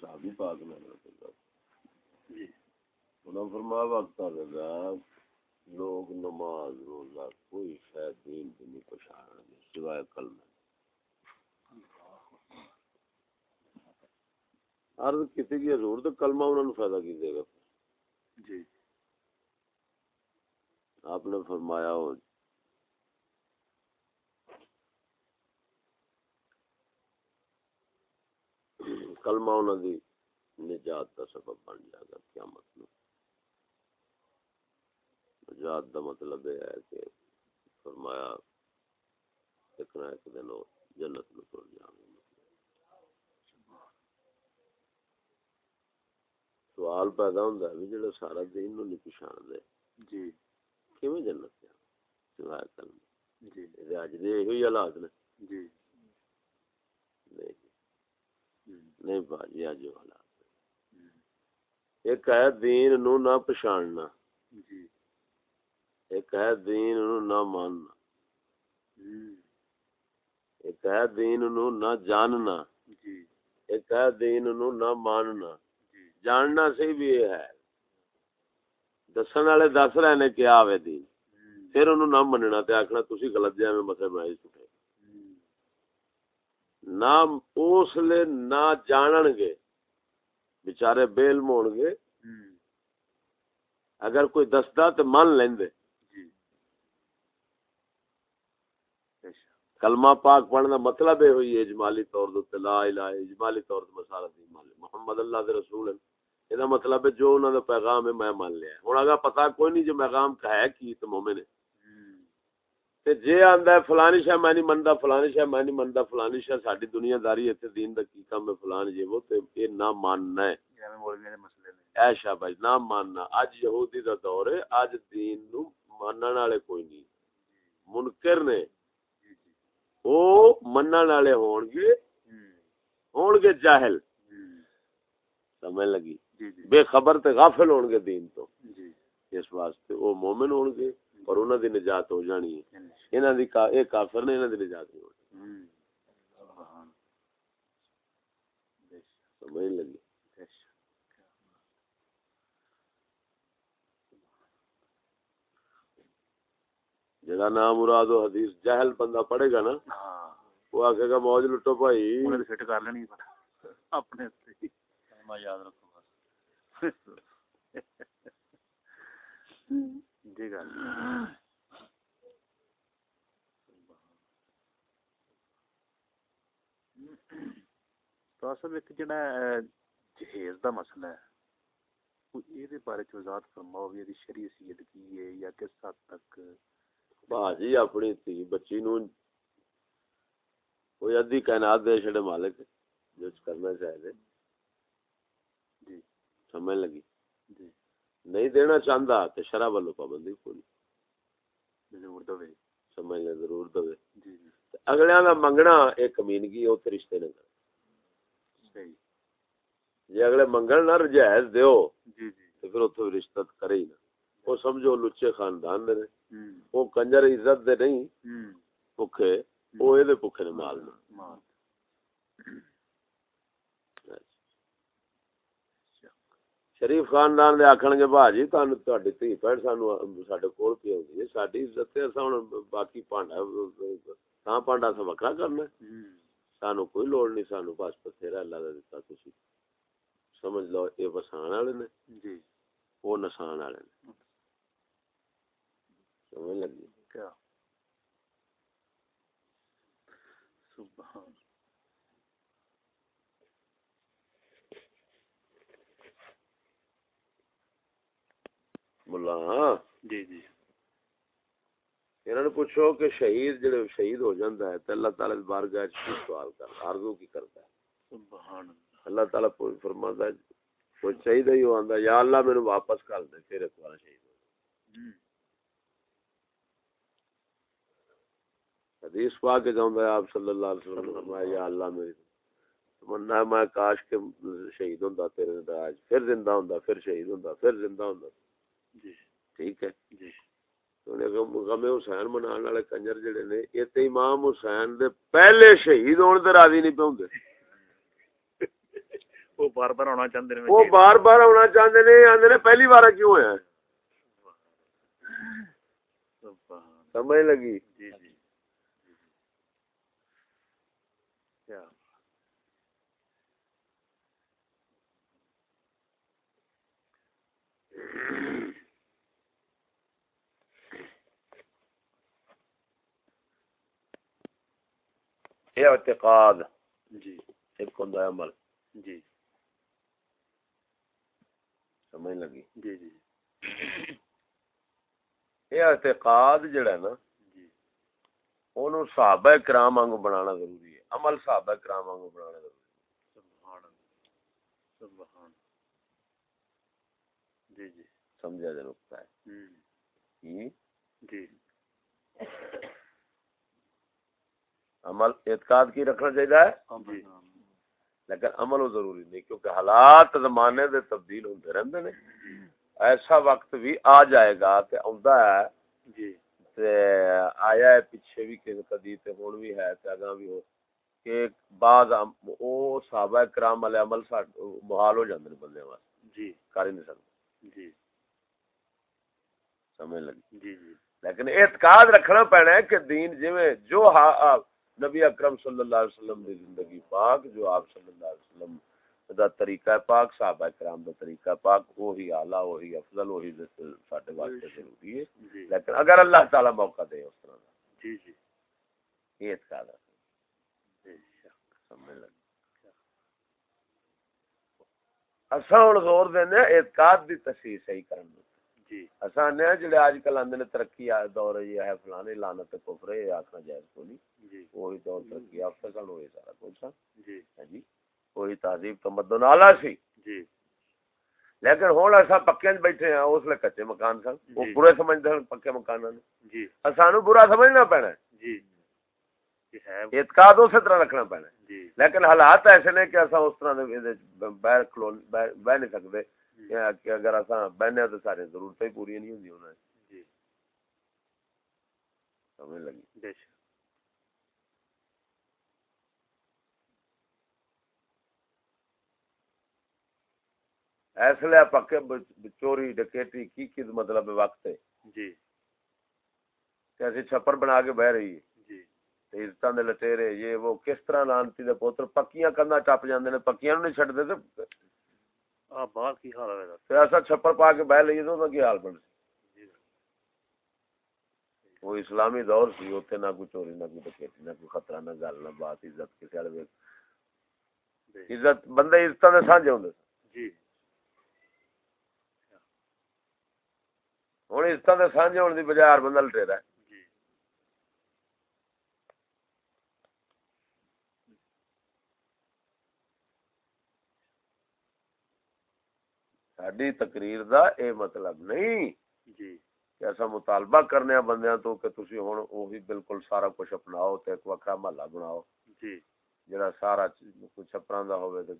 صحابی پاک نے انہوں فرمایا وقت آ گا لوگ نماز روزہ کوئی شاید دین کی نہیں پچھاڑ گے سوائے کلمہ عرض کسی کی حضور تو کلمہ انہوں نے فائدہ کی دے گا جی۔ آپ نے فرمایا ہو کلمہ انہوں دی نجات کا سبب بن جائے گا قیامت میں نجات کا مطلب یہ ہے کہ فرمایا ایک نہ ایک دن جنت میں تر جائیں گے سوال پیدا ہوتا ہے بھی جڑا سارا دین نو نہیں پچھان دے جی۔ کیویں جنت جا سوائے کلمہ۔ جی۔ اج دے یہی حالات نے۔ جی۔ نہیں باجی اج ہم، ایک ہے دین نو نہ پچھاننا۔ جی۔ ایک ہے دین نو نہ ماننا۔ ایک ہے دین نو نہ جاننا۔ جی۔ ایک ہے دین نو نہ ماننا۔ جی۔ جاننا سے بھی یہ ہے۔ دسن والے دس رہے نے کیا آوے دین۔ پھر انہوں نہ مننا تے آکھنا تسی غلط جے میں مسئلہ بنائی ہم، نہ اس لے نہ جانن گے بیچارے بے علم ہون گے اگر کوئی دستا تے مان لیندے جی۔ کلمہ پاک پڑھنا مطلب یہ ہوئی ہے اجمالی طور دے لا الہ اجمالی طور تے مسالہ دی محمد اللہ دے رسول ہیں۔ مطلب ہے جو انہوں نے پیغام ہے میں مان لیا۔ ہوں اگر پتا کوئی نہیں جو پیغام کا ہے کی تو مومن ہے۔ تے جے آندا ہے فلانی شے میں نہیں مندا فلانی شے میں نہیں مندا فلانی شے ساڈی دنیا داری ایتھے دین دا کی ہے فلان وہ تے نہ ماننا ہے۔ اے شاباش نہ ماننا۔ اج یہودی دا دور ہے اج دین نو مانن والے کوئی نہیں۔ منکر نے۔ جی جی۔ او منن والے ہون گے ہون گے جاہل۔ سمجھ لگی؟ جی جی۔ بے خبر تے غافل ہون گے دین تو۔ جی۔ اس واسطے او مومن ہون گے۔ اور انہاں دی نجات ہو جانی ہے۔ انشاء انہاں دی اے کافر نے انہاں دی نجات نہیں ہونی۔ بے شک۔ سمجھ لگی۔ جڑا نام مراد و حدیث جاہل بندہ پڑھے گا نا ہاں۔ وہ آکھے گا موج لٹو بھائی۔ انہیں فٹ کر لینی اپنے سے یاد رکھو بس۔ جی گل تو اصل ایک جڑا جہیز دا مسئلہ ہے۔ کوئی یہ بارے چ وضاحت فرماؤ یہ شریع حیثیت کی ہے یا کس حد تک؟ باجی اپنی تھی بچی نو کوئی ادھی کائنات دے چھڑے مالک جو کرنا چاہے دے جی۔ سمجھ لگی؟ جی۔ نہیں دینا چاہندا تے شرع والو پابندی کوئی سمجھ ضرور جی جی۔ دا منگنا ایک کمینگی تے رشتے نے جے اگلے منگن نہ رجائز دیو جی جی۔ تے پھر اوتھے رشتہ کرے ہی نہ۔ او سمجھو لچے خاندان دے نے۔ او کنجر عزت دے نہیں او اے دے بھکھے نے مال دے مال شریف خاندان دے آکھن گے باجی تانوں تہاڈی تھی پہن سانو ساڈے کول پی ہوندی ہے ساڈی عزت تے اساں ہن باقی پانڈا تاں پانڈا سا وکھرا کرنا ہے۔ ہوں۔ سانو کوئی لوڑ نہیں سانو بس بتھیرا اللہ دا دتا تسی۔ سمجھ لو اے وسان والے نے۔ جی۔ او نسان والے نے۔ سمجھ لگی؟ کیا؟ سبحان ملا ہاں؟ جی جی۔ انہاں نے پوچھو کہ شہید جڑے شہید ہو جاندا ہے تے اللہ تعالی بارگاہ سوال کر آرزو کی کرتا ہے؟ سبحان اللہ۔ تعالی ہے کوئی چاہیے ہی ہوندا یا اللہ واپس کر دے پھر ایک بار شہید ہو ہوں حدیث پاک کے جاؤں آپ صلی اللہ علیہ وسلم نے فرمایا یا اللہ میری تمنا میں کاش کے شہید ہوندا تیرے پھر زندہ ہوندا پھر شہید ہوندا پھر زندہ ہوندا۔ جی۔ ٹھیک ہے۔ جی۔ حسین منان والے کنجر جڑے نے یہ تے امام حسین دے پہلے شہید ہونے تے راضی نہیں پیوندے وہ بار بار آنا چاہتے وہ بار بار آنا چاہتے پہلی بار کیوں ہویا سمجھ لگی؟ جی جی۔ اعتقاد. جی۔ ایک ہوندا عمل۔ جی۔ سمجھ لگی؟ جی جی۔ یہ اعتقاد جڑا نا جی۔ اونوں صحابہ کرام وانگ بنانا ضروری ہے۔ عمل صحابہ کرام وانگ بنانا ضروری ہے۔ سبحان سبحان۔ جی جی۔ سمجھا دے نقطہ ہے۔ ہم جی۔ عمل اعتقاد کی رکھنا چاہیے جی لیکن عمل وہ ضروری نہیں کیونکہ حالات زمانے دے تبدیل ہوتے رہتے نے۔ ایسا وقت بھی آ جائے گا تے آندا ہے۔ جی۔ تے آیا ہے پیچھے بھی کہ کدی تے ہن بھی ہے تے اگاں بھی ہو۔ کہ بعض او صحابہ کرام والے عمل ساڈ- محال ہو جاندے بندے واسطے۔ جی۔ کر ہی نہیں سکتے۔ جی۔ سمجھ لگی۔ جی جی۔ لیکن اعتقاد رکھنا پینا ہے کہ دین جویں جو ہا- آ- نبی اکرم صلی اللہ علیہ وسلم دی زندگی پاک جو آپ صلی اللہ علیہ وسلم دا طریقہ پاک صحابہ کرام دا طریقہ پاک وہی اعلیٰ وہی افضل وہی ساڈے واسطے ضروری ہے۔ جی۔ لیکن اگر اللہ تعالی موقع دے اس طرح دا جی جی۔ یہ اعتقاد ہے۔ بے شک۔ سمجھ لگی۔ اساں ہن زور دینے اعتقاد دی تصحیح صحیح کرن دے۔ جی اساں نے جڑے اج کل آندے نے ترقی آ دور یہ ہے فلانے لعنت کفر ہے آکھنا جائز کو نہیں۔ جی۔ وہی دور ترقی یافتہ وہی سارا کچھ جی۔ ہاں جی۔ وہی تہذیب تمدن اعلیٰ سی۔ جی۔ لیکن ہوں اصا پکے بیٹھے اس لیے کچے مکان سن۔ وہ جی۔ برے سمجھتے ہیں پکے مکان جی۔ سانو برا سمجھنا پینا جی۔ اعتقاد اسی طرح رکھنا پینا جی۔ لیکن حالات ایسے نے کہ اصا اس طرح بہ نہیں سکتے کہ اگر اصا بہنے تو ساری ضرورتیں پوری نہیں ہوندی انہیں جی۔ سمجھ لگی۔ بے شک۔ اس لیے پکے چوری ڈکیٹی کی کی مطلب وقت ہے جی۔ اسی چھپر بنا کے بہ رہی ہے۔ جی۔ عزتاں دے لٹیرے یہ وہ کس طرح لانتی دے پوتر پکیاں کندا ٹپ جاندے نے پکیاں نوں نہیں چھڈدے تے باہر کی حال ہے۔ تے ایسا چھپر پا کے بہ لئیے تو کی حال بن جی۔ وہ اسلامی دور سی اوتے نہ کوئی چوری نہ کوئی ڈکیٹی نہ کوئی خطرہ نہ گل نہ بات عزت کسے والے ویکھ۔ بے عزت بندے عزتاں دے سانجے ہوندے جی۔ ہن عزتاں دے سانجے ہون دی بجائے ہر بندہ لٹیرا ہے جی ساڈی تقریر دا اے مطلب نہیں جی۔ کہ ایسا مطالبہ کرنے ہیں بندیاں تو کہ تسی ہن وہی بالکل سارا کچھ اپناؤ تے ایک وکھرا محلہ بناؤ۔ جی۔ جڑا سارا کچھ چھپراں دا ہوے تے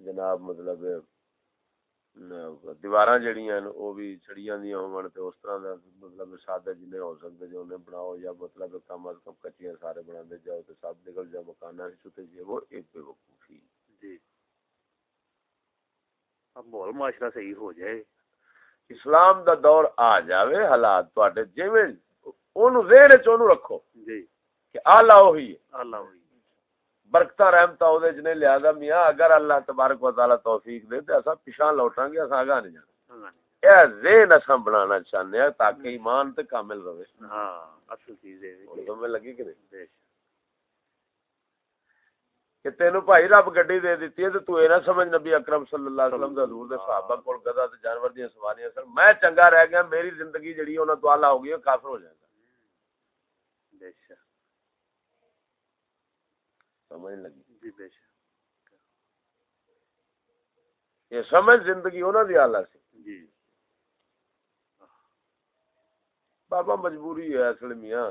جناب مطلب دیواراں جڑیاں نے او بھی چھڑیاں دیاں ہون تے اس طرح دا مطلب سادہ جنے ہو سکدے جو انہیں بناؤ یا مطلب کم از کم کچیاں سارے بناندے جاؤ تے سب نکل جاؤ مکاناں سے چھتے جے وہ ایک بے وقوفی۔ جی۔ اب ماحول معاشرہ صحیح ہو جائے اسلام دا دور آ جاوے حالات تواڈے جویں اونوں ذہن وچ اونوں رکھو جی کہ اعلی وہی ہے اللہ ہوئی برکتاں رحمتاں اودے جنے لہذا میاں اگر اللہ تبارک و تعالی توفیق دے تے اساں پیچھے لوٹاں گے اساں آگاہ نہیں جانا اے ذہن اساں بنانا چاہنے تاکہ ایمان تے کامل رہے ہاں اصل چیز ہے ہن سمجھ لگی کہ نہیں کہ تینوں بھائی رب گڈی دے دیتی ہے تے تو اے نہ سمجھ نبی اکرم صلی اللہ علیہ وسلم دے حضور دے صحابہ کول گدا تے جانور دی سواریاں سن۔ میں چنگا رہ گیا میری زندگی جڑی انہاں تو اعلی ہو گئی ہے کافر ہو جائے گا۔ بے شک۔ سمجھ لگی۔ جی بے شک۔ یہ سمجھ زندگی انہاں دی اعلی سی۔ جی۔ بابا مجبوری ہے اصل میاں۔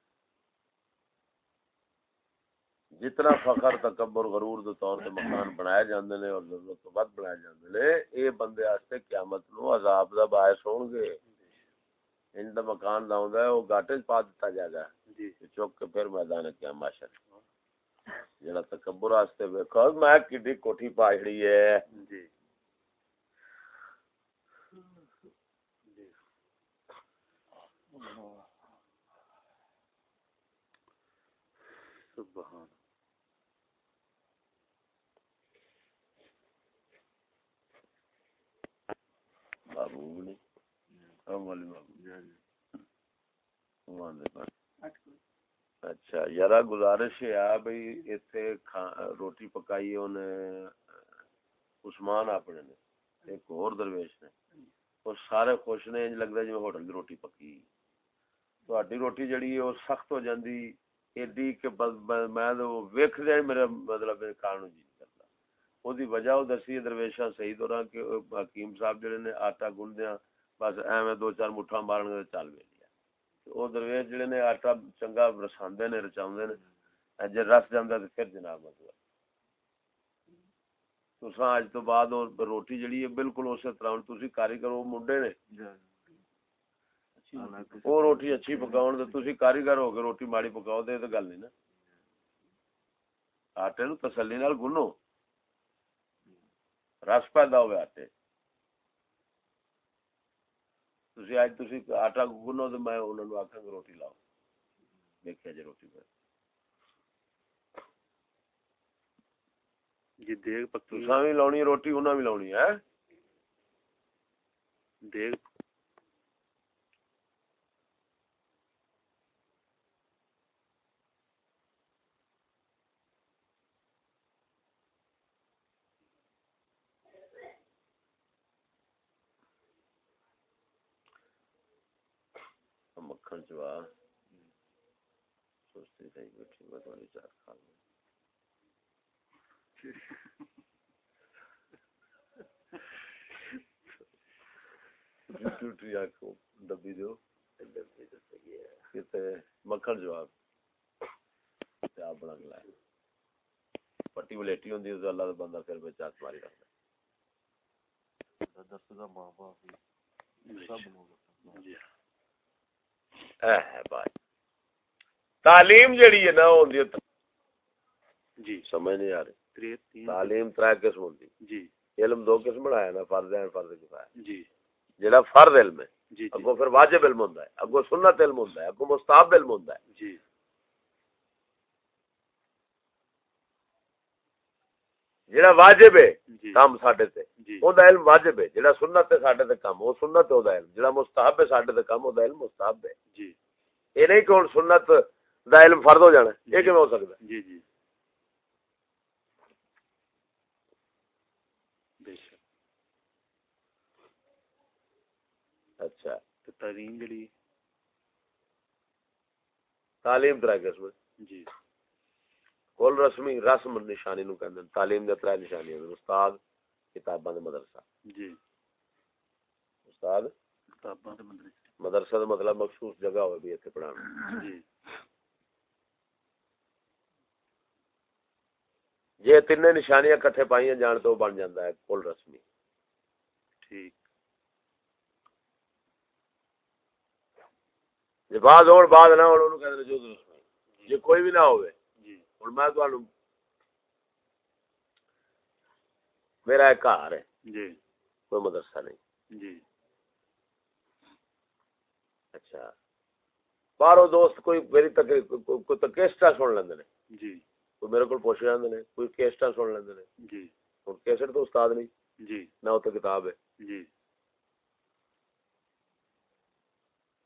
جتنا فخر تکبر غرور دے طور تے مکان بنائے جاندے نے اور ضرورت تو بعد بنائے جاندے نے اے بندے واسطے قیامت نو عذاب دا باعث ہون گے۔ ان دا مکان دا ہوندا ہے او گاٹے پا دتا جائے گا جی۔ چوک کے پھر میدان قیامت معاشر جڑا تکبر واسطے ویکھو میں کڈی کوٹھی پاڑی ہے۔ جی۔ سبحان محبوب پاس اچھا یارا گزارش ہے آ بھئی ایتھے روٹی پکائی عثمان اپنے نے ایک اور درویش نے وہ سارے خوش نے انج لگدا جویں ہوٹل دی روٹی پکی تہاڈی روٹی جڑی ہے وہ سخت ہو جاندی ایڈی کہ میں تو ویکھ دے میرا مطلب نوں جی او دی وجہ او دسی درویشاں صحیح طرح کہ او حکیم صاحب جڑے نے آٹا گوندیاں بس ایویں دو چار مٹھا مارن دے چل ویلیا او درویش جڑے نے آٹا چنگا رساندے نے رچاوندے نے جے رس جاندا تے پھر جناب مطلب تساں اج تو بعد او روٹی جڑی ہے بالکل اسی طرح ہن تسی کاریگر او منڈے نے وہ روٹی اچھی پکاؤ تو تسی کاریگر ہو کے روٹی ماڑی پکاؤ تے تو گل نہیں نا آٹے نو تسلی نال گنو رس پیدا ہوئے آٹے تسی اج تسی آٹا گنو تو میں انہاں نو آکھاں روٹی لاؤ۔ دیکھیا جی روٹی پہ جی دیگ پکی تساں بھی لاونی روٹی انہاں بھی لاونی ہے۔ دیگ مکھن چوا سوچتی رہی بیٹھی میں تھوڑی چار کھا لوں ٹوٹی ٹوٹی آنکھوں ڈبی دیو کتے مکھن جواب۔ تے آپ بنا کے لائے پٹی ولیٹی ہوندی اللہ دا بندہ پھر میں چاک ماری رکھتا اے ہے تعلیم جڑی ہے نا ہوندی ہے جی سمجھ نہیں آ رہی۔ تعلیم تر قسم ہوندی جی۔ علم دو قسم بنایا نا فرض ہے فرض کفایہ جی۔ جڑا فرض علم ہے جی۔ اگوں پھر واجب علم ہوندا ہے اگوں سنت علم ہوندا ہے اگوں مستحب علم ہوندا ہے۔ جی۔ جڑا واجب ہے جی۔ کام ساڈے تے۔ جی۔ اوندا علم واجب ہے جڑا سنت ہے ساڈے تے کام وہ سنت اوندا علم۔ جڑا مستحب ہے ساڈے تے کام اوندا علم مستحب ہے۔ جی۔ یہ نہیں کہ سنت دا علم فرض ہو جانا ہے یہ کیویں ہو سکدا؟ جی جی۔ اچھا۔ تعلیم جڑی تعلیم تر قسم جی۔ کل رسمی رسم نشانی نو کہندے تعلیم دے تر نشانیاں نے استاد کتاباں دے مدرسہ۔ جی۔ استاد؟ کتاباں تے مدرسے۔ مدرسہ دا مطلب مخصوص جگہ ہوے بھی ایتھے پڑھانا جی۔ جے تین نشانیاں کٹھے پائیاں جان تو بن جاندا ہے کل رسمی۔ ٹھیک۔ جے بعد ہون بعد نہ ہون اونوں کہندے جو رسمی جے کوئی بھی نہ ہوے۔ ہن میں تانوں میرا ایک گھر ہے۔ جی۔ کوئی مدرسہ نہیں۔ جی۔ اچھا۔ باہروں دوست کوئی میری تک کوئی سن لیندے نے۔ جی۔ کوئی میرے کول پوچھ جاندے نے کوئی کیسٹا سن لیندے نے۔ جی۔ ہن کیسٹ تو استاد نہیں؟ جی۔ نہ کتاب ہے۔ جی۔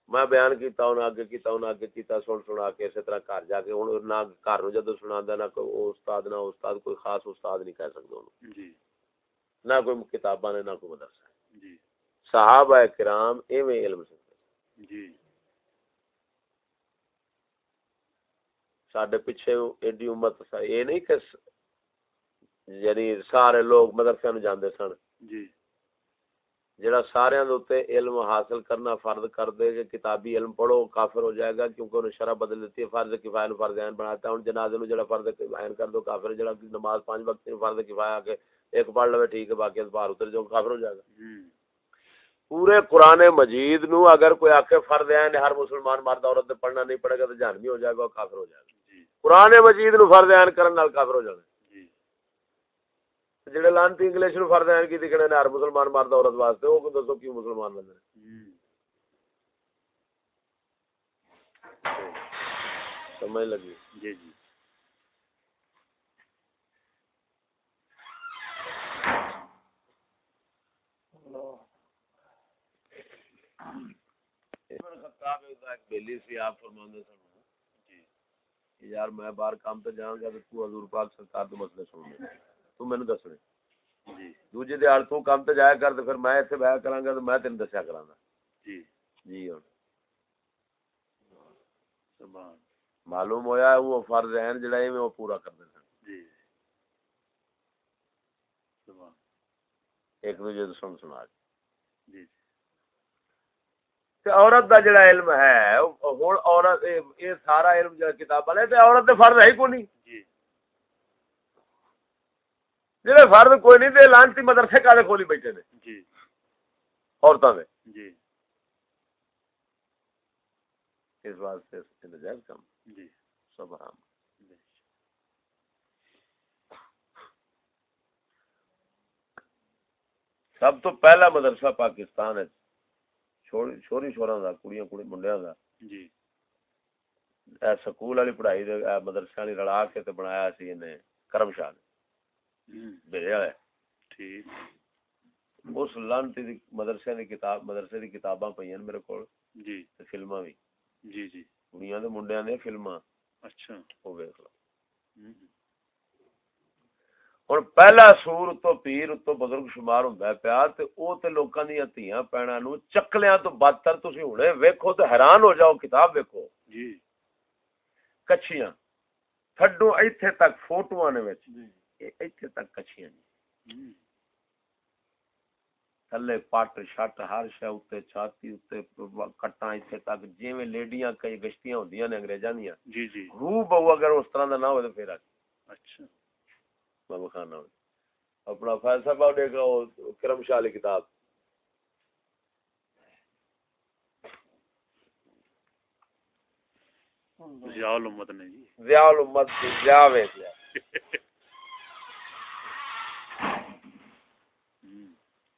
میں بیان کیتا انہیں اگے کیتا انہیں اگے کیتا سن سنا کے اسی طرح گھر جا کے ہوں نہ گھر نو جدو سنا نہ کوئی استاد نہ استاد کوئی خاص استاد نہیں کہہ انہوں۔ جی۔ نہ کوئی کتاباں نے نہ کوئی مدرسہ جی۔ صحابہ کرام ایویں علم سکتے جی۔ سڈے پیچھے ایڈی امت سا- یہ نہیں کہ یعنی سارے لوگ مدرسے نو جاندے سن۔ جی۔ جڑا سارے علم حاصل کرنا فرض کر دے کہ کتابی علم پڑھو کافر ہو جائے گا کیونکہ انہوں نے شرح بدل دیتی ہے فرض کفایہ نو فرض عین بناتا ہے ہن جنازے نو جڑا فرض عین کر دو کافر جڑا نماز پانچ وقت نو فرض کفایہ کے ایک پڑھ لوے ٹھیک ہے باقی باہر اتر جو کافر ہو جائے گا۔ پورے قرآن مجید نو اگر کوئی آکے فرض عین ہر مسلمان مرد عورت پڑھنا نہیں پڑے گا تو جہنمی ہو جائے گا کافر ہو جائے گا۔ جی۔ قرآن مجید نو فرض عین کرن نال کافر ہو جانا جی جڑے لانتی انگلش نو فرض عین کی دکھنے نے ہر مسلمان مرد عورت واسطے وہ کو دسو کیوں مسلمان بندے نے ہوں سمجھ لگی جی جی بیلی سی آپ فرماندے سن جی کہ یار میں باہر کام تے جاؤں گا تو حضور پاک سرکار دے مسئلے سن لے تو مینوں دسنے جی دوجے دیال تو کام تے جایا کر تے پھر میں ایتھے بیاہ کراں گا تے میں تینوں دسیا کراں گا جی جی ہن سبحان معلوم ہویا ہے وہ فرض عین جڑا ہے وہ پورا کر دے سن جی سبحان ایک دوجے تو سن سنا جی تے عورت دا جڑا علم ہے ہن عورت اے- اے سارا علم جڑا کتاب والے تے عورت دے فرض ہے ہی کوئی نہیں جی جڑے فرض کوئی نہیں لانتی مدرسے کالے کھولی بیٹھے نے۔ جی۔ عورتاں دے۔ جی۔ اس واسطے اس نجائز کام۔ جی۔ سب حرام۔ جی سب تو پہلا مدرسہ پاکستان ہے۔ چھوری چھوڑا دا کڑیاں کڑی منڈیاں دا۔ جی۔ اے سکول والی پڑھائی دے مدرسے والی رلا کے تے بنایا سی نے کرم شاہ نے والے۔ ٹھیک۔ اس لانتی دی مدرسے دی کتاب مدرسے دی کتاباں پئیاں میرے کول جی۔ تے فلماں وی۔ جی جی۔ کڑیاں دے منڈیاں دے فلماں اچھا۔ او ویکھ لو۔ ہن پہلا سور تو پیر تو بزرگ شمار ہوندا ہے پیا تے او تے لوکاں دی دھیاں پینا نو چکلیاں تو بدتر تسی ہنے ویکھو تے حیران ہو جاؤ کتاب ویکھو۔ جی۔ کچھیاں۔ تھڈو ایتھے تک فوٹواں نے وچ۔ جی۔ ایتھے تک کچھیاں جی تھلے پٹ شٹ ہر شے اوتے چھاتی اوتے کٹاں ایتھے تک جویں لیڈیاں کئی گشتیاں ہوندیاں نے انگریزاں دیاں جی جی ہو بہو اگر اس طرح دا نہ ہوئے تے پھر اچھا میں بخانا ہوں اپنا فیض صاحب دیکھ لو کرم شاہ علی کتاب ضیاء امت نے جی ضیاء الامت ضیاء ویکھ لیا ہوں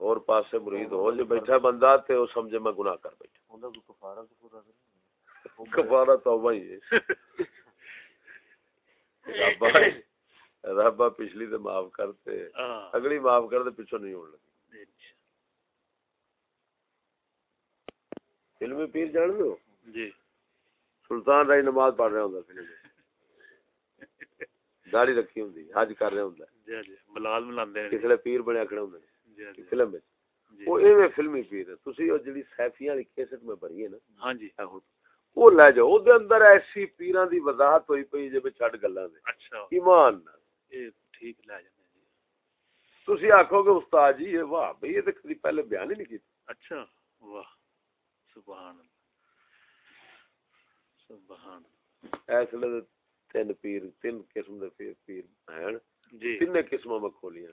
اور پاسے مرید ہو جی بیٹھا بندہ تے او سمجھے میں گناہ کر بیٹھا کفارہ توبہ ہی ہے۔ ربا پچھلی تے معاف کرتے ہاں۔ اگلی معاف کر دے نہیں ہون لگی۔ اچھا۔ فلمی پیر جان دو جی۔ سلطان رائی نماز پڑھ رہا ہوندا فلم داڑھی رکھی ہوندی حج کر رہا ہوندا جی جی۔ ملال ملاندے کسے پیر بنیا کھڑا ہوندا جی، جی، فلم جی، وچ او ایویں فلمی پیر ہے۔ تسی او جڑی سیفیاں والی کیسٹ میں بھری ہے نا ہاں جی ہاں، ہاں۔ او لے جاؤ۔ او دے اندر ایسی پیراں دی وضاحت ہوئی پئی جے چھڈ گلاں دے۔ اچھا۔ ایمان نال ٹھیک لے جاؤ تسی آکھو گے استاد جی یہ واہ بھئی یہ تے کبھی پہلے بیان ہی نہیں کیتا۔ اچھا واہ۔ سبحان اللہ۔ سبحان اس لے تین پیر تین قسم دے پیر پیر ہیں جی۔ تین قسماں میں کھولیاں۔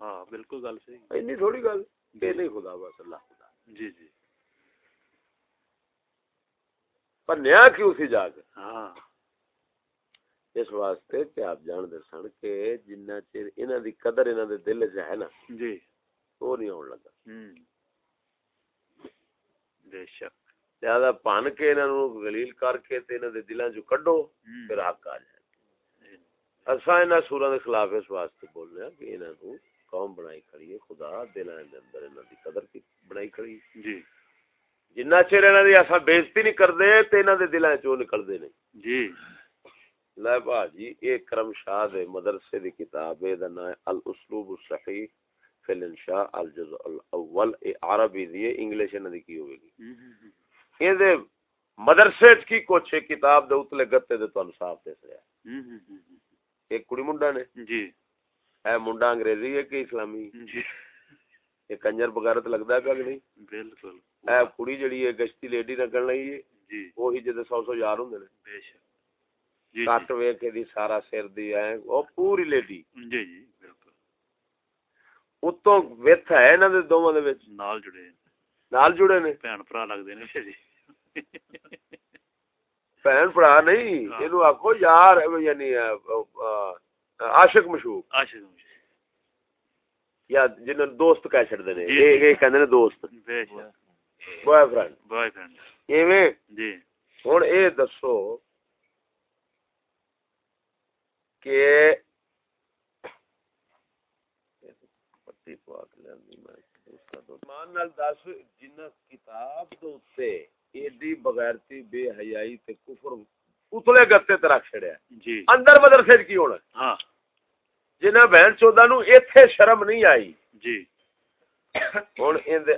ہاں بالکل گل صحیح۔ اینی تھوڑی گل کہ نہیں خدا بس اللہ خدا۔ جی جی۔ پر نیا کیوں سی جا کے ہاں۔ اس واسطے کہ آپ جان دے سن کہ جنہ چر انہاں دی قدر انہاں دے دل وچ ہے نا جی۔ وہ نہیں آن لگا۔ بے شک۔ لہذا پن کے انہاں نو گلیل کر کے تے انہاں دے دلاں چوں کڈو پھر حق آ جائے۔ اساں انہاں سوراں دے خلاف اس واسطے بول رہے ہیں کہ انہاں نو قوم بنائی کھڑی ہے خدا دلاں دے اندر انہاں دی قدر کی بنائی کھڑی ہے۔ جی۔ جنہ چر انہاں دی اساں بےزتی نہیں کردے تے انہاں دے دلاں چوں نکلدے نہیں۔ جی۔ لے باجی یہ کرم شاہ دے مدرسے دی کتاب ہے دا نام ہے الاسلوب الصحیح فی الانشاء الجزء الاول۔ اے عربی دی ہے انگلش انہاں دی کی ہوے گی؟ اے دے مدرسے کی کچھ ہے کتاب دے اتلے گتے دے تانوں صاف دس رہا ہوں ایک کڑی منڈا نے؟ جی۔ اے منڈا انگریزی ہے کہ اسلامی؟ جی۔ یہ کنجر بغیرت لگتا ہے کہ نہیں؟ بالکل۔ اے کڑی جڑی ہے گشتی لیڈی نکل رہی ہے۔ جی۔ وہی جے سو سو یار ہوندے نے۔ بے شک۔ جی, جی۔ کٹ ویکھ دی سارا سر دی ہے۔ او پوری لیڈی۔ جی جی بالکل۔ اتوں ویتھ ہے انہاں دے دوواں دے وچ۔ نال جڑے نال جڑے نے؟ بھن بھرا لگدے نے جی بھن بھرا نہیں ہاں۔ اینو آکھو یار یعنی عاشق مشوق عاشق یا جنہاں دوست کہہ چھڑ دے نے اے اے کہندے نے دوست. بوائے فرینڈ بوائے فرینڈ ایویں؟ جی. ہن اے دسو کتاب دے بغیرتی بے حیائی کفر اتلے گتے رکھ چھڑیا اندر مدرسے کی ہونا ہاں بہن چودا نو ایتھے شرم نہیں آئی جی ہن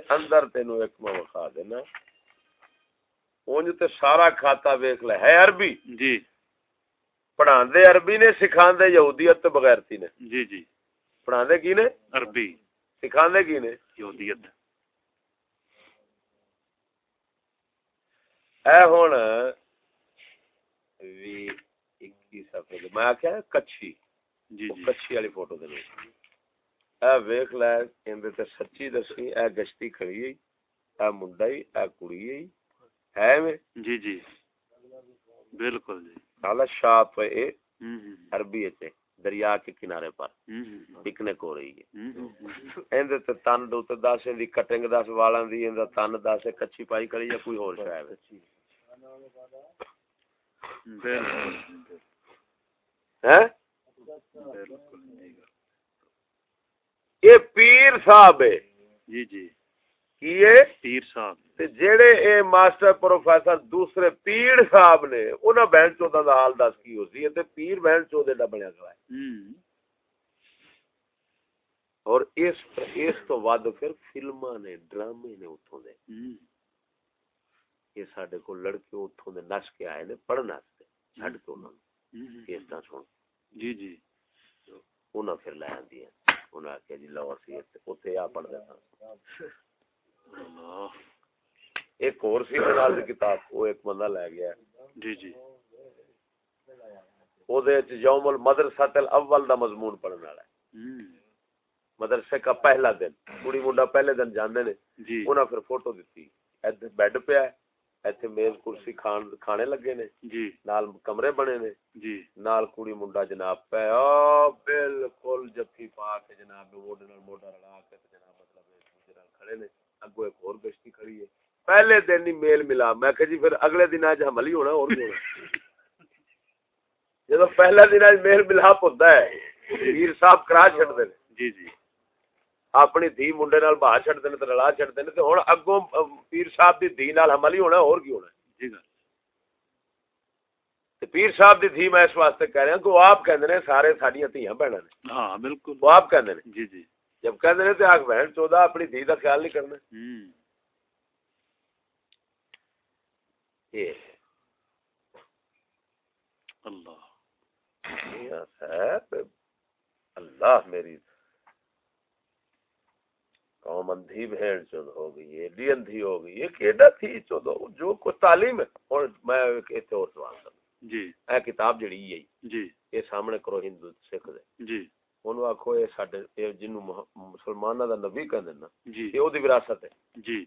اندر تینو ایک میں دینا سارا کھاتا ویکھ لے ہے عربی جی پڑھاندے عربی نے سکھاندے یہودیت تے بغیرتی نے جی جی پڑھاندے کی نے عربی سکھاندے کی نے یہودیت اے ہن بالکل جی۔ شاپ ہے عربی دریا کے کنارے پر۔ پکنک ہو رہی ہے۔ تن دس کٹنگ دس والا تن دس کچھی پائی کری یا کوئی ہور یہ پیر صاحب ہے۔ جی جی۔ پیر صاحب۔ جڑے اے ماسٹر پروفیسر دوسرے پیر صاحب نے انہاں بہن چودا کا حال دس کی ہوسی ہے پیر بہن چودے دا بنیا کرا ہے اور اس اس تو بعد پھر فلماں نے ڈرامے نے اتھوں دے۔ کہ سڈے کو لڑکے اتوں دے نس کے آئے نے پڑھن واسطے چھڈ کے انہاں نے کیس طرح سن۔ جی جی۔ انہاں پھر لے آندی ہیں۔ انہاں کہ جی لو اسی اوتھے آ پڑھ دیتا ایک اور سی نال کتاب او ایک بندہ لے گیا۔ جی جی۔ او دے وچ یوم المدرسۃ الاول دا مضمون پڑھن والا ہے۔ مدرسے کا پہلا دن کڑی منڈا پہلے دن جاندے نے انہاں پھر فوٹو دتی۔ بیڈ پہ ہے۔ ایتھے میز کرسی کھانے لگے نے جی نال کمرے بنے نے جی نال کڑی منڈا جناب پہ او بالکل جفی پا کے جناب موڈے نال موڈا رلا کے جناب مطلب کھڑے نے اگوں ایک اور گشتی کھڑی ہے پہلے دن ہی میل ملا میں کہ جی پھر اگلے دن اج حمل ہی ہونا اور ہونا جب پہلا دن اج میل ملاپ ہوتا ہے پیر صاحب کرا چھڑ دے جی جی اپنی دھی منڈے نال باہر چھڑ دینے تے رلا چھڑ دینے تے ہن اگوں پیر صاحب دی دھی نال حمل ہی ہونا اور کی ہونا جی سر۔ تے پیر صاحب دی دھی میں اس واسطے کہہ رہا کہ وہ آپ کہندے نے سارے ساڈیاں دھیاں بہناں نے۔ ہاں بالکل۔ وہ آپ کہندے نے؟ جی جی۔ جب کہندے نے تے آکھ بہن چودا اپنی دھی دا خیال نہیں کرنا۔ ہم اللہ۔ اللہ میری قوم اندھی بھیڑ چود ہو گئی ایڈی اندھی ہو گئی ایک ایڈا تھی چود جو کو تعلیم ہے۔ اور میں ایتھے اور سوال کروں۔ جی۔ اے کتاب جڑی ہے جی۔ یہ سامنے کرو ہندو سکھ دے۔ جی۔ انہوں آکھو یہ ساڈے یہ جنوں مسلماناں دا نبی کہندے نا جی۔ یہ اودی وراثت ہے۔ جی۔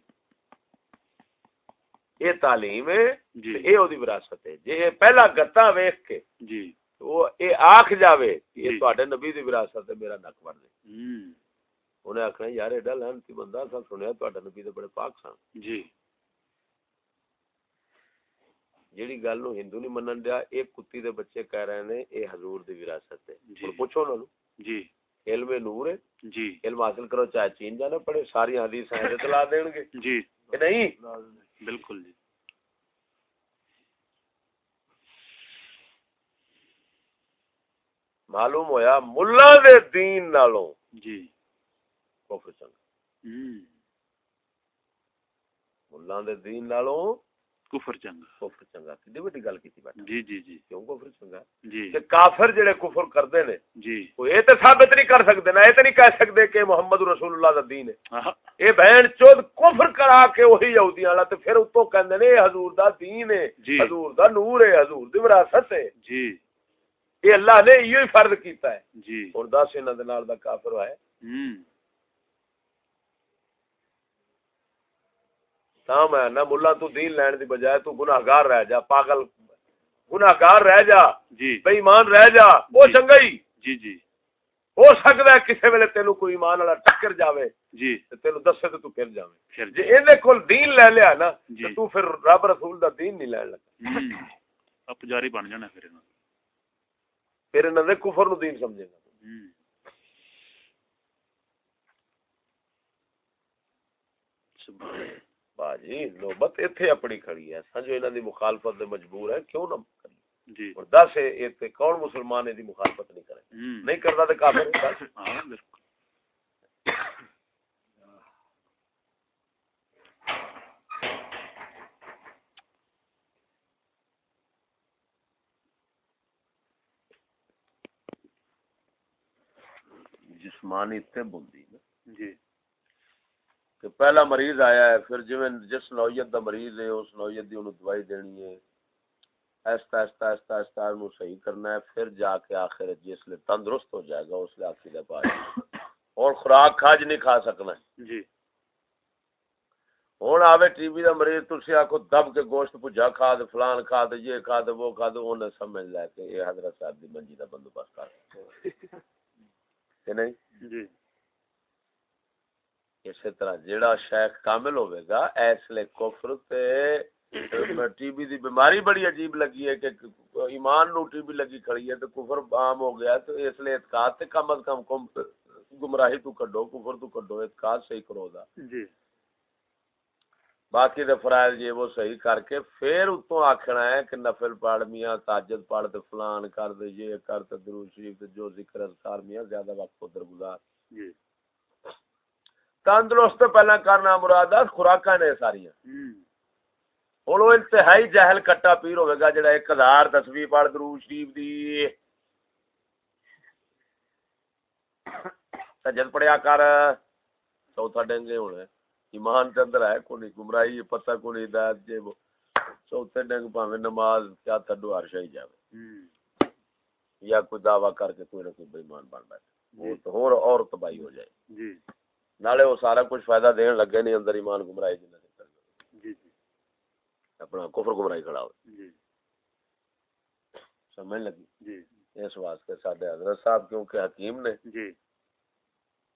یہ تعلیم ہے جی۔ یہ اودی وراثت ہے۔ جے پہلا گتا ویکھ کے جی۔ وہ یہ آکھ جاوے کہ جی۔ یہ تواڈے نبی دی وراثت ہے میرا نک وڑ دے انہیں آخنا یار ایڈا لعنتی بندہ سا سنیا تواڈا نبی بڑے پاک سن۔ جی۔ جیڑی گل نو ہندو نہیں منن دیا ایک کتی دے بچے کہہ رہے نے اے حضور دی وراثت ہے۔ جی۔ پوچھو انہاں نو جی۔ علم نور ہے۔ جی۔ علم حاصل کرو چاہے چین جانا پڑے ساری حدیث ہیں چلا دین گے۔ جی۔ کہ نہیں؟ بالکل جی۔ معلوم ہویا ملا دے دین نالوں۔ جی۔ کفر چنگا ملا دے دین نالوں کفر چنگا۔ کفر چنگا۔ کڈی وڈی گل کیتی بیٹا جی جی جی۔ کیوں کفر چنگا؟ جی۔ کہ کافر جڑے کفر کردے نے جی۔ وہ یہ تے ثابت نہیں کر سکتے نا یہ تے نہیں کہہ سکتے کہ محمد رسول اللہ دا دین ہے۔ اے بہن چود کفر کرا کے وہی یہودیاں والا تے پھر اتوں کہندے نے اے حضور دا دین ہے جی۔ حضور دا نور ہے حضور دی وراثت ہے۔ جی۔ یہ اللہ نے یہ فرض کیتا ہے۔ جی۔ اور دس انہاں دے نال دا کافر ہے۔ ہم، تا میں نہ ملا تو دین لین دی بجائے تو گناہگار رہ جا پاگل گناہگار رہ جا جی بے ایمان رہ جا وہ۔ چنگا ہی جی جی ہو سکدا ہے کسے ویلے تینوں کوئی ایمان والا ٹکر جاوے جی تے تینوں دسے تے تو پھر جاویں پھر جی ایندے کول دین لے لیا نا۔ تے تو پھر رب رسول دا دین نہیں لین لگا اب پجاری بن جانا پھر انہاں پھر انہاں دے کفر نو دین سمجھے گا سبحان اللہ۔ باجی نوبت ایتھے اپنی کھڑی ہے۔ سمجھو انہاں دی مخالفت دے مجبور ہے کیوں نہ کریے جی۔ اور دس اے تے کون مسلمان دی مخالفت نہیں کرے؟ نہیں کردا تے کافر بس ہاں بالکل۔ جسمانی طب ہوندی نا۔ جی۔ کہ پہلا مریض آیا ہے پھر جویں جس نوعیت دا مریض ہے اس نوعیت دی انہوں دوائی دینی ہے۔ ایستا ایستا ایستا ایستا انہوں صحیح کرنا ہے پھر جا کے آخر جس لیے تندرست ہو جائے گا اس لیے آخری دے پاس اور خوراک کھاج نہیں کھا سکنا۔ ہے جی۔ ہوں آوے ٹی بی دا مریض تسی آکھو دب کے گوشت پجا کھا دے فلان کھا دے یہ کھا دے وہ کھا دے انہیں سمجھ لے کہ یہ حضرت صاحب دی منجی دا بندوبست کر۔ کہ نہیں؟ جی۔ اسی طرح جیڑا شیخ کامل ہوئے گا اس لیے کفر تے ٹی بی دی بیماری بڑی عجیب لگی ہے کہ ایمان نو ٹی بی لگی کھڑی ہے تو کفر عام ہو گیا تو اس لیے اعتقاد تے کم از کم کم گمراہی تو کڈو کفر تو کڈو اعتقاد صحیح کرو دا۔ جی۔ باقی دے فرائض یہ وہ صحیح کر کے پھر اتوں آکھنا ہے کہ نفل پڑھ میاں تاجد پڑھ تے فلان کر دے یہ کر تے درود شریف تے جو ذکر اذکار میاں زیادہ وقت ادھر گزار۔ جی۔ تندرست تو پہلا کرنا مراد ہے خوراکاں نے ساریاں۔ ہم، ہوں وہ انتہائی جہل کٹا پیر ہوئے گا جڑا ایک ہزار دسویں پڑھ درود شریف دی۔ سجد پڑھیا کر چوتھا ڈنگے ہونے ایمان کے اندر ہے کوئی گمراہی پتہ کوئی ہدایت جے وہ چوتھے ڈنگ پاوے نماز کیا تھڈو ہر شاہی جاوے۔ یا کوئی دعویٰ کر کے کوئی نہ کوئی بےمان بن بیٹھے۔ وہ تو اور اور تباہی ہو جائے۔ جی۔ نالے وہ سارا کچھ فائدہ دین لگے نہیں اندر ایمان گمراہی جنہ نکل جی جی۔ اپنا کفر گمراہی کھڑا ہو۔ جی۔ سمجھ لگی؟ جی۔ اس واسطے ساڈے حضرت صاحب کیونکہ حکیم نے جی۔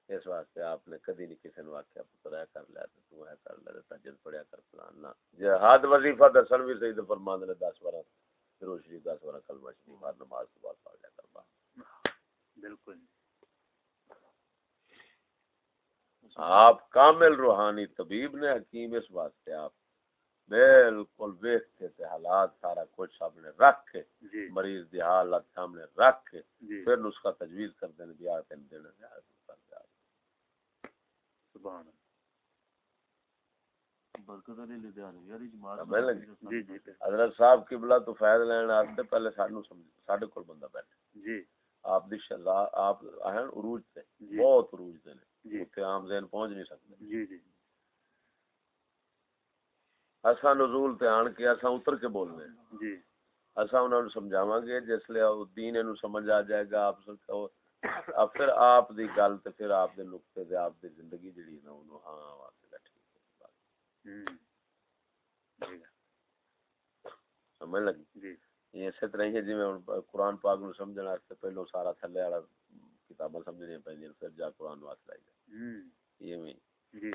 اس واسطے آپ نے کدی نہیں کسی نے آخیا پتر اے کر لیا تو تو اے کر لیا تجد پڑھیا کر فلان نہ جہاد وظیفہ دسن بھی صحیح فرمان نے دس بارہ درود شریف دس بارہ کلمہ شریف نماز کے بعد پڑھ لیا کر با بالکل۔ آپ کامل روحانی طبیب نے حکیم اس واسطے آپ بالکل ویخ کے تے حالات سارا کچھ سامنے رکھ کے جی۔ مریض دی حالت سامنے رکھ کے جی۔ پھر نسخہ تجویز کر دینے آ تین دینے آ کر دے سبحان برکت علی لدھیانوی جماعت؟ جی جی۔ حضرت صاحب قبلہ تو فیض لین واسطے پہلے سانو سمجھ ساڈے کول بندہ بیٹھے۔ جی۔ آپ دی آپ ہیں عروج تے بہت عروج تے نے۔ جی۔ عام ذہن پہنچ نہیں سکتے۔ جی جی۔ نزول تے آن کے اتر کے بولنے جی۔ نے سمجھاواں گے جس لے او دین سمجھ آ جائے گا آپ اب پھر آپ دی گل تے پھر آپ دے نقطے تے آپ دی زندگی جڑی نا انہوں ہاں واسطے ٹھیک ہے جی۔ سمجھ لگی؟ جی۔ یہ اسی طرح ہی جی قرآن پاک نو سمجھنا واسطے پہلو سارا تھلے والا کتاباں سمجھنی پیندیاں پھر جا قرآن واسطے آئی جائے۔ یہ میں۔ جی۔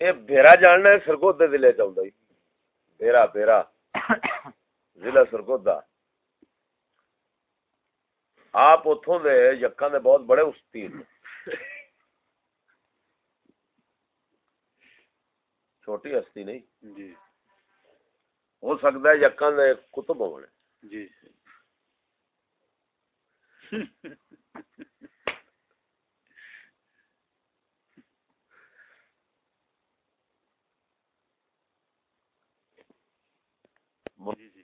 یہ بیرا جاننا ہے سرگود دے ضلع چاہتا ہی بیرا بیرا ضلع سرگود دا آپ اتوں دے یکاں دے بہت بڑے استی چھوٹی ہستی نہیں۔ جی۔ ہو سکتا ہے یکاں دے کتب ہونے جی جی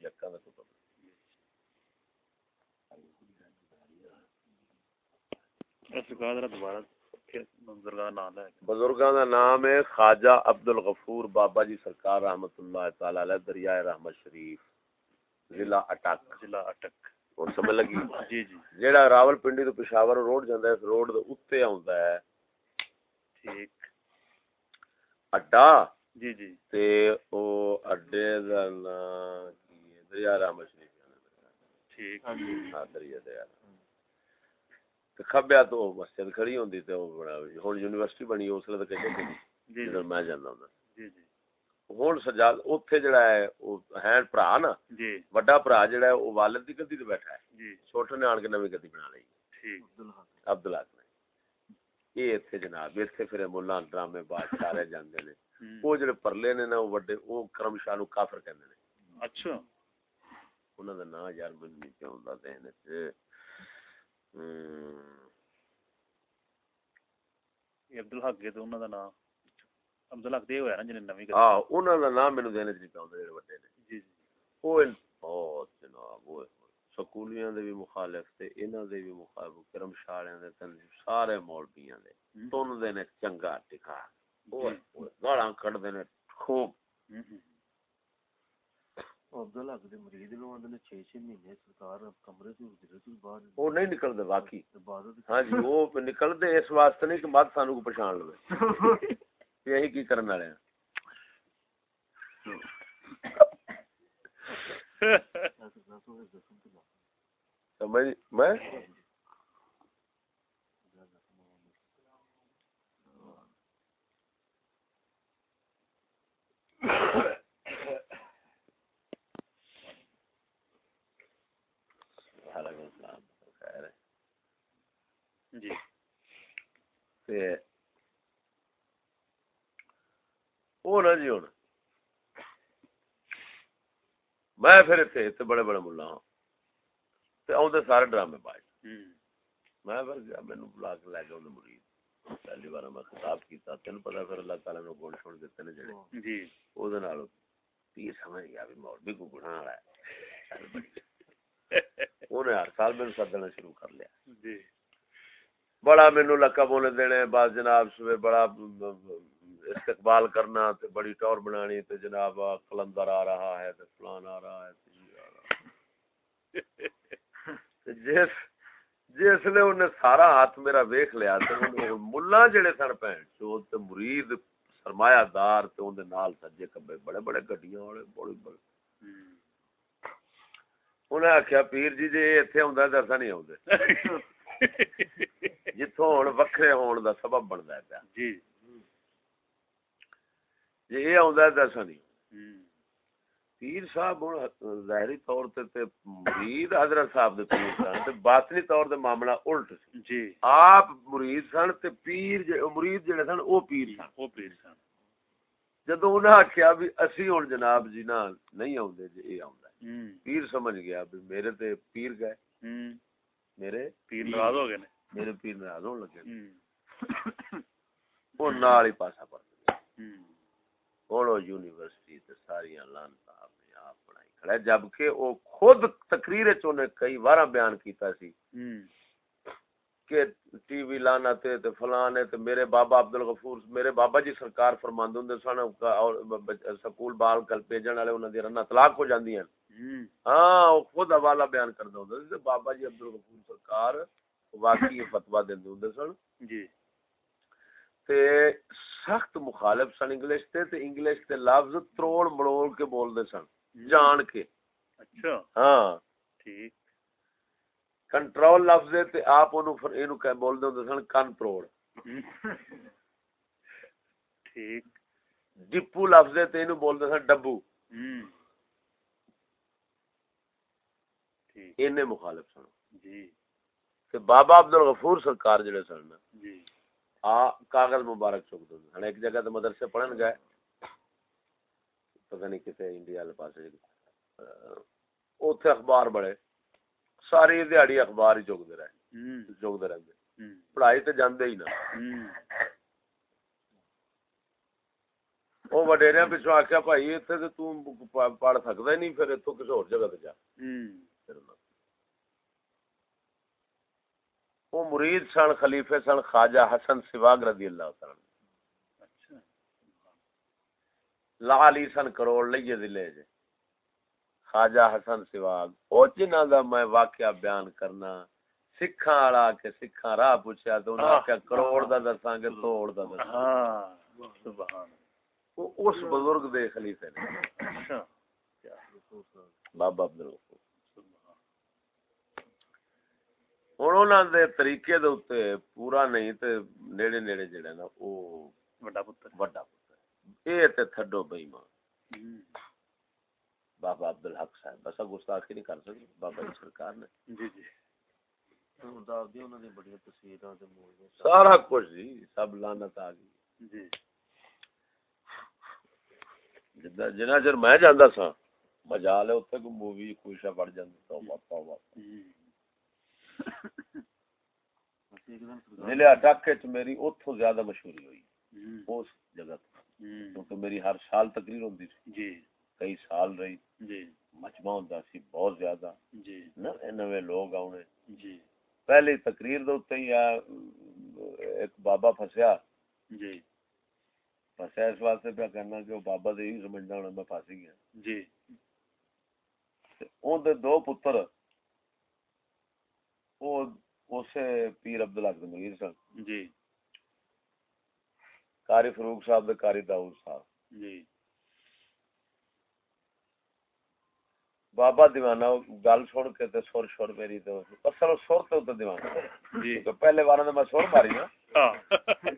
یکاں دے کتب سرکار ذرا دوبارہ پھر منظر کا نام لے کے بزرگاں دا نام ہے خواجہ عبد الغفور بابا جی سرکار رحمت اللہ تعالی علیہ دریائے رحمت شریف ضلع اٹک۔ ضلع اٹک۔ اور سمجھ لگی؟ جی جی۔ جیڑا راول پنڈی تو پشاور روڈ جاندا ہے اس روڈ دے اوتے آوندا ہے۔ ٹھیک۔ اڈا؟ جی جی۔ تے او اڈے دا نام کی ہے؟ دریا رحمت شریف۔ ٹھیک۔ ہاں دریا دریا تے کھبیا تو او مسجد کھڑی ہوندی تے او بڑا ہن یونیورسٹی بنی اس لیے تے کہتے جی جدھر میں جاندا ہوندا جی جی۔ ہن سجاد اوتھے جڑا ہے او ہے بھرا نا۔ جی۔ وڈا بھرا جڑا ہے او والد دی گدی تے بیٹھا ہے۔ جی۔ چھوٹے نے آن کے نویں گدی بنا لئی ٹھیک۔ عبداللہ نے۔ یہ اتنے جناب اتنے پھر ملا ڈرامے باز سارے جاندے نے۔ وہ جڑے پرلے نے نا وہ وڈے وہ کرم شاہ نو کافر کہندے نے۔ اچھا۔ انہاں دا نام یار مینوں نہیں پیوندا ذہن وچ۔ تو نام دے ہویا نا نویں ہاں انہاں دا نام مینوں نہیں جڑے نے جی جی بہت جناب وہ سکولیاں دے بھی مخالف تے انہاں دے بھی مخالف کرم دے سارے مولویاں دے ہوں۔ تن دے نے چنگا ٹکا جی۔ گالاں کڈ نے خوب۔ عبداللہ دے مرید نو آندے نے 6-6 مہینے سرکار کمرے سے حجرے تو باہر وہ نہیں نکلدے واقعی عبادت ہاں جی وہ نکلدے اس واسطے نہیں کہ بعد سانو کو پہچان کہ یہی کی کرن والے ہیں۔ سمجھ میں؟ وعلیکم السلام خیر ہے جی تے او نا جی ہن میں پھر اتنے اتنے بڑے بڑے ملا ہاں تے سارے ڈرامے ہوں۔ میں پھر گیا مینو بلا کے لے گیا مرید پہلی بار میں خطاب کیتا تین پتا پھر اللہ تعالی نے گل چھوڑ دیتے نے جڑے جی او دے نال پیر سمجھ گیا بھی مولوی کو گناہ والا ہے اونے ہر سال مینوں سدنا شروع کر لیا جی بڑا مینو لقب ہونے دینے بعد جناب سوے بڑا استقبال کرنا تے بڑی ٹور بنانی تے جناب آ کلندر آ رہا ہے تے فلان آ رہا ہے تے آ رہا ہے۔ جس جس نے انہیں سارا ہاتھ میرا ویکھ لیا تے انہیں ملا جڑے سن پہن چو تے مرید سرمایہ دار تے اون دے نال سجے کبے بڑے بڑے گڈیاں والے بڑے بڑے۔ انہیں آخیا پیر جی جی ایتھے ہوندا تے اساں نہیں آوندے ہون وکھرے ہون دا سبب بندا ہے جی جی یہ آندا ہے ایسا پیر صاحب ہن ظاہری طور تے تے مرید حضرت صاحب دے پیر سن تے باطنی طور تے معاملہ الٹ سی جی آپ مرید سن تے پیر مرید جڑے سن او پیر سن او پیر سن جدو آخیا بھی اسی ہن جناب جی نہ نہیں آ جی پیر سمجھ گیا بھی میرے تے پیر گئے میرے پیر ناراض ہو گئے میرے پیر ناراض ہون لگے وہ نال ہی پاسا پڑ گیا اوڑو یونیورسٹی تے ساری لانتا اپنے آپ پڑھائی کھڑے جبکہ وہ خود تقریر چونے کئی وارہ بیان کیتا سی کہ ٹی وی لانا تے تے فلاں تے میرے بابا عبد الغفور میرے بابا جی سرکار فرماند ہوندے سن اور سکول بال کل بھیجن والے انہاں دی رنا طلاق ہو جاندیاں ہاں او خود حوالہ بیان کردا ہوندا تے بابا جی عبد الغفور سرکار واقعی فتوا دیندے ہوندے سن۔ جی۔ تے سخت مخالف سن انگلش تے تے انگلش تے لفظ تروڑ مڑوڑ کے بولدے سن جان کے۔ اچھا۔ ہاں۔ ٹھیک۔ کنٹرول لفظ تے آپ اونوں پھر اینو کہ بولدے ہوندے سن کن تروڑ۔ ٹھیک۔ ڈپو لفظ تے اینو بولدے سن ڈبو۔ ٹھیک اینے مخالف سن۔ جی۔ تے بابا عبد الغفور سرکار جڑے سن جی۔ آ کاغذ مبارک چک دے ہن ایک جگہ تے مدرسے پڑھن گئے۔ پتہ نہیں کتے انڈیا والے پاسے اوتھے اخبار بڑے ساری دیہڑی اخبار ہی چکتے رہے۔ ہوں۔ چکتے رہتے ہوں۔ پڑھائی تے جاندے ہی نہ ہوں۔ وہ وڈیریاں پیچھوں آخیا بھائی اتنے تے تو پ- پڑھ سکدا ہی نہیں پھر اتوں کسی اور جگہ تے جا ہوں پھر انہاں- وہ مرید سن خلیفے سن خواجہ حسن سواگ رضی اللہ تعالی۔ اچھا۔ لا علی سن کروڑ لئیے ضلع جے۔ خواجہ حسن سواگ او جنہاں دا میں واقعہ بیان کرنا سکھاں والا کہ سکھاں راہ پوچھیا تو انہاں آخیا کروڑ دا دساں گے توڑ دا دساں ہاں سبحان۔ اس بزرگ دے خلیفے نے۔ اچھا۔ بابا عبد الغفور سبحان ہوں انہوں دے طریقے دے اتنے پورا نہیں تے نیڑے نیڑے جڑا نا او بڑا پتر بڑا پتر اے تے تھڈو بے ایمان بابا عبد صاحب بس گستاخی نہیں کر سکتے بابا جی سرکار نے جی جی سارا کچھ جی سب لانت آ گئی جنا چر میں جانا سا مزا لیا اتنے کوئی مووی کوئی شا پڑ جاتا ملیا ڈاکے چ میری اتھوں زیادہ مشہوری ہوئی۔ اس جگہ کیونکہ میری ہر سال تقریر ہوندی جی۔ کئی سال رہی۔ جی۔ مجمع ہوندا بہت زیادہ۔ جی۔ نوے لوگ آونے۔ پہلی تقریر ایک بابا فسیا جی۔ اس واسطے پہ کہنا کہ بابا دے ہی سمجھنا ہونا میں پھاسی گیا۔ دو پتر اسے پیر دے مرید سن جی۔ قاری فروخ صاحب دے قاری داؤد صاحب۔ جی۔ بابا دیوانہ گل سن کے تے سر شر میری اصل سر تے تے دیوانہ۔ جی۔ پہلے تے میں سر ماری نا۔ ہاں۔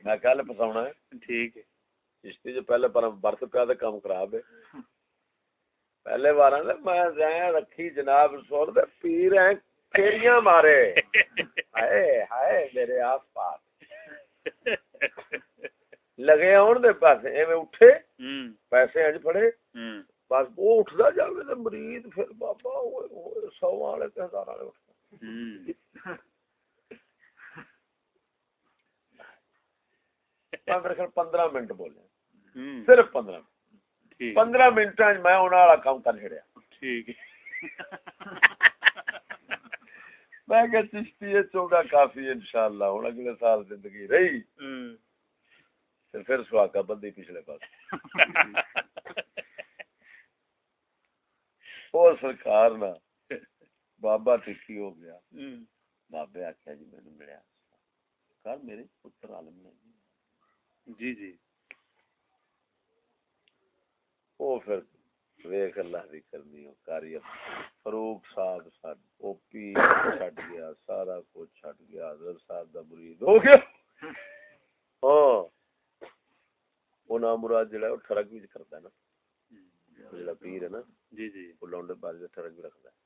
میں کہل پساونا ہے۔ ٹھیک ہے۔ چشتی جو پہلے پر برت پیا تے کام خراب ہے پہلے تے میں رکھی جناب سر تے پیر ہیں۔ کیڑیاں مارے۔ ہائے ہائے میرے آس پاس لگے آن دے پیسے ایویں اٹھے۔ پیسے اج پڑے بس وہ اٹھدا جاوے تے مرید پھر بابا اوئے اوئے سو والے تے ہزار والے پندرہ منٹ بولے۔ صرف پندرہ۔ منٹ پندرہ منٹ میں والا کام کر چھڑیا۔ ٹھیک۔ میں کہ چشتی ہے کافی انشاءاللہ ہن اگلے سال زندگی رہی۔ تے پھر سواگا بندی پچھلے پاس۔ او سرکار نا بابا ٹکی ہو گیا۔ بابے آخیا جی مینوں ملیا۔ کر میرے پتر عالم نے۔ جی جی۔ او پھر ویکھ اللہ دی کرنی او کاری فروخ صاحب ساڈ او پی چھڈ گیا سارا کچھ چھڈ گیا حضرت صاحب دا مرید۔ ہو گیا۔ ہاں۔ او نام مراد جڑا او ٹھرک بھی کردا ہے نا۔ جڑا پیر ہے نا۔ جی جی۔ او لونڈے بار جو ٹھرک بھی رکھدا ہے۔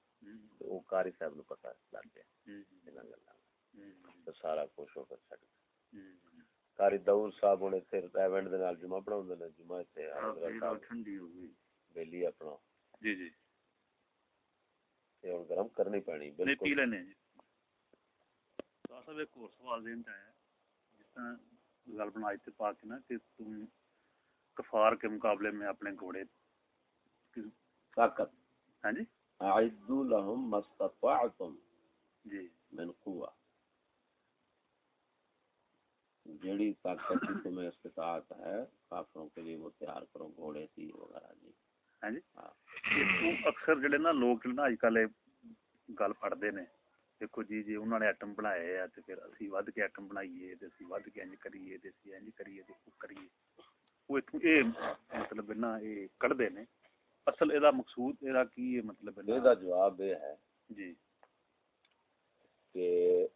تے او قاری صاحب نو پتہ لگ گیا۔ انہاں گلاں تے سارا کچھ ہو کر چھڈ گیا۔ قاری داؤد صاحب ہن ایتھے ایونٹ دے نال جمعہ پڑھاوندے نے جمعہ حضرت صاحب۔ ٹھنڈی ہو گئی۔ بیلی اپنا جی جی گرم کرنی پڑنی نہیں پی بالکل لینے جی تو صاحب ایک اور سوال ذہن چ آیا جس طرح گل بنائی تھی پا کے نا کہ تم کفار کے مقابلے میں اپنے گھوڑے طاقت ہاں جی اعدوا لهم ما استطعتم جی من جیڑی طاقت کی تمہیں استطاعت ہے کافروں کے لیے وہ تیار کرو گھوڑے تیر وغیرہ جی جی یہ تو اکثر جڑے نا لوگ نا اج کل گل پڑھتے نے دیکھو انہوں نے ایٹم بنائے ہے تے پھر اسی ود کے ایٹم بنائیے تے اسی ود کے انج کریے تے اسی انج کریے تے او کریے وہ اتوں اے مطلب ہے اصل مطلب جی کہ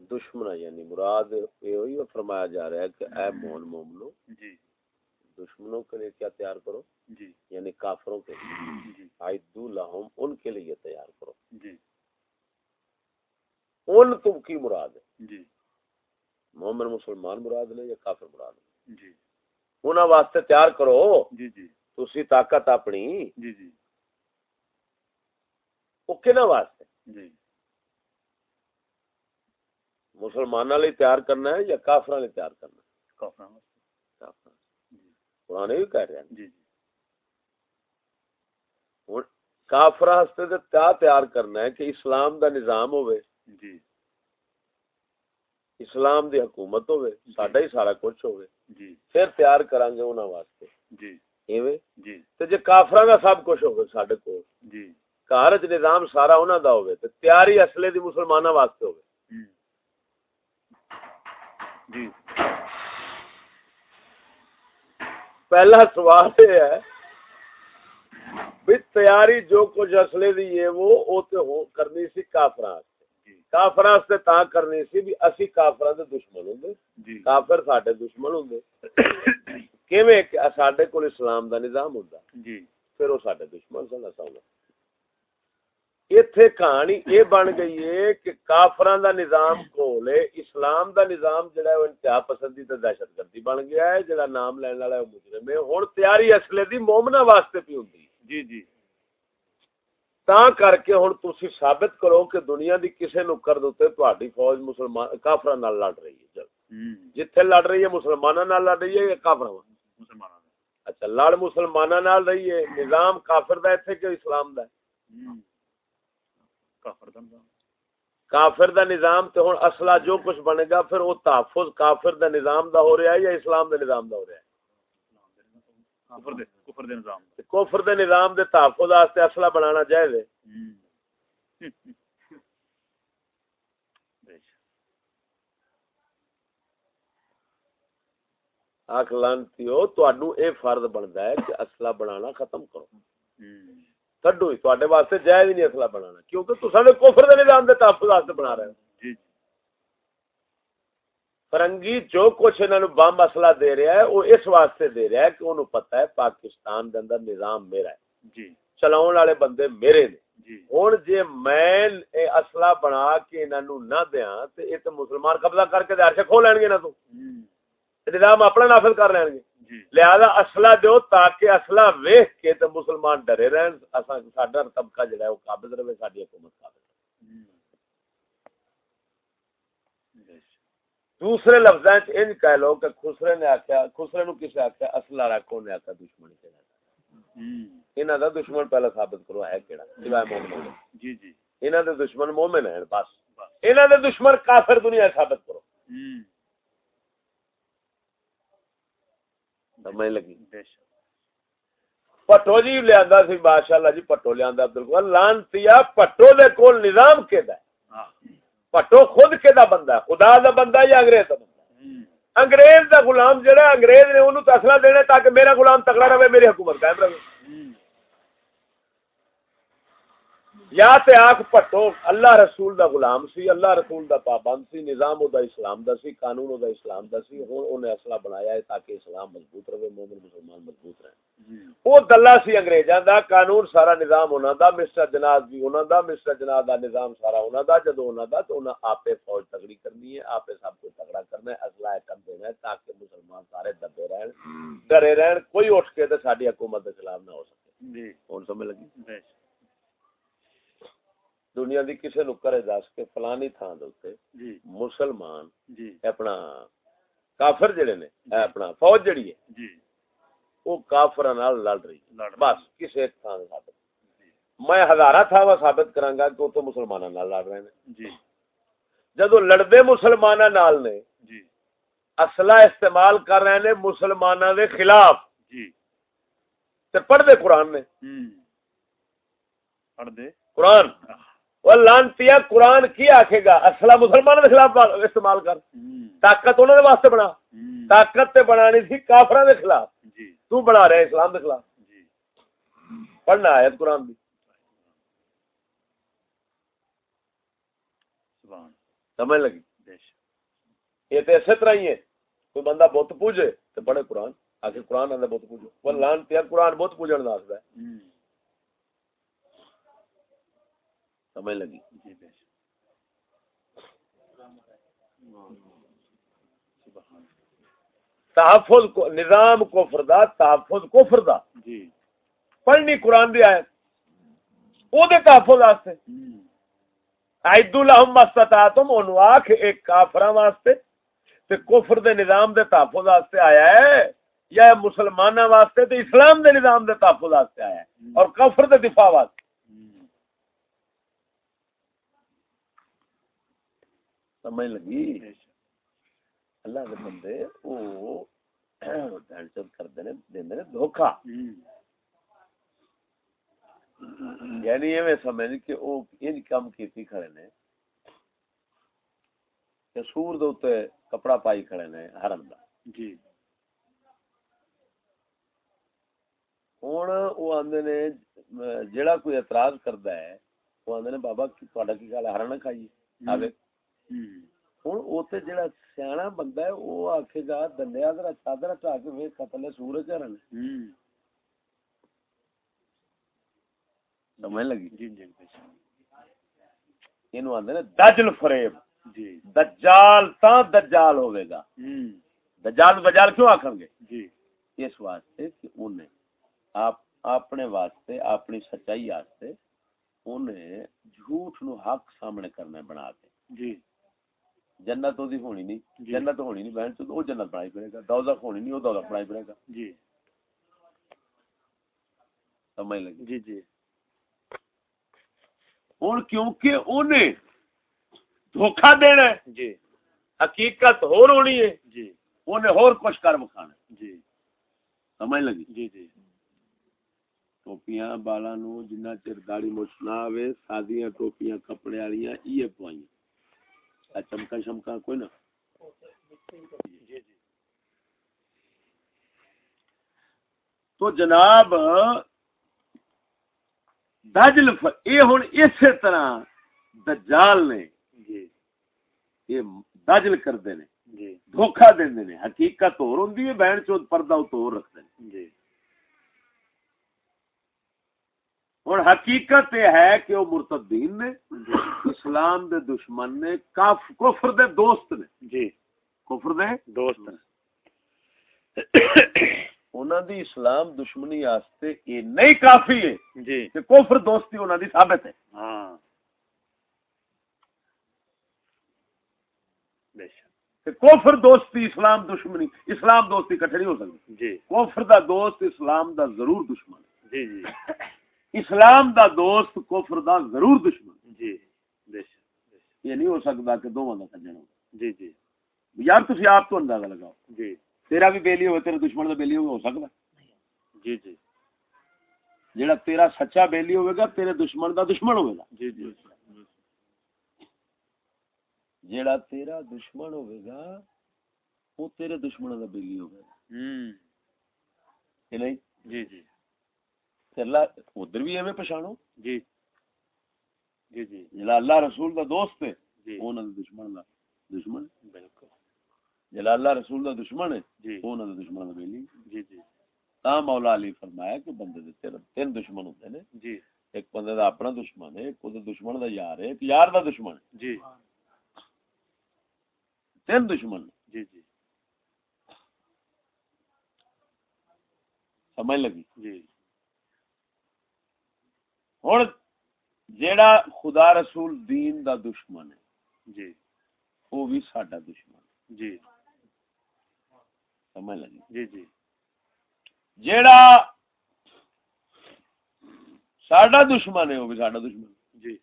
دشمن یعنی مراد یہ ہوئی فرمایا جا رہا ہے کہ اے مومن مومنو جی دشمنوں کے لیے کیا تیار کرو؟ جی۔ یعنی کافروں کے لیے۔ جی۔ آئدو لہم ان کے لیے تیار کرو۔ جی۔ ان تم کی مراد ہے۔ جی۔ محمد مسلمان مراد نے یا کافر مراد نے جی۔ انہاں واسطے تیار کرو۔ جی جی۔ تسی طاقت اپنی۔ جی جی۔ او کنا واسطے؟ جی۔ مسلماناں لئی تیار کرنا ہے یا کافراں لئی تیار کرنا ہے؟ کافراں قرآن بھی کہہ رہا ہے جی جی۔ کافراں واسطے تے کیا تیار کرنا ہے کہ اسلام دا نظام ہوے جی۔ اسلام دی حکومت ہوے ساڈا ہی سارا کچھ ہوے جی۔ پھر تیار کران گے انہاں واسطے۔ جی۔ ایویں؟ جی۔ تے جے کافراں دا سب کچھ ہوے ساڈے کول جی۔ گھر وچ نظام سارا انہاں دا ہوے تے تیاری اصلے دی مسلماناں واسطے ہم۔ جی۔ پہلا سوال یہ ہے بھی تیاری جو کچھ اصلے دی ہے وہ او تے ہو کرنی سی کافراں واسطے جی۔ واسطے تا کرنی سی بھی اسی کافراں دے دشمن ہوندے۔ جی۔ کافر ساڈے دشمن ہوندے۔ کیویں کہ ساڈے کول اسلام دا نظام ہوندا۔ جی۔ پھر وہ ساڈے دشمن سن اصل ایتھے کہانی یہ بن گئی ہے کہ کافراں دا نظام کولے اسلام دا نظام جڑا ہے وہ انتہا پسندی تے دہشت گردی بن گیا ہے جڑا نام لین والا ہے مجرم ہے۔ ہن تیاری اصلے دی مومنا واسطے پی ہوندی۔ جی جی۔ تا کر کے ہن تسی ثابت کرو کہ دنیا دی کسے نکر دے تہاڈی فوج مسلمان کافراں نال لڑ رہی ہے۔ جتھے لڑ رہی ہے مسلماناں نال لڑ رہی ہے یا کافراں نے اچھا لڑ مسلماناں نال رہی ہے۔ نظام کافر دا ایتھے کہ اسلام دا ہے۔ کافر دا نظام۔ تے ہن اصلہ جو کچھ بنے گا پھر وہ تحفظ کافر دا نظام دا ہو رہا ہے یا اسلام دا نظام دا ہو رہا ہے؟ کفر دے کفر دے نظام دے نظام دے تحفظ واسطے اصلہ بنانا جائز ہے۔ آکھ لانتیو تانوں اے فرض بندا ہے کہ اصلہ بنانا ختم کرو۔ ہی تواڈے واسطے جائز ہی نہیں اصلہ بنانا کیونکہ تساں دے کفر دے نظام دے تحفظ واسطے بنا رہے ہو فرنگی جو کچھ انہوں نے بم اصلہ دے رہا ہے وہ اس واسطے دے رہا ہے کہ انہوں پتہ ہے پاکستان دے اندر نظام میرا ہے جی چلاؤن والے بندے میرے نے ہوں جے میں اے اصلہ بنا کے انہوں نہ دیاں تے یہ تو مسلمان قبضہ کر کے دار سے کھو لین گے نہ تو۔ تے نظام اپنا نافذ کر لین گے لہذا اصلہ دیو تاکہ اصلہ ویکھ کے تے مسلمان ڈرے رہن۔ اساں ساڈا طبقہ جڑا ہے وہ قابض رہے ساڈی حکومت قابض۔ دوسرے لفظاں وچ انج کہہ لو کہ خسرے نے آکھیا خسرے نو کسے آکھیا اصلہ رکھو نے آکھیا دشمن ہم۔ انہاں دا دشمن پہلا ثابت کرو ہے کیڑا؟ سوائے مومن۔ جی جی۔ انہاں دے دشمن مومن ہیں بس۔ انہاں دے دشمن کافر دنیا ثابت کرو ہم۔ سمجھ لگی۔ پٹو جی لیا سی اللہ جی پٹو لیا عبد لانتیا پٹو دے کول نظام ہے؟ ہاں۔ پٹو خود کیدا بندہ ہے؟ خدا دا بندہ یا انگریز دا بندہ۔ انگریز دا غلام جڑا انگریز نے انہوں تسلا دینا تاکہ میرا غلام تکڑا رہے میری حکومت قائم رہے ہم۔ یا تے آکھ پٹو اللہ رسول دا غلام سی اللہ رسول دا پابند سی نظام دا اسلام دا سی قانون دا اسلام دا سی ہن انہیں اصلہ بنایا ہے تاکہ اسلام مضبوط رہے مومن مسلمان مضبوط رہے۔ ہم۔ وہ دلہ سی انگریزاں دا قانون سارا نظام انہاں دا مسٹر جناز بھی انہاں دا مسٹر جناز دا نظام سارا انہاں دا جدو انہاں دا تو انہاں آپے فوج تگڑی کرنی ہے آپے سب کچھ تگڑا کرنا ہے اصلہ کم دینا ہے تاکہ مسلمان سارے دبے رہن ڈرے رہن کوئی اٹھ کے تے ساڈی حکومت کے خلاف نہ ہو سکے۔ جی۔ ہن سمجھ لگی؟ دنیا دی کسے نکر دس کے فلانی تھان دے جی۔ مسلمان جی۔ اپنا کافر جڑے نے اے اپنا فوج جڑی ہے جی۔ وہ کافراں نال لڑ رہی بس کسے ایک تھان ثابت۔ میں ہزارہ تھاواں ثابت کراں گا کہ اوتھے مسلماناں نال لڑ رہے نے۔ جی۔ جدو لڑدے مسلماناں نال نے جی۔ اسلحہ استعمال کر رہے نے مسلماناں دے خلاف۔ جی۔ تے پڑھ دے قرآن نے۔ پڑھ دے قرآن۔ لانتیا قرآن کی آکھے گا؟ اسلحہ مسلمانوں کے خلاف استعمال کر۔ طاقت انہوں نے واسطے بنا۔ طاقت تے بنانی تھی کافراں دے خلاف۔ جی۔ تو بنا رہے اسلام دے خلاف۔ جی۔ پڑھنا آیت قرآن سبحان۔ سمجھ لگی؟ یہ تو اسی طرح ہی ہے۔ کوئی بندہ بت پوجے تو پڑھے قرآن آخر قرآن آدھا بت پوجو وہ لانتیا قرآن بت پوجن دستا ہے ہوں سمجھ لگی۔ جی تحفظ کو نظام کفر دا تحفظ کفر دا۔ جی۔ پڑھنی قرآن دی آیت۔ او دے تحفظ واسطے۔ عید الحم مستطاعتم انو آکھ ایک کافراں واسطے۔ تے کفر دے نظام دے تحفظ واسطے آیا ہے۔ یا مسلماناں واسطے تے اسلام دے نظام دے تحفظ واسطے آیا ہے۔ اور کفر دے دفاع واسطے ہوں سمجھ لگی؟ اللہ دے بندے او دیندے نے دھوکا یعنی سمجھ کہ او ان کم کیتی کھڑے نے۔ سور دے اوتے کپڑا پائی کھڑے نے حرم دا۔ جی۔ ہن او آندے نے جیڑا کوئی اعتراض کردا ہے وہ آندے نے بابا تہاڈا کی گل ہرن آوے۔ ہوں۔ سیاںا بندہ ہے او آکھے گا دنیا ذرا چادر ہٹا کے ویکھ قتل سورج ہرن ہوں۔ سمجھ لگی؟ جی جی بے شک اینو آندے نے دجل فریب۔ جی۔ دجال تا دجال ہوے گا۔ دجال دجال کیوں آکھن گے؟ جی۔ اس واسطے کہ انہیں آپ اپنے واسطے اپنی سچائی واسطے انہیں جھوٹ نو حق سامنے کرنا بنا کے جی۔ جنت دی ہونی نہیں جی۔ جنت ہونی نہیں بہن چود وہ جنت بنائی پڑے گا۔ دوزخ ہونی نہیں وہ دوزخ بنائی پڑے گا۔ جی۔ سمجھ لگی؟ جی جی۔ ہوں کیونکہ انہیں دھوکا دینا ہے جی۔ حقیقت ہور ہونی ہے جی۔ انہیں ہور کچھ کر مکھانا جی۔ سمجھ لگی؟ جی جی۔ ٹوپیاں بالاں نو جنہ چر داڑھی مچ نہ آوے سادیاں ٹوپیاں کپڑے والیاں یہ پوائیں چمکا شمکا کوئی نہ جی جی تو جناب دجل. یہ ہوں اسی طرح دجال نے جی۔ یہ دجل کرتے نے جی۔ دھوکھا دیندے نے حقیقت اور ہوندی ہے بہن چود پردہ تو اور رکھتے ہیں جی۔ اور حقیقت یہ ہے کہ وہ مرتدین نے اسلام دے دشمن نے کفر دے دوست نے۔ جی۔ کفر دے دوست انہاں دی اسلام دشمنی واسطے یہ نہیں کافی ہے جی۔ کہ کفر دوستی انہاں دی ثابت ہے۔ ہاں۔ بے شک۔ کہ کفر دوستی اسلام دشمنی اسلام دوستی کٹھے نہیں ہو سکتی۔ جی۔ کفر دا دوست اسلام دا ضرور دشمن جی جی۔ اسلام دا دوست کفر دا ضرور دشمن جی بے شک یہ نہیں ہو سکتا کہ دونوں دا سجن ہو۔ جی جی۔ یار تسی آپ تو اندازہ لگاؤ۔ جی۔ تیرا بھی بیلی ہوئے تیرے دشمن دا بیلی ہوئے ہو سکتا جی جی۔ جیڑا تیرا سچا بیلی ہوئے گا تیرے دشمن دا دشمن ہوئے گا۔ جی جی۔ جیڑا تیرا دشمن ہوئے گا وہ تیرے دشمن دا بیلی ہوئے گا۔ کہ نہیں؟ جی جی۔ تے اللہ ادھر بھی ایویں پچھانو؟ جی۔ جی جی۔ جیڑا اللہ رسول دا دوست ہے جی۔ انہاں دا دشمن دا دشمن۔ بالکل۔ جیڑا اللہ رسول دا دشمن ہے جی۔ انہاں دا دشمن دا بیلی جی جی۔ تا مولا علی فرمایا کہ بندے دے تیرے تین دشمن ہوندے نے۔ جی۔ ایک بندے دا اپنا دشمن ہے ایک اودے دشمن دا یار ہے ایک یار دا دشمن ہے۔ جی۔ تین دشمن۔ جی جی۔ سمجھ لگی؟ جی۔ ہوں جیڑا خدا رسول دین دا دشمن ہے جی۔ وہ بھی ساڈا دشمن جی۔ سمجھ لگی؟ جی جی۔ جیڑا ساڈا دشمن ہے وہ بھی ساڈا دشمن جی۔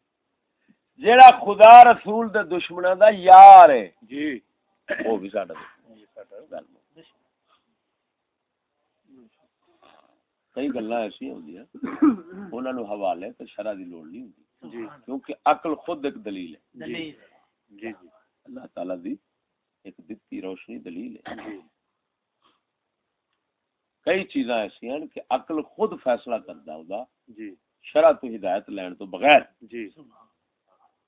جیڑا خدا رسول دے دشمناں دا یار ہے جی۔ وہ بھی ساڈا دشمن یہ ساڈا گل مک۔ کئی گلاں ایسی ہوندیاں انہاں نو حوالے تے شرع دی لوڑ نہیں ہوندی۔ جی۔ کیونکہ عقل خود ایک دلیل ہے۔ جی۔ جی جی۔ اللہ تعالی دی ایک دتی روشنی دلیل ہے۔ کئی چیزاں ایسی ہیں کہ عقل خود فیصلہ کردا ہوگا جی۔ شرع تو ہدایت لین تو بغیر۔ جی۔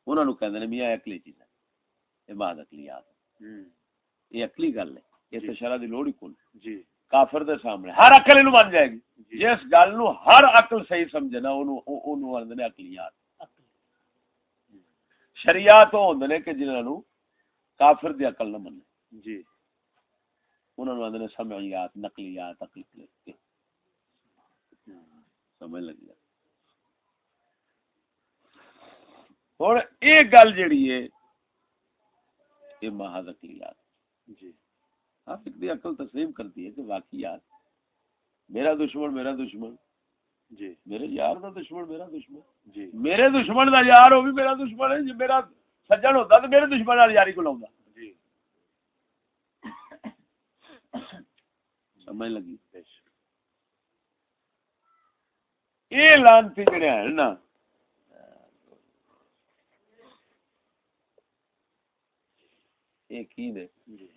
انہاں نو کہندے نے میاں عقلی چیز ہے۔ یہ بعد عقلیات ہوں۔ یہ عقلی گل ہے۔ یہ تے۔ شرع دی لوڑ ہی کوئی جی۔ کافر دے سامنے۔ ہر عقل اینو مان جائے گی۔ جی۔ جس گل نو ہر عقل صحیح سمجھے نا اونوں اونوں آندے نے عقلیات۔ شریعت او ہوندے نے کہ جنہاں نو کافر دی عقل نہ مننے جی۔ انہاں نو آندے نے سمعیات نقلیات عقل سمجھ لگ گیا۔ ہن یہ گل جڑی ہے یہ محض عقلیات۔ جی۔ ایک دی عقل تسلیم کرتی ہے کہ واقعات میرا دشمن میرا دشمن۔ جی۔ میرے یار دا دشمن میرا دشمن۔ جی۔ میرے دشمن دا یار وہ بھی میرا دشمن ہے۔ جی میرا سجن ہوتا تو میرے دشمن والی یاری کو لاؤں جی۔ سمجھ لگی۔ یہ لانتی جڑے ہیں نا یہ کی نے جی۔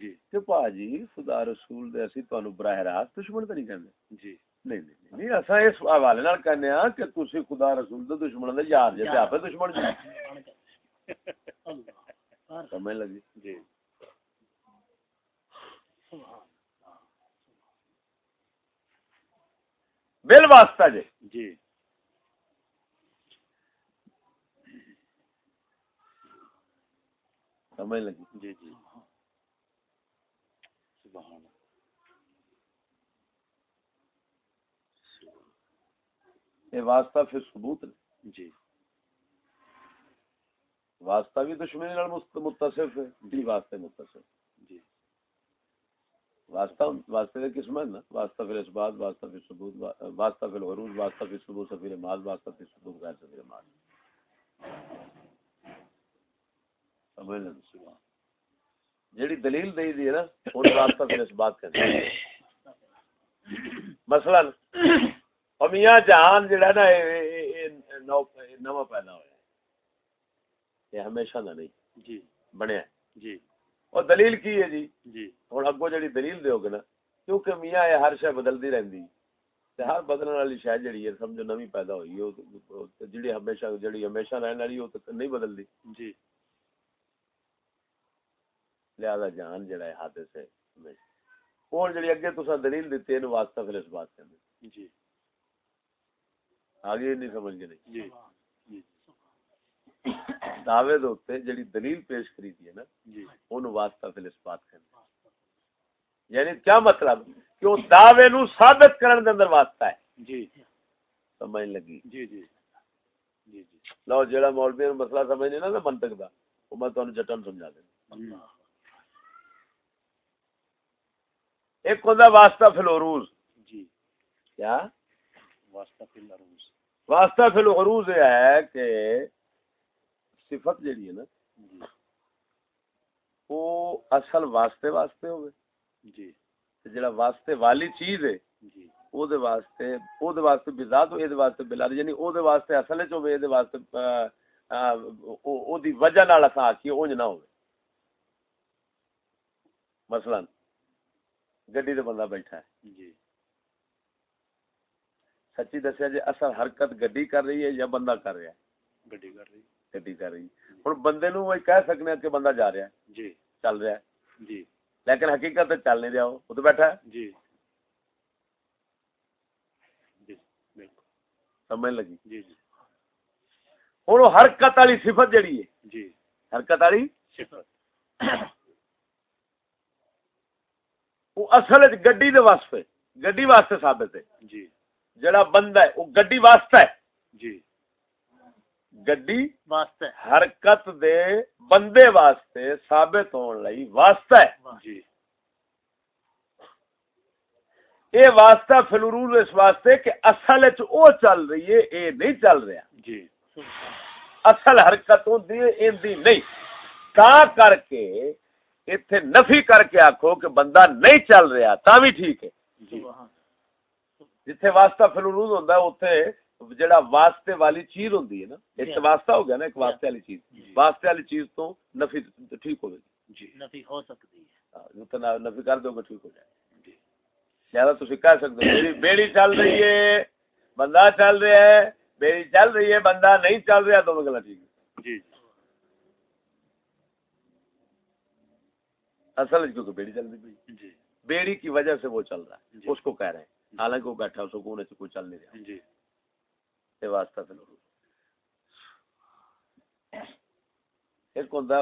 جی۔ کہ پاجی خدا رسول دے اسی تانوں براہ راست دشمن تے نہیں کہندے؟ جی۔ نہیں نہیں نہیں اساں اس حوالے نال کہنے ہاں کہ تسی خدا رسول دے دشمن دے یار جے تے آپے دشمن جی۔ سمجھ لگی؟ جی۔ بل واسطہ جے۔ جی۔ سمجھ لگی؟ جی جی سبحان اللہ یہ واسطہ پھر ثبوت نے جی۔ واسطہ بھی دشمنی نال متصف ہے جی واسطے متصف۔ جی۔ واسطہ واسطے کے قسم ہے نا۔ واسطہ پھر اس بات واسطہ پھر ثبوت وا- واسطہ پھر واسطہ پھر ثبوت سفیر واسطہ پھر ثبوت غیر سفیر ماض سمجھ لیں سبحان جیڑی دلیل دئی دی ہے نا ان واسطہ پھر اس بات کرتے ہیں مثلا اور میاں جہان جڑا نا نو- پیدا ہوا یہ ہمیشہ دا نہیں۔ جی۔ بنیا۔ جی۔ اور دلیل کی ہے جی؟ جی۔ ہوں اگو جڑی دلیل دیو گے نا کیونکہ میاں یہ ہر شے بدلدی رہندی۔ تے ہر بدلن والی شے جڑی ہے سمجھو نویں پیدا ہوئی ہے جڑی ہمیشہ جڑی ہمیشہ رہن والی وہ تے نہیں بدلدی۔ جی۔ لہذا جان جڑا ہے حادث ہے اور جڑی اگے تساں دلیل دتی ہے واسطہ پھر اس بات جی۔ آگے نہیں سمجھ گئے نہیں۔ جی۔ جی۔ دعوے دے اوتے جڑی دلیل پیش کری دی ہے نا جی۔ اون واسطہ پھر اس بات کہندے یعنی کیا مطلب؟ کہ وہ دعوے نو ثابت کرن دے اندر واسطہ ہے۔ جی۔ سمجھ لگی۔ جی جی۔ جی جی۔ لو جڑا مولوی نو مسئلہ سمجھ نہیں نا منطق دا وہ میں تانوں جٹن سمجھا دیں ایک ہوندا واسطہ فی العروض جی۔ کیا؟ واسطہ فی العروض واسطہ فی العروض یہ ہے کہ صفت جڑی ہے نا وہ اصل واسطے واسطے ہوے جی۔ جڑا واسطے والی چیز ہے جی۔ او دے واسطے او دے واسطے بذات او دے واسطے بلا یعنی او دے واسطے اصل وچ ہوے دے واسطے او دی وجہ نال اساں آکھیے اونج نہ ہوے مثلا گڈی تے بندہ بیٹھا ہے۔ جی۔ سچی دسیا جی اصل حرکت گڈی کر رہی ہے یا بندہ کر رہا ہے؟ گڈی کر رہی گڈی کر رہی بندے نو وہی کہہ سکنے ہیں کہ بندہ جا رہا ہے۔ جی۔ چل رہا ہے۔ جی۔ لیکن حقیقت تے چل نہیں رہا وہ۔ تو بیٹھا ہے۔ جی۔ جی بالکل۔ سمجھ لگی؟ جی جی۔ وہ حرکت والی صفت جڑی ہے۔ جی۔ حرکت والی صفت۔ وہ اصل گڈی دے واسطے گڈی واسطے ثابت ہے۔ جی۔ جڑا بندہ ہے وہ گڈی واسطہ ہے۔ جی۔ گڈی واسطہ حرکت دے بندے واسطے ثابت ہون لئی واسطہ ہے۔ جی۔ یہ واسطہ فلورول اس واسطے کہ اصل وچ او چل رہی ہے اے نہیں چل رہا۔ جی۔ اصل حرکت ہوندی ہے ایندی نہیں۔ تا کر کے ایتھے نفی کر کے آکھو کہ بندہ نہیں چل رہا تا بھی ٹھیک ہے۔ جی۔ جتھے واسطہ فلورول ہوندا ہے اوتھے جڑا واسطے والی چیز ہوندی ہے نا ایک واسطہ ہو گیا نا ایک واسطے والی چیز۔ واسطے والی چیز تو نفی ٹھیک ہوگی جی۔ نفی ہو سکتی ہے۔ ہاں، جو تو نہ- نفی کر دو گے ٹھیک ہو جائے۔ جی۔ لہذا تسی کہہ سکتے ہو بیڑی- بیڑی چل رہی ہے بندہ چل رہا ہے بیڑی چل رہی ہے بندہ نہیں چل رہا تو گلا ٹھیک ہے۔ جی۔ اصل کیونکہ بیڑی چل رہی ہے جی۔ بیڑی کی وجہ سے وہ چل رہا ہے جی۔ اس کو کہہ رہے ہیں۔ حالانکہ وہ بیٹھا سکون سے کوئی چل نہیں رہا۔ جی۔ واسطہ ایک ہوندا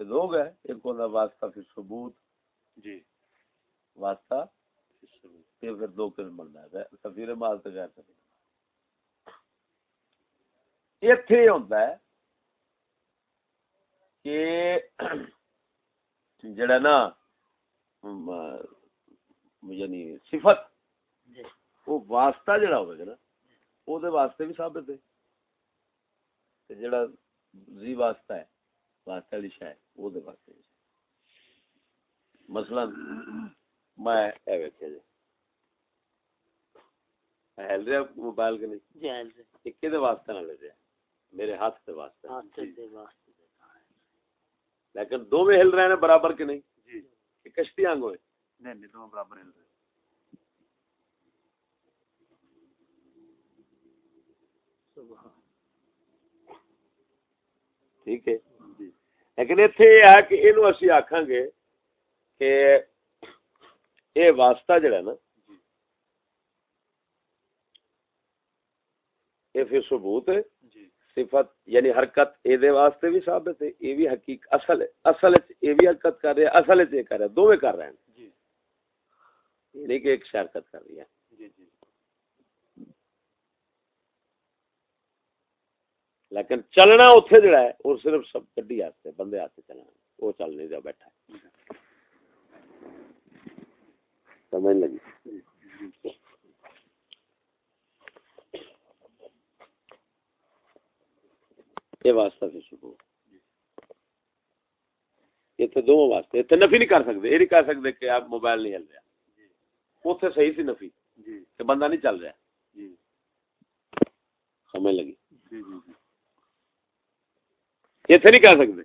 لوگ ہے ایک ہوندا واسطہ پھر ثبوت۔ جی۔ واسطہ پھر دو قسم بنتا ہے۔ سفیر مال تے غیر سفیر ایتھے ہوندا ہے کہ جڑا نا یعنی صفت وہ واسطہ جڑا ہوئے گا نا او دے واسطے بھی ثابت ہے۔ تے جڑا زی واسطہ ہے واسطہ والی شے او دے واسطے بھی مثلا میں اے ویکھیا جی۔ ہل رہا موبائل کے نہیں جائز ہے یہ کدے واسطے نہ لے رہا میرے ہاتھ سے واسطے ہاتھ دے واسطے۔ دیتا ہے لیکن دو میں ہل رہے ہیں برابر کے نہیں؟ جی۔ کشتی آنگو ہے نہیں نہیں دونوں برابر ہل رہے سبحان ٹھیک ہے۔ جی لیکن اتنے یہ ہے کہ یہ اسی آکھاں گے کہ یہ واسطہ جڑا نا یہ پھر ثبوت ہے جی۔ صفت یعنی حرکت اے دے واسطے بھی ثابت ہے یہ بھی حقیق اصل ہے اصل یہ بھی حرکت کر رہے اصل یہ کر رہے دوویں کر رہے ہیں۔ جی۔ یہ نہیں کہ ایک شے حرکت کر رہی ہے جی جی لیکن چلنا اتنے جڑا ہے وہ صرف سب گڈی بندے چلنا۔ وہ چل نہیں رہا بیٹھا سمجھ لگی؟ یہ واسطہ پھر شروع۔ اتنے دو واسطے۔ اتنے نفی نہیں کر سکتے۔ یہ نہیں کہہ سکتے کہ آپ موبائل نہیں ہل رہا۔ اتنے صحیح سی نفی۔ جی۔ کہ بندہ نہیں چل رہا۔ جی۔ سمجھ لگی؟ جی جی جی۔ اتنے نہیں کہہ سکتے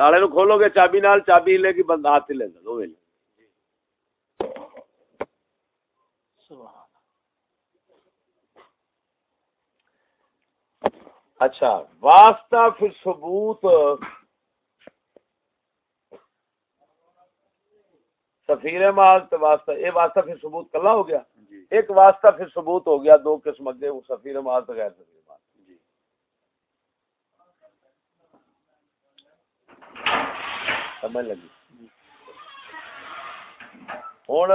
تالے نو کھولو گے چابی نال چابی لے گی بندہ ہاتھ ہی لینا دو ویلے اچھا واسطہ پھر ثبوت سفیر مال تو واسطہ یہ واسطہ پھر ثبوت کلا ہو گیا ایک واسطہ پھر ثبوت ہو گیا دو قسم اگے وہ سفیر مال تو غیر سفیر مال جی سمجھ لگی ہوں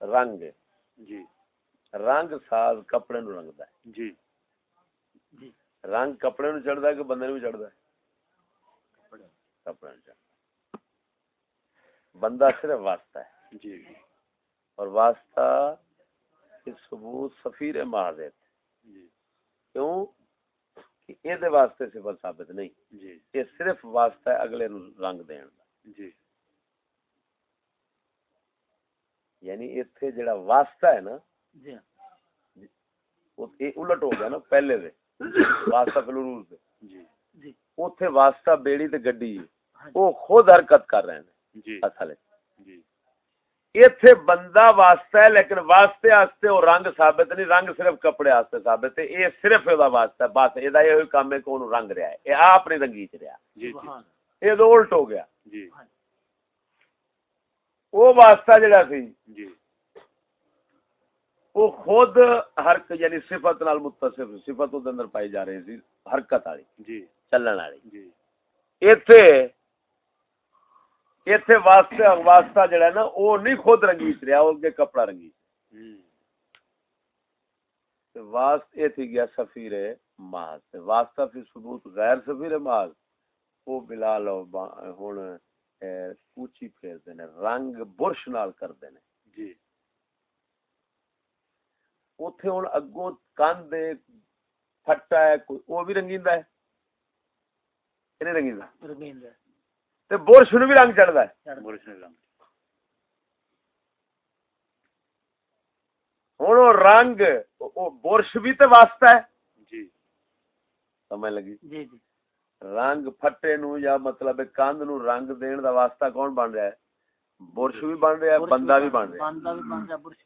رنگ جی رنگ ساز کپڑے نو رنگتا ہے جی رنگ کپڑے نو چڑھتا ہے کہ بندے نو ہے کپڑے نو بندہ صرف واسطہ ہے جی اور واسطہ کی ثبوت سفیر مہادیت جی کیوں کہ یہ دے واسطے صفت ثابت نہیں۔ جی۔ یہ صرف واسطہ ہے اگلے نو رنگ دین دا۔ جی۔ یعنی ایتھے جڑا واسطہ ہے نا جی۔ وہ یہ الٹ ہو گیا نا پہلے دے۔ واسطہ فلورول دے۔ جی۔ جی۔ اوتھے واسطہ بیڑی تے گڈی ہاں جی۔ وہ خود حرکت کر رہے ہیں۔ جی۔ اصل۔ جی۔ ایتھے بندہ واسطہ ہے لیکن واسطے واسطے وہ رنگ ثابت نہیں رنگ صرف کپڑے واسطے ثابت ہے۔ یہ صرف یہ واسطہ ہے بس یہ یہ کام ہے کہ انہوں رنگ رہا ہے۔ یہ آپ نہیں رنگی چ رہا۔ جی جی۔ یہ تو الٹ ہو گیا۔ جی۔ وہ واسطہ جڑا سی جی۔ وہ خود حرکت یعنی صفت نال متصف صفت اندر پائی جا رہی سی حرکت والی جی۔ چلن والی۔ جی۔ ایتھے ایتھے واسطہ واسطہ جڑا ہے نا وہ نہیں خود رنگیچ رہا وہ کپڑا رنگیچ ہوں۔ تے واسط یہ تھی گیا سفیر محض۔ واسطہ پھر ثبوت غیر سفیر محض۔ وہ بلال ہن کوچی پھیر نے رنگ برش نال کردے نے جی۔ اوتھے ہن اگوں کند پھٹا ہے کوئی وہ بھی رنگیندا ہے؟ نہیں رنگیندا؟ رنگین ہے۔ تے برش نو بھی رنگ چڑھدا ہے برش نے رنگ ہن وہ رنگ وہ برش بھی تے واسطہ ہے جی سمجھ لگی جی جی رنگ پھٹے نو یا مطلب ہے کند نو رنگ دین دا واسطہ کون بن رہا ہے برش بھی بن رہا ہے بندہ بھی بن رہا ہے بندہ بھی بن رہا برش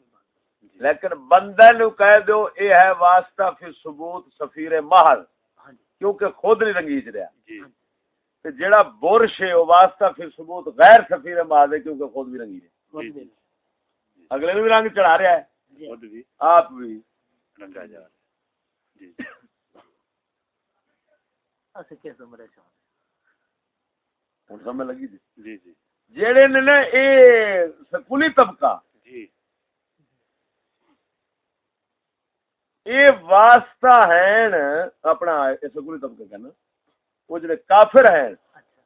لیکن بندہ نو کہہ دو اے ہے واسطہ پھر ثبوت سفیر جی کیونکہ خود نہیں رنگیچ رہا جی تے جیڑا برش ہے وہ واسطہ پھر ثبوت غیر سفیر محض ہے کیونکہ خود بھی رنگی ہے۔ اگلے بھی رنگ چڑھا رہا ہے؟ جی۔ آپ بھی۔ رنگا جا جی۔ جی۔ جی جی۔ جیڑے نے نا اے سکولی طبقہ اے واسطہ ہیں اپنا سکولی طبقہ کہنا۔ وہ جڑے کافر ہیں۔ اچھا۔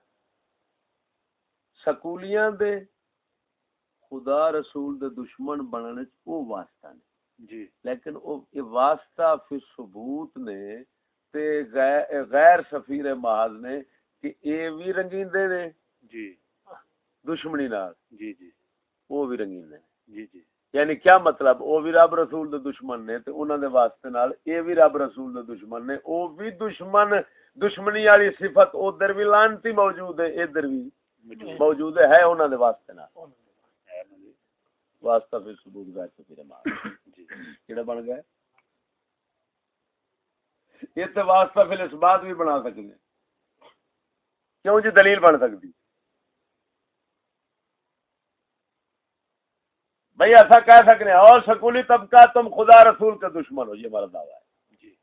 سکولیاں دے خدا رسول دے دشمن بننے او واسطہ نے۔ جی۔ لیکن او یہ واسطہ فی ثبوت نے تے غیر غیر سفیر محاذ نے کہ اے بھی رنگین دے نے۔ جی۔ دشمنی نال۔ جی جی۔ وہ بھی رنگین نے جی جی۔ یعنی کیا مطلب؟ او بھی رب رسول دے دشمن نے تے انہاں دے واسطے نال اے بھی رب رسول دے دشمن نے او بھی دشمن دشمنی والی صفت ادھر بھی لانتی موجود ہے ادھر بھی موجود ہے۔ انہاں دے واسطے نال۔ واسطہ پھر ثبوت غیر سفیر محاذ جی۔ کیڑا بن گیا یہ تو واسطہ پھر اس بات بھی بنا سکتے کیوں جی دلیل بن سکتی بھائی ایسا کہہ سکتے ہیں اور سکولی طبقہ تم خدا رسول کے دشمن ہو یہ ہمارا دعویٰ ہے۔ جی۔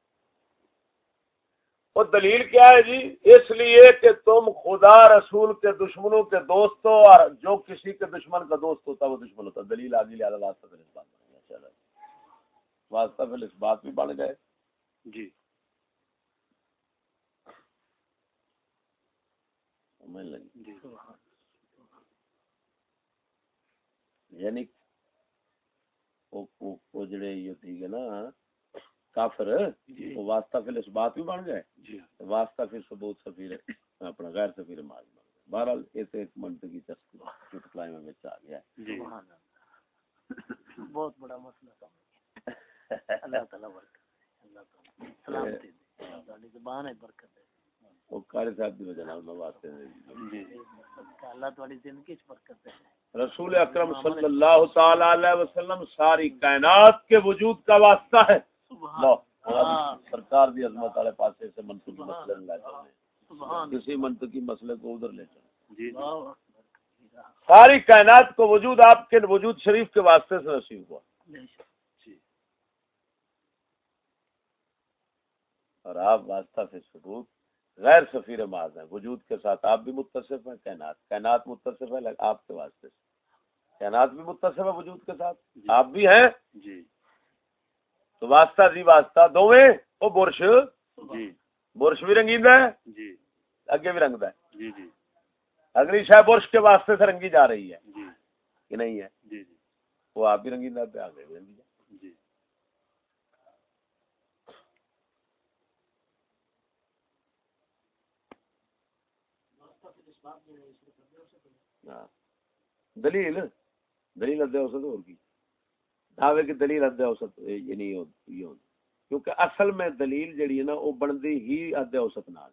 وہ دلیل کیا ہے جی؟ اس لیے کہ تم خدا رسول کے دشمنوں کے دوست ہو اور جو کسی کے دشمن کا دوست ہوتا ہے وہ دشمن ہوتا ہے۔ دلیل آگے لہٰذا واسطہ پھر اس بات بن گیا چلو واسطہ پھر اس بات بھی بن گئے۔ جی۔ جی۔ یعنی وہ جڑے یہ تھی گے نا کافر جی۔ وہ واسطہ پھر اس بات بھی بن گئے۔ جی۔ واسطہ پھر ثبوت سفیر اپنا غیر سفیر مال بن گئے۔ بہرحال یہ تو ایک منطقی چٹکلائی میں بچ آ گیا۔ جی۔ سبحان اللہ۔ بہت بڑا مسئلہ سمجھ اللہ تعالیٰ برکت اللہ تعالیٰ۔ سلامتی دے۔ زبان ہے برکت دے۔ وہ قاری صاحب کی وجہ نال میں واسطے دے دی۔ جی اللہ تعالی زندگی چ برکت دے۔ رسول اکرم صلی اللہ تعالی علیہ وسلم ساری کائنات کے وجود کا واسطہ ہے۔ سبحان اللہ سرکار دی عظمت والے پاسے سے منطقی مسئلے لے سبحان کسی منطقی مسئلے کو ادھر لے چلیں جی جی۔ ساری کائنات کو وجود آپ کے وجود شریف کے واسطے سے نصیب ہوا۔ بے شک۔ جی۔ اور آپ واسطہ سے ثبوت غیر سفیر ماض ہیں وجود کے ساتھ آپ بھی متصف ہیں کائنات کائنات متصف ہے آپ کے واسطے سے۔ کائنات بھی متصف ہے وجود کے ساتھ؟ جی۔ آپ بھی ہیں؟ جی۔ تو واسطہ جی واسطہ دوویں وہ برش۔ جی۔ برش بھی رنگیندا ہے؟ جی۔ اگے بھی رنگدا ہے۔ جی جی۔ اگلی شاہ برش کے واسطے سے رنگی جا رہی ہے۔ جی۔ کہ نہیں ہے؟ جی جی۔ وہ آپ بھی رنگیندا ہے آگے بھی رنگی ہاں. دلیل دلیل حد اوسط اور کی؟ دعوے کی دلیل حد اوسط یعنی یہ ہوتی کیونکہ اصل میں دلیل جڑی ہے نا، وہ بندی ہی حد اوسط نال.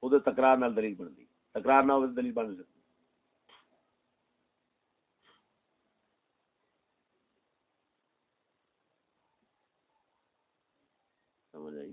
او تکرار نال دلیل بنتی. تکرار نہ ہوے دلیل بن سکتی. سمجھ آئی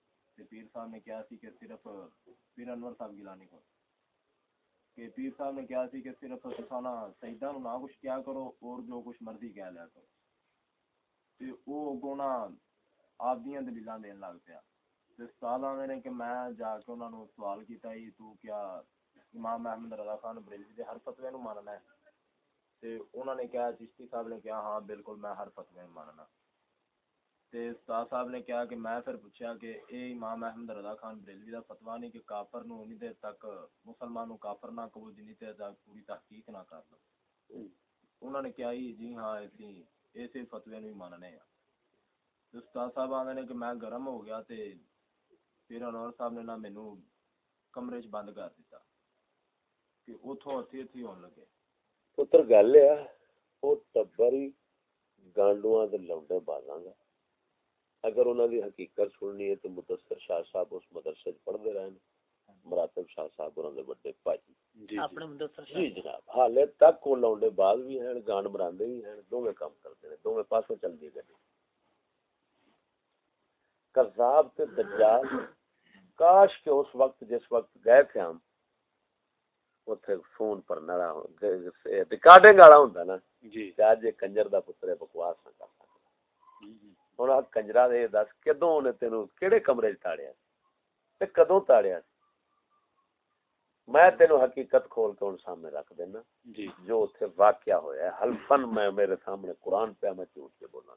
کہ پیر صاحب نے کیا سی کہ صرف، پیر انور صاحب گیلانی کو کہ پیر صاحب نے کیا سی کہ صرف سسانہ سجدہ نو نہ کچھ کیا کرو، اور جو کچھ مرضی کہہ لیا کرو۔ تو او گونا آپ دیاں دلیلہ دین لگ پیا۔ تو استاد آندے نے کہ میں جا کے انہاں نو سوال کیتا ہی تو کیا امام احمد رضا خان بریلوی دے ہر فتوے نو ماننا ہے؟ تو انہوں نے کہا چشتی صاحب نے کہا ہاں بالکل میں ہر فتوے نو ماننا۔ ਤੇ ਉਸਤਾਦ ਸਾਹਿਬ ਨੇ ਕਿਹਾ ਕਿ ਮੈਂ ਫਿਰ ਪੁੱਛਿਆ ਕਿ ਇਹ ਇਮਾਮ ਅਹਿਮਦ ਰਜ਼ਾ ਖਾਨ ਬਰੇਲਵੀ ਦਾ ਫਤਵਾ ਨਹੀਂ ਕਿ ਕਾਫਰ ਨੂੰ ਉਨੀ ਦੇਰ ਤੱਕ ਮੁਸਲਮਾਨ ਨੂੰ ਕਾਫਰ ਨਾ ਕਹੋ ਜਿੰਨੀ ਦੇਰ ਤੱਕ ਪੂਰੀ ਤਹਕੀਕ ਨਾ ਕਰ ਲਓ। ਉਹਨਾਂ ਨੇ ਕਿਹਾ ਜੀ ਜੀ ਹਾਂ ਅਸੀਂ ਇਸੇ ਫਤਵੇ ਨੂੰ ਹੀ ਮੰਨਨੇ ਆ ਤੇ ਉਸਤਾਦ ਸਾਹਿਬ ਆਂਦੇ ਨੇ ਕਿ ਮੈਂ ਗਰਮ ਹੋ ਗਿਆ ਤੇ ਫਿਰ ਅਨਵਰ ਸਾਹਿਬ ਨੇ ਨਾ ਮੈਨੂੰ ਕਮਰੇ 'ਚ ਬੰਦ ਕਰ ਦਿੱਤਾ ਕਿ ਉਥੋਂ ਹੱਥੀ ਹੱਥੀ ਹੋਣ ਲੱਗੇ। ਪੁੱਤਰ ਗੱਲ ਆ ਉਹ ਟੱਬਰ ਹੀ ਗਾਂਡੂਆਂ ਦੇ ਲੌਂਡੇ ਬਾਜ਼ਾਂ ਦਾ। اگر انہوں نے حقیقت سننی ہے تو متصر شاہ صاحب اس مدرسے پڑھتے رہے ہیں مراتب شاہ صاحب انہوں نے بڑے پاجی۔ جی, جی۔, جی جناب حالے تک کو لاؤنڈے بعد بھی ہیں گان مراندے بھی ہیں دو میں کام کرتے ہیں دو دونوں پاسوں چل دی گئے کذاب تے دجال کاش کے اس وقت جس وقت گئے تھے ہم وہ تھے فون پر نڑا ریکارڈنگ والا ہوں نا جی۔ اج کنجر دا پترے بکواس نہ کرتا ہوں آ کنجرا دے دس کدو نے تین کہڑے کمرے چاڑیا تے کدو تاڑیا میں تینو حقیقت کھول کے ان سامنے رکھ دینا جی جو اتنے واقعہ ہوا ہے حلفن میں میرے سامنے قرآن پہ میں جھوٹ کے بولا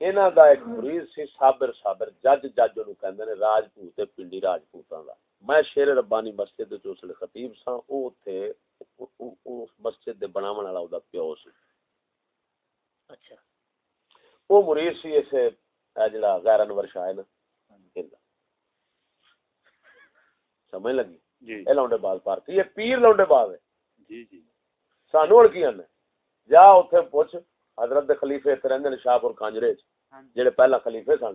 انہاں دا ایک مریض سی صابر صابر جج جج نو کہندے نے راجپوت پنڈی راجپوتاں دا میں شیر ربانی مسجد جو اس لیے خطیب سا او تھے اس مسجد دے بناون والا دا پیو سی اچھا۔ او مرید سی اسے جڑا غیر انور شاہ نا سمجھ لگی؟ جی۔ اے لونڈے باز پارٹی یہ پیر لونڈے باز ہے۔ جی جی۔ سانو اڑکیاں نے جا اوتھے پوچھ حضرت دے خلیفہ تے شاہ پور کانجرے ہاں جی۔ جڑے پہلا خلیفہ سن۔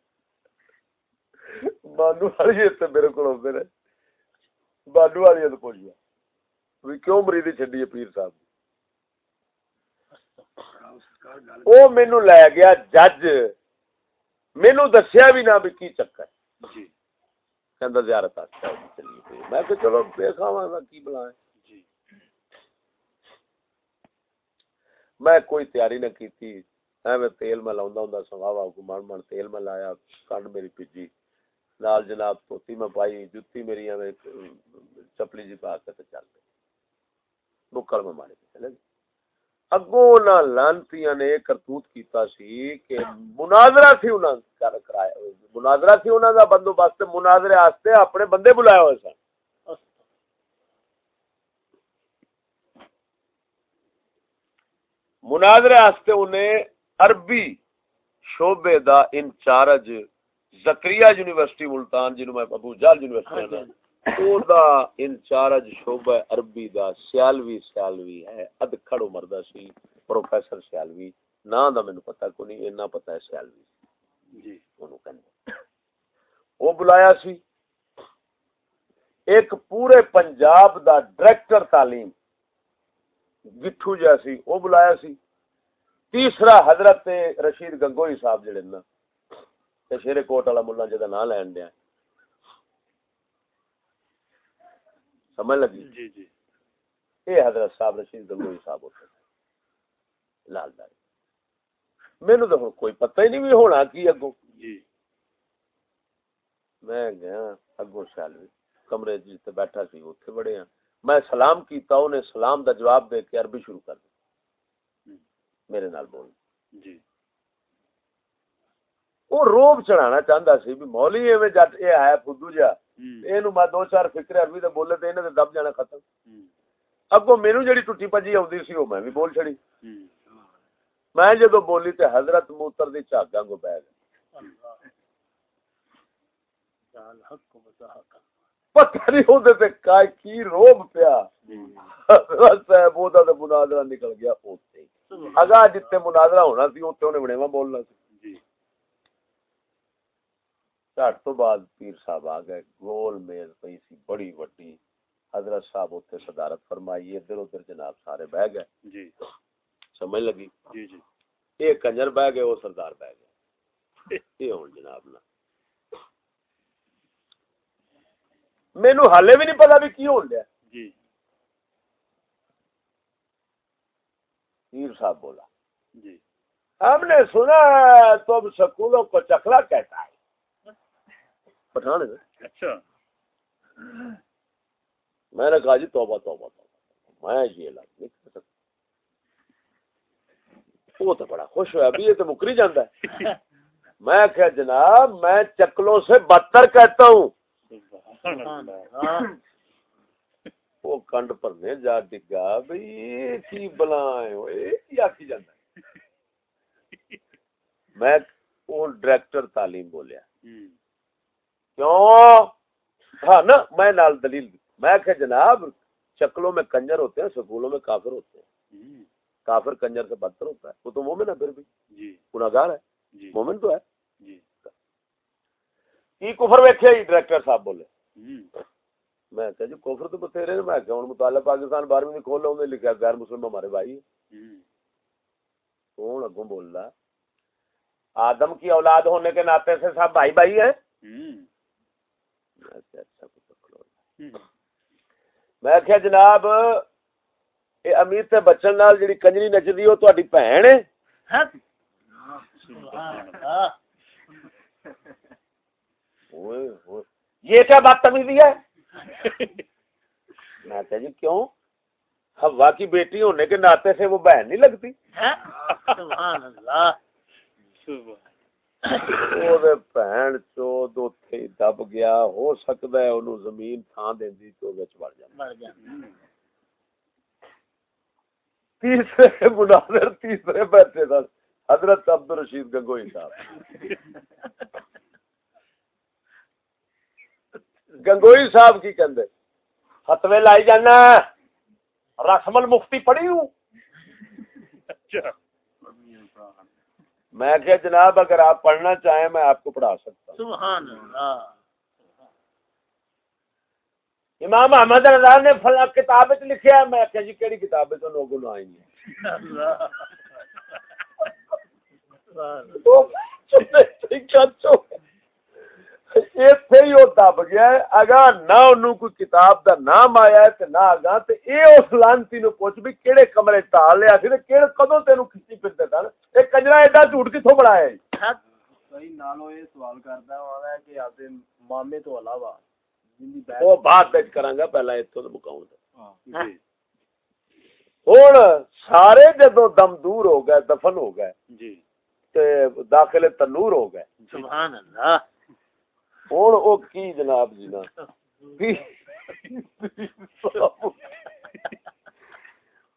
بانو والی تے میرے کول بانو والی تے پوچھیا۔ وی کیوں مریدی چھڈی پیر صاحب؟ او مینوں لے گیا جج۔ مینوں دسیا بھی نہ بھی کی چکر۔ جی۔ جی۔ میں کوئی تیاری نہ کیتی۔ ایویں تیل من من تیل میں لایا کنڈ میری پیجی نال جناب توتی میں پائی جتی میری چپلی جی پا کے چل پی بکڑ میں مارے چلے جی۔ گئے اگو لانتی نے کرتوت کیتا سی کہ مناظرہ تھی کرایا مناظرہ تھی انہوں کا بندوبست، مناظرے واسطے اپنے بندے بلائے ہوئے سن۔ مناظرے واسطے انہیں عربی شعبے کا انچارج زکری یونیورسٹی ملتان جنہوں میں ابو جال یونیورسٹی ہاں جی۔ انچارج شعبہ عربی دا سیالوی سیالوی ہے ادکھڑ عمر دا سی پروفیسر سیالوی نا دا مینوں پتہ کو نہیں اتنا پتہ ہے سیالوی۔ جی۔ اونوں کنے او بلایا سی۔ ایک پورے پنجاب دا ڈائریکٹر تعلیم گٹھو جیسی وہ بلایا سی۔ تیسرا حضرت رشید گنگوئی صاحب جڑے نا شیرے کوٹ والا ملا جا نہ لین دیا سمجھ لگی جی جی حضرت صاحب رشید گنگوئی صاحب ہوتے لال داری تو کوئی پتہ ہی نہیں بھی ہونا کی جی میں گیا اگو شالوی کمرے بیٹھا سی بڑے ہیں میں سلام کیتا انہیں سلام دا جواب دے کے عربی شروع کر دی میرے نال بول جی وہ روب چڑھانا چاہتا سی بھی مولی ایویں جٹ یہ آیا فدو جا اینو میں دو چار فکر عربی دے بولے تے انہیں تے دب جانا ختم اگوں مینوں جڑی ٹوٹی پجی آوندی سی میں بھی بول چھڑی میں جدو بولی تے حضرت موتر دی چاگاں کو وضاحت پتہ نہیں ہوندے تے کا کی روب پیا حضرت صاحب تے مناظرہ نکل گیا اوتے اگا جتے مناظرہ ہونا سی اوتے اونے بڑےواں بولنا سی جھٹ تو بعد پیر صاحب آ گئے گول میز پئی سی بڑی وڈی۔ حضرت صاحب اوتے صدارت فرمائی ادھر ادھر جناب سارے بہ گئے۔ جی۔ سمجھ لگی؟ جی جی۔ یہ کنجر بہ گئے وہ سردار بہ گئے۔ یہ ہوں جناب نا۔ مینو حالے بھی نہیں پتا بھی کی ہون لیا۔ جی۔ پیر صاحب بولا جی۔ ہم نے سنا تم سکولوں کو چکلا کہتا ہے۔ پٹھان اچھا۔ میں نے کہا جی توبہ توبہ توبہ۔ میں یہ لفظ نہیں کہہ سکتا۔ وہ تو بڑا خوش ہوا ابھی یہ تو مکری جانا ہے۔ میں کہ جناب میں چکلوں سے بدتر کہتا ہوں۔ وہ کنڈ پرنے جا ڈگا بھئی یہ کی بلائیں ہوئے؟ کی آکی جانا ہے۔ میں وہ ڈائریکٹر تعلیم بولیا۔ کیوں؟ ہاں نا میں نال دلیل دی۔ میں کہ جناب چکلوں میں کنجر ہوتے ہیں سکولوں میں کافر ہوتے ہیں۔ کافر کنجر سے بدتر ہوتا ہے۔ وہ تو مومن ہے پھر بھی۔ جی۔ گناہگار ہے۔ جی۔ مومن تو ہے۔ جی۔ کی کفر ویکھے ہی ڈائریکٹر صاحب بولے۔ میں کہا جی کفر تو بتھیرے نے۔ میں کہ ہن مطالعہ پاکستان بارہویں میں کھول نے لکھا غیر مسلم ہمارے بھائی کون اگوں بول رہا آدم کی اولاد ہونے کے ناطے سے سب بھائی بھائی ہیں۔ میں اچھا کھلو ہوں میں کہا جناب یہ امیر تے بچن نال جڑی کنجری نچدی او تہاڈی بہن ہے۔ ہوئے۔ یہ کیا بدتمیزی ہے؟ میں کہا جی کیوں؟ ہوا کی بیٹی ہونے کے ناطے سے وہ بہن نہیں لگتی۔ حق سبحان اللہ۔ بہن چود اوتھے ہی دب گیا ہو سکدا ہے اونوں زمین تھان دیندی تو وچ مر جانا تیسرے مناظر تیسرے بیٹھے سن۔ حضرت عبد الرشید گنگوئی صاحب۔ گنگوئی صاحب کی کہندے فتوی لائی جانا۔ رسم المفتی پڑھی ہوں۔ اچھا۔ میں کہ جناب اگر آپ پڑھنا چاہیں میں آپ کو پڑھا سکتا ہوں۔ سبحان اللہ۔ امام احمد رضا نے فلاں کتاب وچ لکھیا ہے میں کہ جی کیڑی کتاب وچ نو گناہ ہی نہیں اللہ سبحان اللہ وہ چپے ٹھیکا چو ایتھے ہی وہ دب گیا ہے۔ اگر نہ انہوں کوئی کتاب دا نام آیا ہے تے نہ آگاں تے اے اس لانتی نو پوچھ بھی کیڑے کمرے ٹال لیا سی تے کیڑے کدوں تینوں کھچی پھرتے سن؟ اے کنجرا ایڈا جھوٹ کتھوں بنایا ہے؟ حق صحیح نالو یہ سوال کرتا ہوں کہ آپ مامے تو علاوہ وہ بیٹھ بات وچ کراں گا پہلا ایتھوں تے مکاؤں ہاں جی۔ ہن سارے جدوں دم دور ہو گئے دفن ہو گئے جی۔ تے داخل تنور ہو گئے۔ سبحان اللہ۔ ہن او کی جناب جی نا؟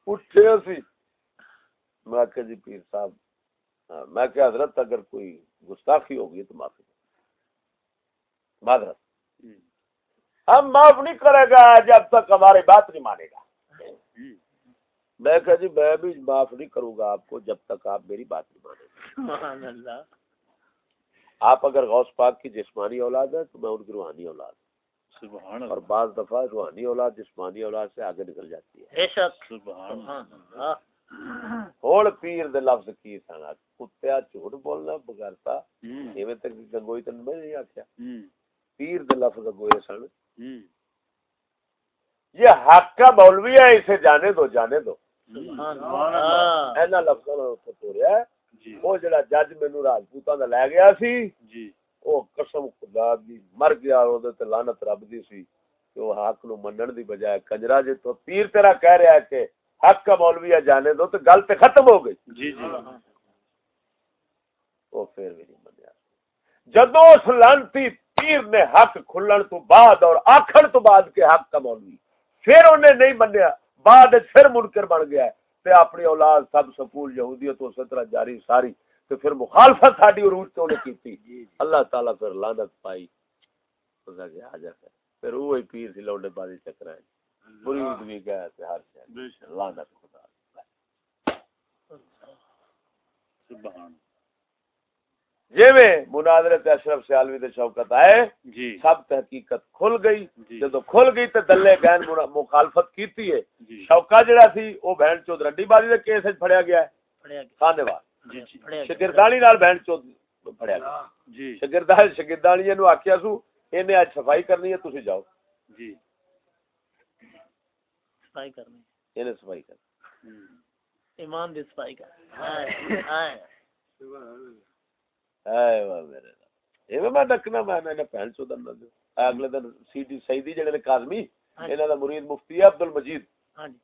اٹھے سی میں کہ جی پیر صاحب، میں کہ حضرت اگر کوئی گستاخی ہوگی تو معافی معذرت ہم معاف نہیں کرے گا جب تک ہماری بات نہیں مانے گا۔ میں کہ جی میں بھی معاف نہیں کروں گا آپ کو جب تک آپ میری بات نہیں مانیں گے۔ سبحان اللہ۔ آپ اگر غوث پاک کی جسمانی اولاد ہے تو میں ان کی روحانی اولاد ہوں۔ سبحان اور اللہ بعض دفعہ روحانی اولاد جسمانی اولاد سے آگے نکل جاتی ہے۔ بے شک۔ سبحان پیر دے لفظ کی سنا۔ کتیا جھوٹ بولنا بغیرتا ایویں تک گنگوئی تن میں نہیں آکھیا۔ پیر دے لفظ اگوئے سن۔ یہ حق کا مولوی ہے اسے جانے دو جانے دو۔ سبحان اللہ۔ اینا نال اتھے توڑیا ہے۔ جی۔ او جڑا جج مینوں راجپوتاں دا لے گیا سی جی۔ او قسم خدا دی مر گیا اودے تے لعنت رب دی سی کہ وہ حق نو منن دی بجائے کنجرا جے تو پیر تیرا کہہ رہا ہے کہ حق کا مولوی جانے دو تو گل تے ختم ہو گئی۔ جی جی۔ وہ پھر بھی نہیں منیا۔ جدو اس لانتی پیر نے حق کھلن تو بعد اور آخر تو بعد کے حق کا مولوی پھر انہیں نہیں منیا بعد پھر منکر بن گیا ہے۔ تے اپنی اولاد سب سکول یہودیت اس طرح جاری ساری تو پھر مخالفت ساڈی عروج تو انہیں کیتی۔ اللہ تعالیٰ پھر لعنت پائی۔ اس کہ آ جا پھر پھر وہی پیر سی لوڈے بازی چکر ہے مرید بھی گیا تے ہر شے۔ لعنت خدا۔ سبحان جیویں مناظرت اشرف سیالوی دے شوکت آئے جی۔ سب تحقیقت کھل گئی۔ جی۔ جدو کھل گئی تے دلے گین مخالفت کیتی ہے۔ جی۔ شوکا جڑا سی او بہن چود رڈی بازی دے کیس وچ پھڑیا گیا ہے۔ خانے وال جی جی نال بہن چود پھڑیا گیا۔ جی۔ شگردان شگردانی نو آکھیا سو اینے اج صفائی کرنی ہے تسی جاؤ۔ جی۔ صفائی کرنی اینے صفائی کر۔ ہم۔ ایمان دی صفائی کر۔ ہائے ہائے میں ڈکنا میں نے بہن چود اندر دے اگلے دن سی ڈی سیدی جڑے نے کاظمی انہاں دا مرید مفتی ہے عبد المجید ہاں جی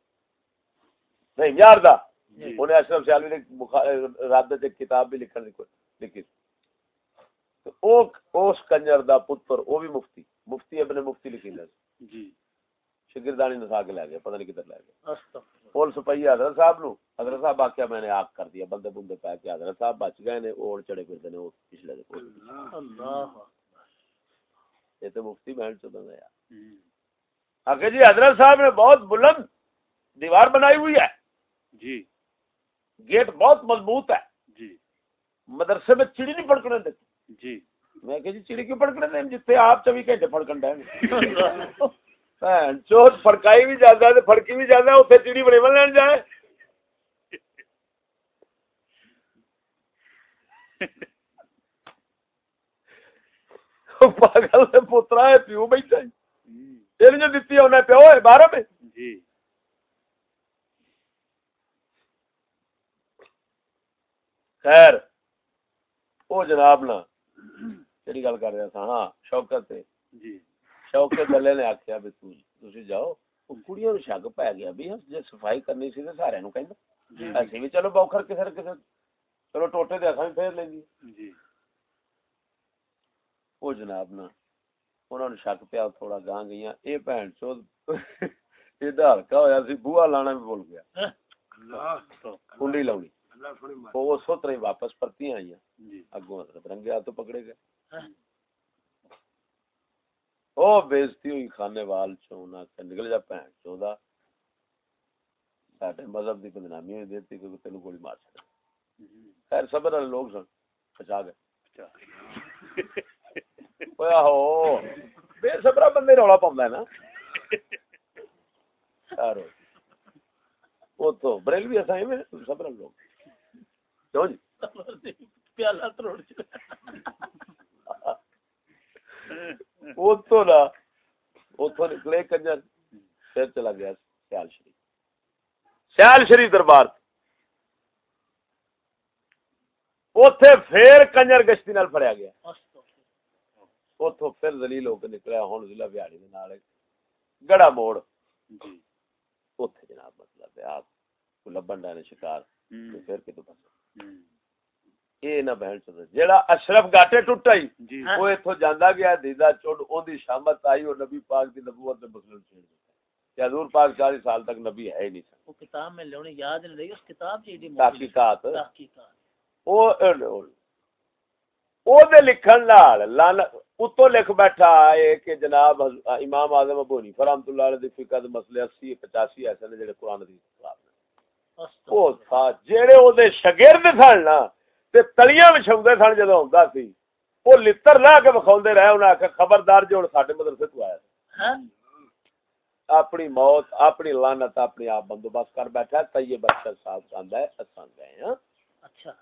نہیں یار دا جی انہیں اشرف سیالوی نے مخا- رد چ کتاب بھی لکھن دی کوئی- لکھی تو او اس کنجر دا پتر او بھی مفتی مفتی ابن مفتی لکھی لے جی شگردانی نسا کے لے گیا پتہ نہیں کدھر لے گیا پولیس پئی حضرت صاحب نو حضرت صاحب آکھیا میں نے آگ کر دیا بندے بندے پہ کے حضرت صاحب بچ گئے نے اوڑ چڑے پھرتے نے او پچھلے دے کول اللہ یہ تو مفتی بہن چودہ ہے یار۔ آگے جی حضرت صاحب نے بہت بلند دیوار بنائی ہوئی ہے۔ جی۔ گیٹ بہت مضبوط ہے۔ جی۔ مدرسے میں چڑی نہیں پڑکنے دیتی جی۔ میں کہ جی چڑی کیوں پڑکنے دیں؟ جتنے آپ چوبی گھنٹے پڑکن ڈے چوت فڑکائی بھی ہے بھی ہے اتنے چڑی بڑے بن لین جائے پاگل سے پترا ہے پیو بیٹھا جو دیتی ہے انہیں پیو ہے بارہ میں جی خیر وہ جناب نا گل کر رہا تھا ہاں شوکت جی شوکت گلے نے آخیا بھی تھی جاؤ۔ کڑیاں شک پی گیا بھی جی صفائی کرنی سی تو سارے نو کہندا جی اسی بھی چلو بوکھر کسے کسے چلو ٹوٹے دے بھی پھیر لیں گے جی۔ وہ جناب نا انہاں نو شک پیا تھوڑا گاں گئیاں۔ اے بہن چود ایڈا ہلکا ہویا سی بوہا لانا بھی بھول گیا۔ کنڈی لاؤنی۔ وہ ہی واپس پرتی آئی جی۔ اگوں حضرت رنگے ہاتھوں پکڑے گئے۔ ہاں۔ او بےزتی ہوئی خانے وال چونا نکل جا بہن چودا ساڈے مذہب دی بدنامی ہوئی دیتی کہ تینوں گولی مار چھڑ خیر، صبر والے لوگ سن، بچا گئے۔ اوے بے صبرا بندے رولا پاوندا ہے نا۔ سارو تو بریلوی صبر والے لوگ۔ کیوں جی؟ پیالہ تروڑ او تو نا اوتھوں نکلے کنجر پھر چلا گیا سیال شریف سیال شریف دربار اوتھے پھر کنجر گشتی نال پھڑیا گیا اوتھوں پھر ذلیل ہو کے نکلیا ہن ضلع دے نال گڑا موڑ اوتھے جناب مطلب ہے آپ کو لبن شکار پھر پاس ہم۔ اے نہ بہن چود جیڑا اشرف گاٹے ٹٹائی جی۔ ہاں۔ وہ ایتھوں جاندا گیا دیدا چوڑ اون دی شامت آئی اور نبی پاک دی نبوت دے مسلم چھیڑ دتا کہ حضور پاک 40 سال تک نبی ہے ہی نہیں وہ کتاب میں لونی یاد نہیں رہی اس کتاب جی دی تحقیقات۔ تحقیقات۔ او او دے لکھن نال لان اتو لکھ بیٹھا ہے کہ جناب امام اعظم ابو حنیفہ رحمۃ اللہ علیہ دی فقہ دے مسئلے 80 85 ایسے نے جڑے دی او تھا جڑے او دے شاگرد سن نا تے تلیاں وچھاوندے سن جدوں ہوندا سی۔ او لتر لا کے وکھاوندے رہے انہاں آکھیا خبردار جی، جو ساڈے مدرسے تو آیا ہاں۔ اپنی موت اپنی لعنت اپنی آپ بندوبست کر بیٹھا طیب اکثر صاحب چاہندا ہے اساں گئے ہاں۔ اچھا۔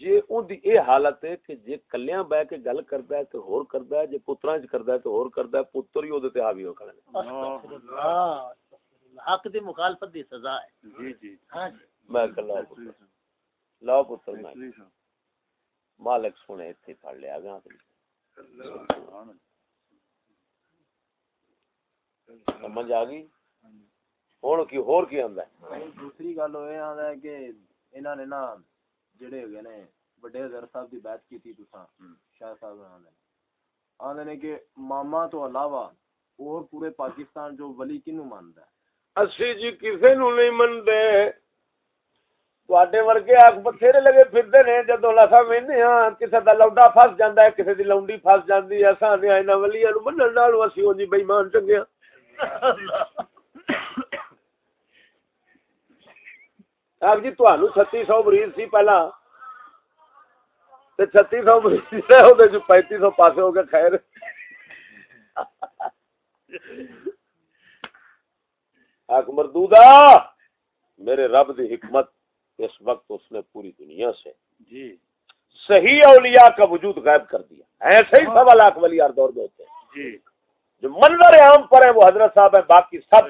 جی اون دی اے حالت ہے کہ جے کلیاں بہ کے گل کردا ہے تے ہور کردا ہے جے پتراں وچ کردا ہے تے ہور کردا ہے پتر ہی اودے تے حاوی ہو کھڑے حق دی مخالفت دی سزا ہے۔ جی جی۔ ہاں جی۔ میں کلا لو پتر میں۔ مالک سنے اتنے پڑ لیا گیا سمجھ آ گئی؟ ہوں کی ہور کی آندا دوسری گل ہوئے آندا ہے کہ انہاں نے نا جڑے ہوئے نے بڑے حضر صاحب دی بات کیتی تساں شاہ صاحب آندا ہے۔ آندا نے کہ ماما تو علاوہ اور پورے پاکستان جو ولی کینو ماندا اسی جی کسے نو نہیں مندے تو اکبر چہرے لگے پھرتے ہیں جدا و کسی کا لوڈا فس جائے جیسا بےمان چنگے آگ جی تی سو مریض سی پہلے چتی سو مریض پینتی 3500 پاس ہو گیا خیر اکبر دودا میرے رب دی حکمت اس وقت اس نے پوری دنیا سے جی صحیح اولیاء کا وجود غائب کر دیا۔ ایسے ہی ہاں۔ سوا لاکھ ولی ہر دور میں ہوتے ہیں۔ جی جو منظر عام پر ہیں وہ حضرت صاحب ہیں باقی سب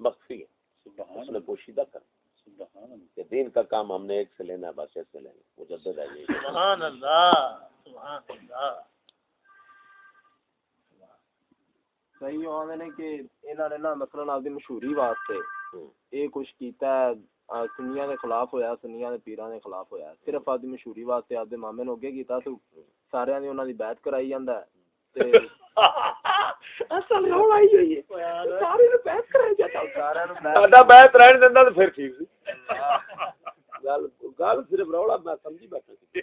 مخفی ہے اس نے پوشیدہ کر۔ کہ دین کا کام ہم نے ایک سے لینا ہے بس ایک سے لینا مجدد ہے سبحان اللہ۔ سبحان اللہ۔ صحیح ہوا میں نے کہ انہوں نے نا مثلا آپ دی مشہوری واسطے یہ کچھ کیتا ہے سنیاں دے خلاف ہویا سنیاں دے پیران دے خلاف ہویا۔ صرف آدھی مشہوری واسطے آدھے مامے نوگے کی تا تو سارے آدھے انہوں نے بیعت کرائی جاندہ ہے۔ تے اصل رول آئی ہوئی ہے۔ سارے نے بیعت کرائی جاتا آدھا بیعت رہن دندہ تو پھر ٹھیک سی۔ گال صرف رولا میں سمجھی بیٹھا سی۔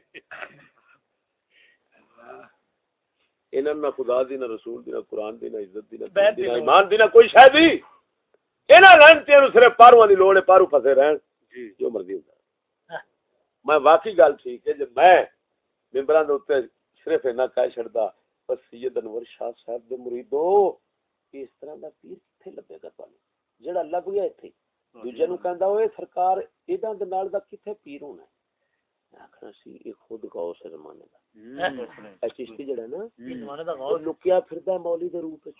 انہوں نے خدا دینا رسول دینا قرآن دینا عزت دینا ایمان دینا کوئی شہ دی۔ یہاں صرف پارو کی لوڑ ہے پارو پھسے رہن جی۔ جو مرضی ہوتا میں واقعی گل ٹھیک ہے جب میں ممبران دے صرف اینا کہہ چھڑدا بس سید انور شاہ صاحب دے مریدو اس طرح دا پیر کتے لبے گا تانوں جڑا لب گیا ایتھے۔ دوجے نو کہندا سرکار ایداں نال دا کتے پیر ہونا ہے۔ نا لکیا پھردا مولی روپ وچ۔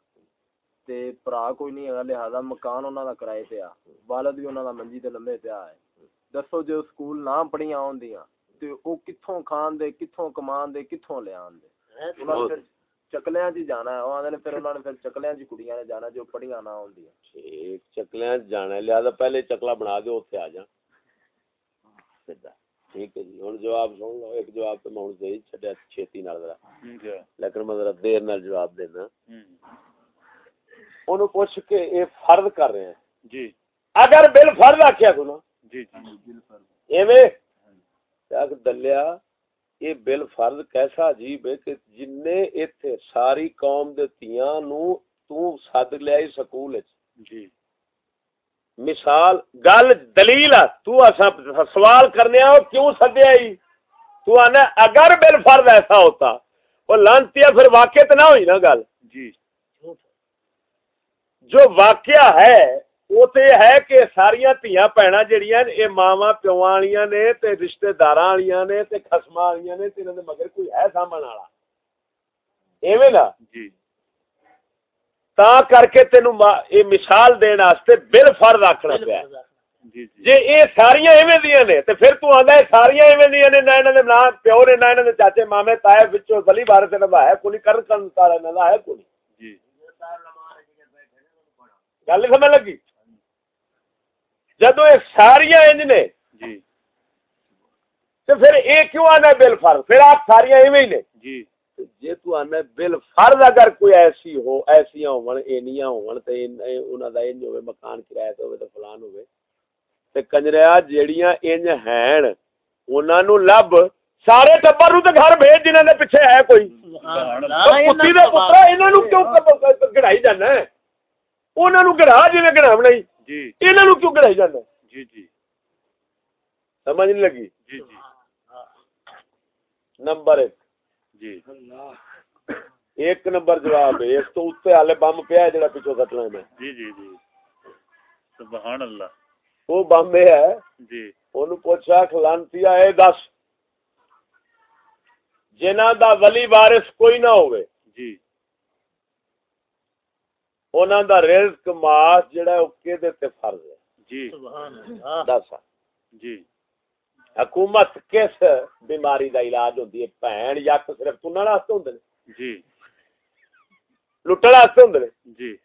تے بھرا کوئی نہیں ہے لہذا مکان انہاں دا کرائے پیا والد بھی انہاں دا منجی تے لمبے پیا ہے دسو جو سکول نہ پڑھیاں ہوندیاں تے او کتھوں کھان دے کتھوں کمان دے کتھوں لے آن دے چکلیاں جی جانا ہے اوہاں نے پھر انہاں نے پھر چکلیاں جی کڑیاں نے جانا جو پڑھیاں نہ ہوندیاں ٹھیک چکلیاں جانا ہے لہذا پہلے چکلا بنا دے اوتھے آ جا سیدھا ٹھیک ہے جی ہن جواب سن لو ایک جواب تے میں ہن دے چھڈیا چھتی نال ذرا لیکن میں ذرا دیر نال جواب دینا ہوں انہوں پوچھ کے اے فرض کر رہے ہیں۔ جی۔ اگر بل فرض آکھیا تو نا۔ جی جی۔, ہاں جی، ایویں؟ تاک دلیا یہ بل فرض کیسا عجیب ہے کہ جن نے ساری قوم دے تو سد لیا سکول جی۔ مثال گل دلیل تو سوال کرنے آو کیوں سدیا ہی؟ تو آنا اگر بل فرض ایسا ہوتا وہ لانتی پھر واقع نہ ہوئی نا گل۔ جی۔ جو واقعہ ہے وہ تو یہ ہے کہ ساریا دیا پینا جہیا یہ ماوا پیو والیاں نے تے دار والیاں نے خسما والیاں نے مگر کوئی ہے سامن والا؟ ایویں نا؟ جی۔ تا کر کے تینو یہ مثال دین بل فرض رکھنا پیا۔ جی, جی۔, جی، یہ ساریا ایویں نے تے پھر تو آندا ہے ایویں نہ انہاں دے ناں پیو نے نہ انہاں دے چاچے مامے تائے وچوں ولی بارے تے نہ ہے کوئی کرن کرن تالا نہ ہے کوئی جی۔, جی، گل سمجھ لگی؟ جدو یہ ساری انج نے جی۔ تو پھر یہ کیوں آنا بل فرض پھر آپ ساری ایویں نے۔ جی۔ جی تو آنا بل فرض اگر کوئی ایسی ہو ایسیاں ہون اینیاں ہون تے انہاں دا انج ہوے مکان کرایہ تے ہوے تے فلان ہوے تے کنجریا جیڑیاں انج ہین انہاں نو لب سارے ٹبر نو گھر بھیج جنہاں دے پیچھے ہے کوئی۔ سبحان اللہ۔ دے پترا انہاں نو کیوں ہاں۔ گڑائی جانا ہے؟ انہوں نے گڑا جی نے گڑا بنائی انہوں نے کیوں گڑائی جانا جی جی سمجھ نہیں لگی جی جی نمبر ایک جی ایک نمبر جواب ہے اس تو اتنے ہالے بم پیا ہے جڑا پیچھے سٹنا ہے جی جی جی سبحان اللہ وہ بم ہے جی اونوں پوچھا کھلانتی اے دس جنہ دا ولی وارث کوئی نہ ہوئے جی انہاں دا رزق ماس جڑا ہے او کیدے تے فرض ہے؟ جی۔ سبحان اللہ۔ جی۔ حکومت کس بیماری دا علاج ہوندی ہے؟ بہن یک صرف تنن واسطے ہوندے جی۔ لٹن واسطے ہوندے جی۔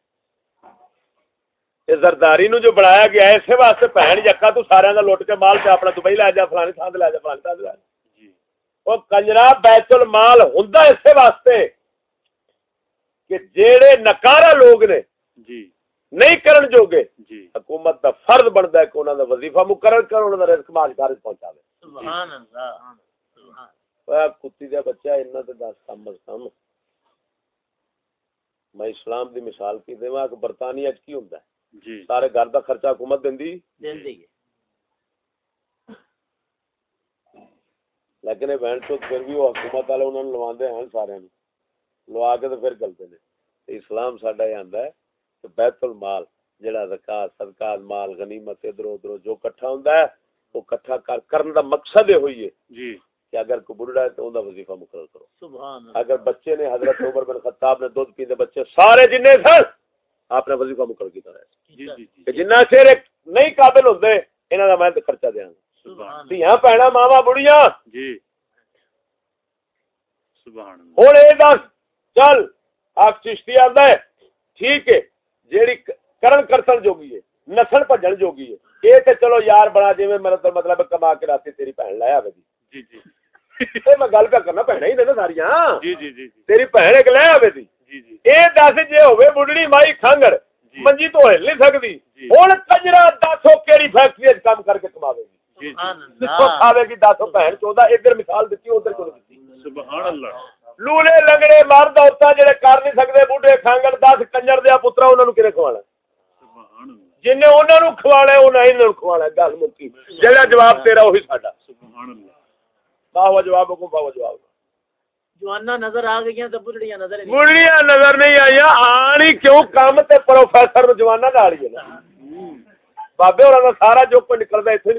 یہ زرداری نو جو بڑھایا گیا ہے اسے واسطے بہن یکا تو سارے دا لوٹ کے مال تے اپنا دبئی لے جا فلانے تھان لے جا فلانے تھان لے جا۔ جی۔ او کنجرا بیت المال ہوندا اسے واسطے۔ کہ جیڑے نکارا لوگ نے جی۔ نہیں کرن جوگے جی۔ حکومت دا فرض بندا ہے کہ انہاں دا وظیفہ مقرر کر انہاں دا رزق معاش گارج پہنچاوے۔ سبحان اللہ سبحان اللہ۔ کتی دا بچہ انہاں تے دس کم از میں اسلام دی مثال کی دیواں کہ برطانیہ وچ کی ہوندا ہے؟ جی۔ سارے گھر دا خرچہ حکومت دیندی دیندی ہے۔ لیکن بہن چوک پھر بھی وہ حکومت والے انہوں نے لواندے ہیں سارے نوں۔ لوا کے تو پھر گلتے ہیں۔ اسلام ساڈا یہ آندا ہے کہ بیت المال جڑا زکات صدقات مال غنیمت ادھر ادھر جو کٹھا ہوں وہ کٹھا کر کرن دا مقصد یہ ہوئی ہے جی۔ کہ اگر کو بڑھڑا ہے تو اوندا وظیفہ مقرر کرو۔ سبحان اللہ۔ اگر بچے نے حضرت عمر بن خطاب نے دودھ پیندے بچے سارے جننے سن آپ نے وظیفہ مقرر کیتا ہے جی،, جی جی کہ جنہ چہرے نہیں قابل ہوندے انہاں دا میں خرچہ دیاں گا سبحان اللہ۔ دھیاں بہنا ماواں بڑیاں جی۔ سبحان اللہ۔ ہن اے دس چل آپ چشتی آدھا ہے ٹھیک ہے جیڑی کرن کرسن جوگی ہے نسل بھجن جوگی ہے۔ یہ تے چلو یار بڑا جی میں مطلب مطلب کما کے راستے تیری بہن لایا ہوئے جی۔ جی, جی۔, جی،, جی، لے آوے دی جی دس جے ہوے مائی کھنگڑ منجی تو ہل نہیں سکدی۔ ہن کجرا دسو کیڑی فیکٹری وچ کام کر کے ادھر مثال دتی ادھر لولے لنگڑے مرد عورتاں جڑے کر نہیں سکدے بڈھے کھانگڑ دس کنجر دے پترا انہاں نوں کھوانا جن نے انہاں نوں کھوانا انہاں انہاں نوں کھوانا گل مکی جڑا جواب تیرا وہی ساڈا سبحان اللہ باو جواب کو باو جواب نظر نہیں بڈڑیاں نظر نہیں بابے ہوراں سارا جو کوئی نکلدا ایتھے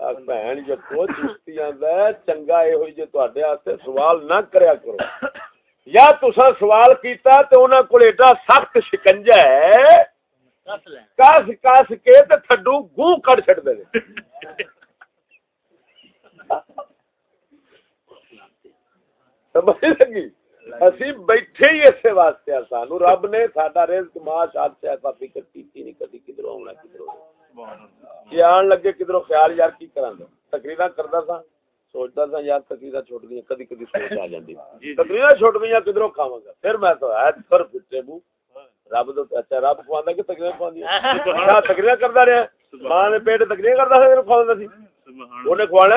بہن جکو چشتی چنگا یہ ہوئی سوال نہ کریا کرو۔ یا تسا سوال کیتا تے انہاں کول ایڈا سخت شکنجا ہے کاس کاس کے تے تھڈو گو کڈ چھڈ دے سمجھ لگی؟ اسی بیٹھے ہی اسے واسطے سانو۔ رب نے ساڈا رزق معاش آپ سے ایسا فکر کیتی نہیں کدی کدھروں آنا کدھروں یہ آن لگے کدھروں خیال یار کی کرا تقریرا کرتا سا سوچتا سا یار تقریرا چھوٹ گئی کدی کدی سوچ آ جاتی تقریرا چھوٹ گئی کدھروں کھاوا گا پھر میں تو ہے سر پھٹے منہ رب تو اچھا رب کھواندا کہ تقریرا کھواندا تقریرا کرتا رہا ماں نے پیٹ تقریرا کرتا سا کھواندا سی اونے کھوانا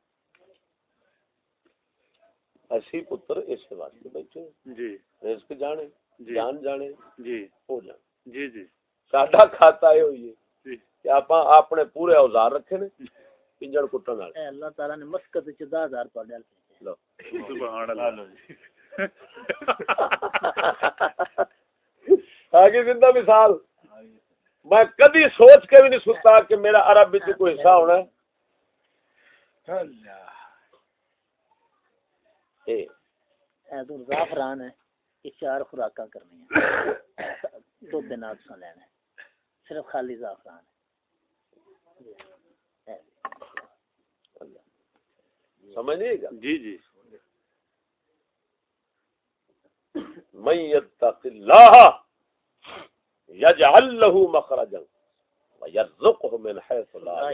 اسی پتر اس واسطے بیٹھے جی رزق جانے جان جانے جی ہو جان جی جی ساڈا کھاتا یہ ہوئی ہے کہ اپا اپنے پورے اوزار رکھے نے پنجڑ کٹن والے اے اللہ تعالی نے مسقط وچ 10000 پڑ ڈال لو سبحان اللہ آگے زندہ مثال میں کبھی سوچ کے بھی نہیں سوچتا کہ میرا عرب وچ کوئی حصہ ہونا ہے اللہ اے تو زعفران ہے یہ چار خوراکاں کرنی ہیں۔ دو دن آپ سن لینا ہے۔ صرف خالی زعفران ہے۔ نہیں گا؟ جی جی۔ من يتق الله يجعل له مخرجا ويرزقه من حيث لا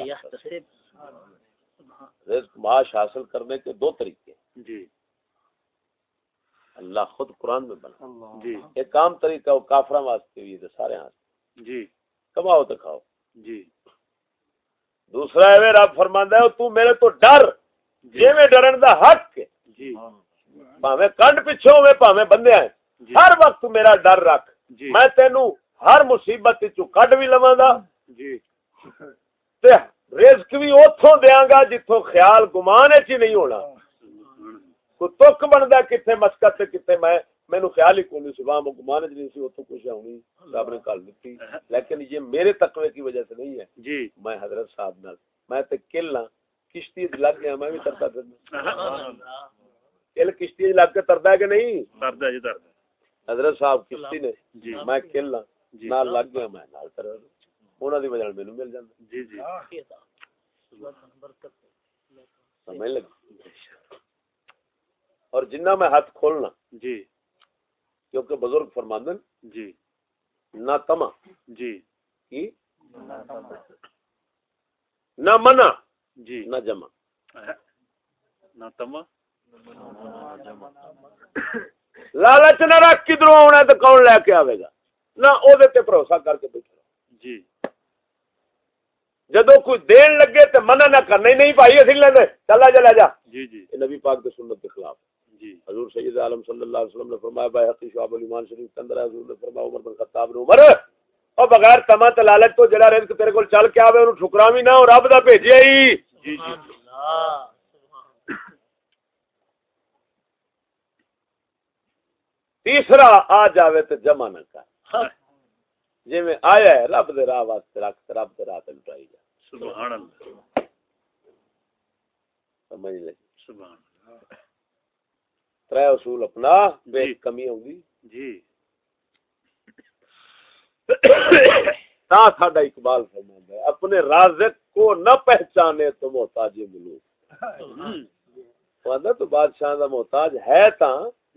رزق معاش حاصل کرنے کے دو طریقے جی۔ اللہ خود قرآن میں بنا۔ جی۔ ایک عام طریقہ وہ کافرہ واسطے بھی ہے سارے ہاں۔ جی۔ کماؤ تو کھاؤ۔ جی۔ دوسرا ہے رب فرماندا ہے تو میرے تو ڈر۔ جی۔ جے میں ڈرن دا حق ہے جی۔ پاویں کنڈ پیچھے ہوے پاویں بندے ہیں۔ جی۔ ہر وقت میرا ڈر رکھ۔ جی۔ میں تینو ہر مصیبت چوں کڈ بھی لواں گا جی۔ تے رزق بھی اوتھوں دیاں گا جتھوں خیال گمان وچ ہی نہیں ہونا۔ کوئی تک بندا کتنے مسکت کتنے میں مینوں خیال ہی نہیں صبح میں گمان وچ نہیں سی اوتھوں کچھ آونی رب نے کل دتی لیکن یہ میرے تقوی کی وجہ سے نہیں ہے۔ جی۔ میں حضرت صاحب نال میں تے کل ہاں کشتی لگ گیا میں بھی ترتا پھرنا کل کشتی لگ کے تردا ہے کہ نہیں؟ ہے جی ہے۔ حضرت صاحب کشتی نے جی۔ میں کل ہاں جی۔ نال لگ گیا میں نال تر انہاں دی وجہ نال مینوں مل جاندا۔ جی جی۔ سمجھ لگی؟ اور جنہ میں ہاتھ کھولنا جی۔ کیونکہ بزرگ فرماندن جی۔ نہ تما جی۔ کی نہ منع جی۔ نہ جمع۔ نہ تما لالچ نہ رکھ کدھروں آنا تو کون لے کے آئے گا؟ نہ بھروسہ کر کے بیٹھا جی۔ جدو کوئی دین لگے تے منع نہ کرنا ہی نہیں بھائی اسی لیندے چلا جا لے جا۔ جی جی۔ نبی پاک کے سنت کے خلاف جی۔ حضور سید عالم صلی اللہ علیہ وسلم نے فرمایا بھائی حقی شعب الایمان شریف کے اندر حضور نے فرمایا عمر بن خطاب نے عمر! اور بغیر تما تے لالچ تو جڑا رزق تیرے کول چل کے آوے اونوں ٹھکرا بھی نہ اور رب دا بھیجیا ہی۔ جی جی۔ تیسرا آ جاوے تے جمع نہ کر۔ جی میں آیا ہے رب دے راہ واسطے رکھ رب دے راہ تے لٹائی جا۔ سبحان اللہ۔ سمجھ لگی؟ سبحان اللہ۔ ترے اصول اپنا بے جی۔ کمی ہوگی۔ جی۔ تا ساڈا اقبال فرماندا ہے اپنے رازق کو نہ پہچانے تو محتاج واندا تو بادشاہ دا محتاج ہے تا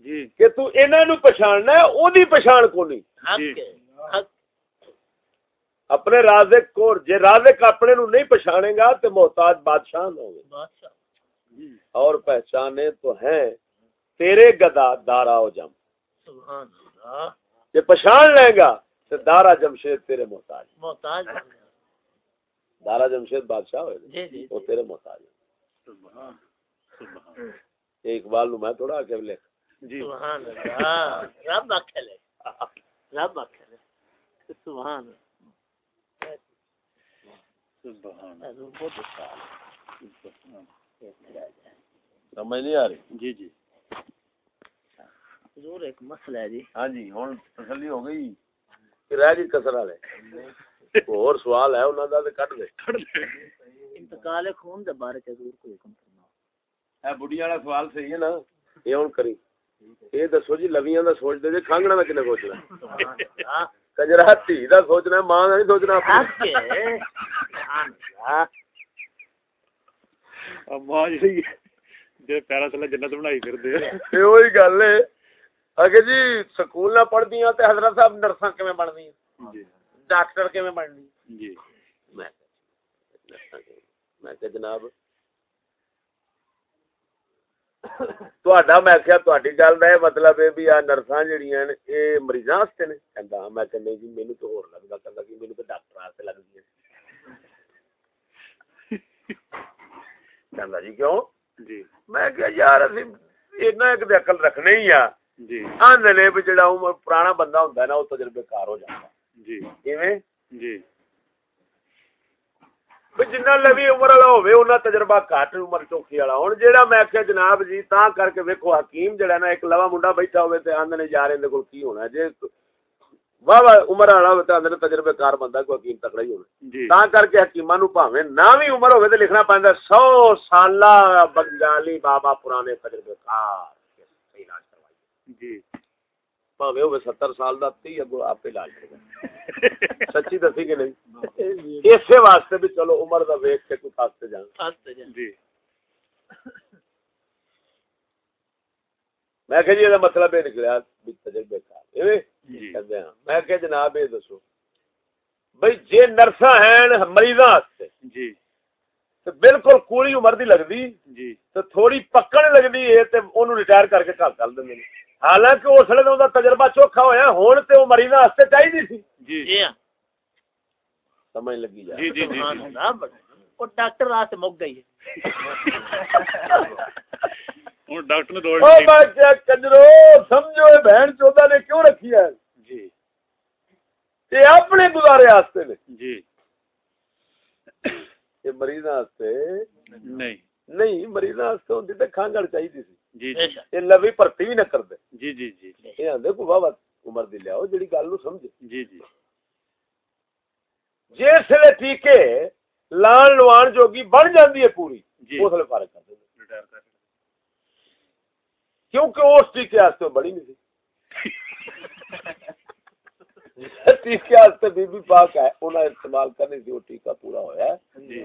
جی۔ کہ تو انہاں نو پہچاننا ہے اودی پہچان کو نہیں۔ اپنے رازق کو جے رازق اپنے نو نہیں پہچانے گا تے محتاج بادشاہ نہ بادشاہ۔ جی۔ اور پہچانے تو ہیں تیرے گدا دارا و جم۔ سبحان اللہ۔ جے پہچان لے گا تو دارا جمشید تیرے محتاج۔ محتاج۔ دارا جمشید بادشاہ ہوئے جی جی وہ تیرے محتاج سبحان سبحان۔ اقبال نو میں تھوڑا آکے لکھ۔ جی۔ سبحان اللہ۔ رب اکھل ہے رب اکھل ہے سبحان۔ سبحان۔ سمجھ نہیں آ رہی؟ جی جی۔ حضور ایک مسئلہ ہے جی۔ ہاں جی ہوں تسلی ہو گئی۔ رہ گئی کسر والے۔ اور سوال ہے انہوں کا کٹ دے۔ انتقال خون دے بارے حضور کو حکم فرماؤ۔ اے بڑھی والا سوال صحیح ہے نا۔ یہ ہوں کری۔ یہ دسو جی لویاں دا سوچ دے جی کھانگنا دا کنے سوچنا۔ اللہ کنجرا تھی دا سوچنا ہے، ماں دا نہیں سوچنا۔ حق ہے سبحان اللہ ماں جی جے پیرا تھلے جنت بنائی پھردے۔ یہ وہی گل ہے۔ اگے جی سکول نہ پڑھدی تے حضرت صاحب نرساں کیویں بندی جی۔ ڈاکٹر کیویں بننی؟ جی۔ میں میں کہ جناب تہاڈا میں کہیا تہاڈی گل دا مطلب ہے بھی آ نرساں جڑیاں نے اے مریضاں واسطے نے۔ کہندا میں کہ نہیں جی مینوں تو ہور لگدا کہندا کہ مینوں تو ڈاکٹر واسطے لگدی ہے کہندا جی کیوں؟ جی۔ میں کہ یار اسی اینا ایک دے عقل رکھنے ہی آ۔ جی۔ آندے نے بھی جڑا عمر پرانا بندہ ہوندا ہے نا او تجربے کار ہو جاندا جی۔ کیویں جی۔ جنہ لوی عمر والا ہوے انہاں تجربہ گھٹ عمر چوکھی والا۔ ہن جیڑا میں کہ جناب جی تاں کر کے ویکھو حکیم جڑا نا ایک لوا منڈا بیٹھا ہوے تے آندے نے یار ایں کول کی ہونا جے واہ واہ عمر والا ہوے تے آندے تجربے کار بندہ کوئی حکیم تکڑا ہی ہونا جی۔ تاں کر کے حکیماں نو بھاویں نہ وی عمر ہوے تے لکھنا پیندا 100 سالہ بنگالی بابا پرانے تجربے کار۔ جی۔ بھاویں ہوے 70 سال دا تی اگو آپ علاج کرے سچی دسی کہ نہیں؟ اسی واسطے بھی چلو عمر دا ویکھ کے کوئی فاستے جان۔ فاسٹ جان۔ جی۔ میں کہ جی یہ مطلب یہ نکلیا بھی تجربے کار ایویں جی۔ کہندے ہیں میں کہ جناب یہ دسو۔ بھئی جے نرساں ہیں مریضاں واسطے جی۔ تے بالکل کوڑی عمر دی لگدی جی۔ تے تھوڑی پکڑ لگدی ہے تے اونوں ریٹائر کر کے گھر کل دندے نے حالانکہ اس ویلے تجربہ چوکھا ہویا ہن تے او مریضاں واسطے چاہیدی سی۔ جی۔ جی ہاں۔ سمجھ لگی جا جی جی جی سبحان اللہ۔ بڑا وہ ڈاکٹر رات مک گئی ہے۔ ہوں ڈاکٹر نے دوڑ او میں کیا کنجرو سمجھو اے بہن چودا نے کیوں رکھی ہے؟ جی۔ یہ اپنے گزارے واسطے نے۔ جی۔ یہ مریضاں واسطے نہیں۔ نہیں مریضاں واسطے ہوندی تے کھانگڑ سی۔ جی جی۔ یہ لوی بھرتی بھی نہ کردے جی جی جی یہ آندے کو واہ عمر دی لیاؤ جڑی گل نو سمجھے۔ جی جی۔ جس ویلے ٹیکے لان لوان جوگی بن جاندی ہے پوری اس فارغ کر کیونکہ اس ٹیکے واسطے بڑی نہیں سی ٹیکے واسطے بی بی پاک ہے انہاں استعمال کرنی سی وہ ٹیکا پورا ہویا ہے۔ جی۔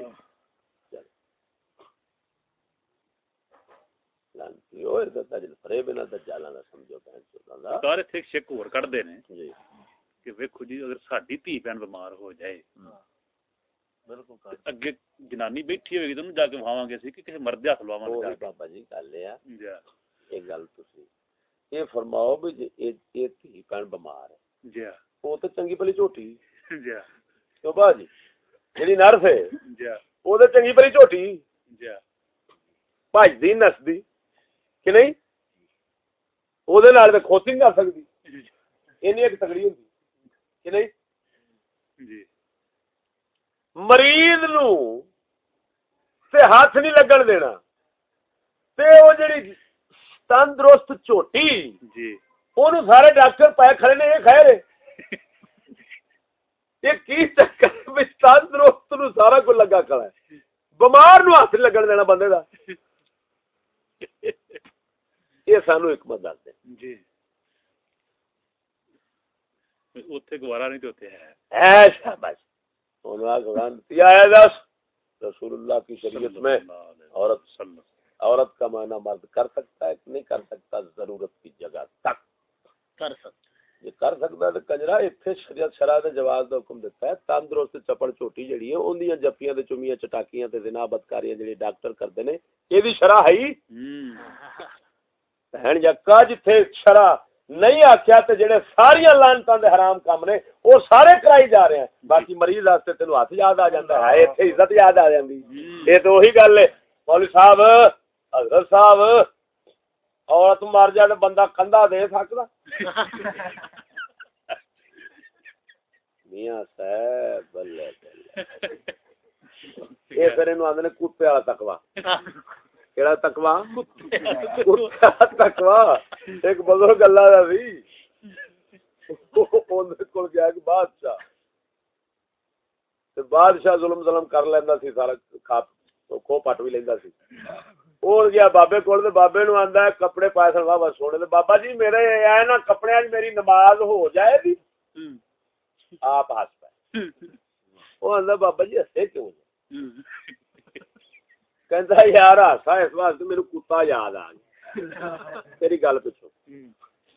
لانتی او اردا دجل فریب نہ دجالاں دا سمجھو بہن چوداں دا سارے ٹھیک شک ہور کڈ دے نے جی۔ کہ ویکھو جی اگر ساڈی تھی بہن بیمار ہو جائے ہاں۔ بالکل اگے جنانی بیٹھی ہوئی توں جا کے وہاں گے سی کہ کسے مرد ہاتھ لواواں گے بابا جی گل ہے۔ جی۔ یہ گل تسی۔ یہ فرماؤ بھی جی تھی بہن بیمار ہے۔ جی۔ وہ تو چنگی بھلی جھوٹی جی۔ تو با جی جڑی نرس ہے جی۔ وہ تو چنگی پلی جھوٹی جی۔ بھاج دی نس دی کہ نہیں؟ وہ کھوتی نہیں کر سکتی اینی ایک تگڑی ہوں کہ نہیں؟ جی۔ مریض نو تے ہاتھ نہیں لگن دینا۔ تے وہ جڑی تندرست چوٹی جی۔ اونوں سارے ڈاکٹر پائے کھڑے نے یہ خیر ہے۔ یہ کی چکر وچ تندرست نو سارا کو لگا کھڑا ہے۔ بیمار نو ہاتھ لگن دینا بندے دا۔ یہ سانو حکمت دس دیں۔ جی۔ دس۔ رسول اللہ کی شریعت میں عورت عورت کا معنی مرد کر سکتا ہے کہ نہیں کر سکتا؟ ضرورت کی جگہ تک۔ کر سکتا۔ یہ کر سکتا ہے تو کنجرا اتنے شریعت شرح نے جواز کا حکم دیتا ہے۔ تندرست چپڑ چوٹی جڑی ہے اندیاں جفیاں تے چمیاں چٹاکیاں تے زنا بدکاریاں جڑی ڈاکٹر کرتے ہیں یہ بھی شرح ہے بہن جکا جتھے شرع نہیں آخیا تے جڑے ساری لانتاں دے حرام کام نے او سارے کرائی جا رہے ہیں باقی مریض واسطے تینو ہاتھ یاد آ جاندا ہے ایتھے عزت یاد آ جاندی اے تو وہی گل ہے مولوی صاحب حضرت صاحب عورت مر جائے بندہ کندا دے سکدا میاں صاحب بلے بلے اے پھر اینو آندے نے کتے والا تقوی کیڑا تقوا تقوا ایک بزرگ اللہ کول گیا کہ بادشاہ۔ بادشاہ ظلم ظلم کر لیندا سی سارا کھاپ کو پٹ بھی لیندا سی۔ اور گیا بابے کول تے بابے نو آندا ہے کپڑے پائے سن بابا سونے تے بابا جی میرے اے نا کپڑے اج میری نماز ہو جائے گی۔ آپ ہنس پائے او آندا بابا جی ہنسے کیوں کہندا یار ہاسا اس واسطے میرے کتا یاد آ گیا تیری گل پچھو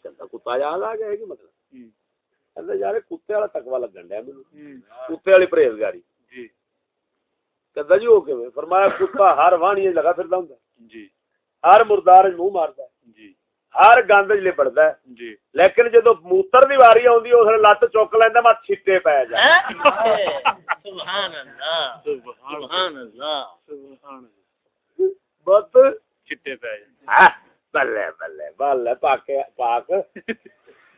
کہندا کتا یاد آ گیا ہے مطلب کہندا یار کتے والا تقوی لگن ڈیا مینوں کتے والی پرہیزگاری جی کہندا جی او کیویں فرمایا کتا ہر وانی لگا پھردا ہوندا جی ہر مردار منہ ماردا جی ہر گند لبڑتا ہے۔ جی۔ لیکن جدو موتر دی واری آدھی اس لت چک لینا میں چھٹے پی جا۔ بت چھٹے پی جا۔ ہاں، بلے بلے بلے پاک پاک۔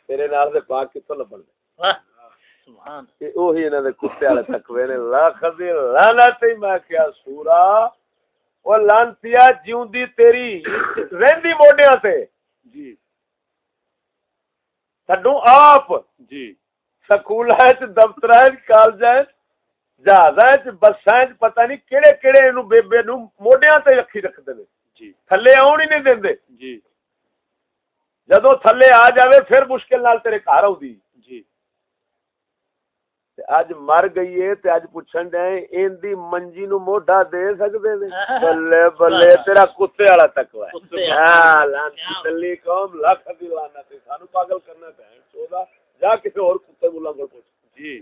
تیرے نال دے پاک کتوں لبن دے اوہی انہاں دے کتے جی۔ چڈو آپ۔ جی۔ سکول دفتر کالج جہاز بسا بساں پتہ نہیں کیڑے کیڑے اینو نو موڈیاں تے رکھی رکھ دے جی۔ تھلے آون ہی نہیں دیندے جی۔ جدو تھلے آ جائے پھر مشکل نال تیرے گھر آودی اج مر گئی ہے تے اج پوچھن دے این دی منجی نو موڈا دے سکدے نے؟ بلے بلے تیرا کتے والا تکوا ہے۔ ہاں لعنتی دلی قوم لاکھ دی لعنت ہے۔ سانو پاگل کرنا پے چودا جا کسی اور کتے مولا کول پوچھ۔ جی۔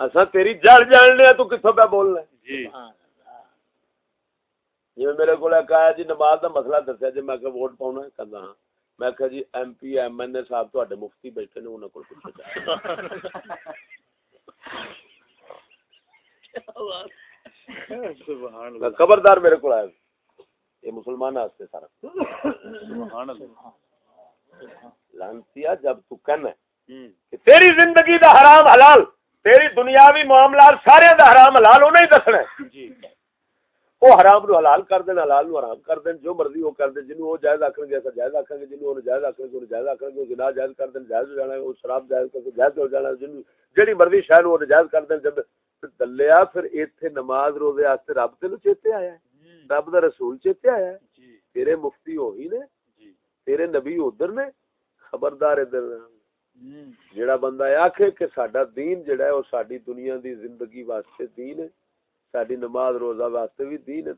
اسا تیری جڑ جاننے تو کتھوں پہ بولنا جی۔ اللہ۔ جی میرے کو آیا جی نماز کا مسئلہ دسیا جی میں کہ ووٹ پاؤنا ہے ہاں۔ میں کہ جی M P M N A صاحب تواڈے مفتی بیٹھے نے سبحان میں اللہ خبردار میرے کو آیا یہ مسلمان واسطے سارا سبحان اللہ لانتیا جب تو کہنا کہ تیری زندگی دا حرام حلال تیری دنیاوی معاملات سارے دا حرام حلال انہیں ہی دسنا ہے جی وہ حرام نو حلال کر دین حلال نو حرام کر دین جو مرضی وہ کر دین جنوں وہ جائز آکھن گے جائز آکھن گے جنوں وہ جائز آکھن گے وہ جائز آکھن گے وہ گناہ جائز کر دین جائز ہو جانا ہے وہ شراب جائز کر دین جائز ہو جانا ہے جنوں جڑی مرضی شے نو وہ جائز کر دین جب دلیا پھر ایتھے نماز روزے واسطے رب تینوں چیتے آیا ہے رب دا رسول چیتے آیا ہے جی تیرے مفتی وہی نے جی تیرے نبی ادھر نے خبردار ادھر جیڑا بندہ آکھے کہ ساڈا دین جڑا ہے وہ ساڈی دنیا دی زندگی واسطے دین ہے ساڈی نماز روزہ واسطے بھی دین ہے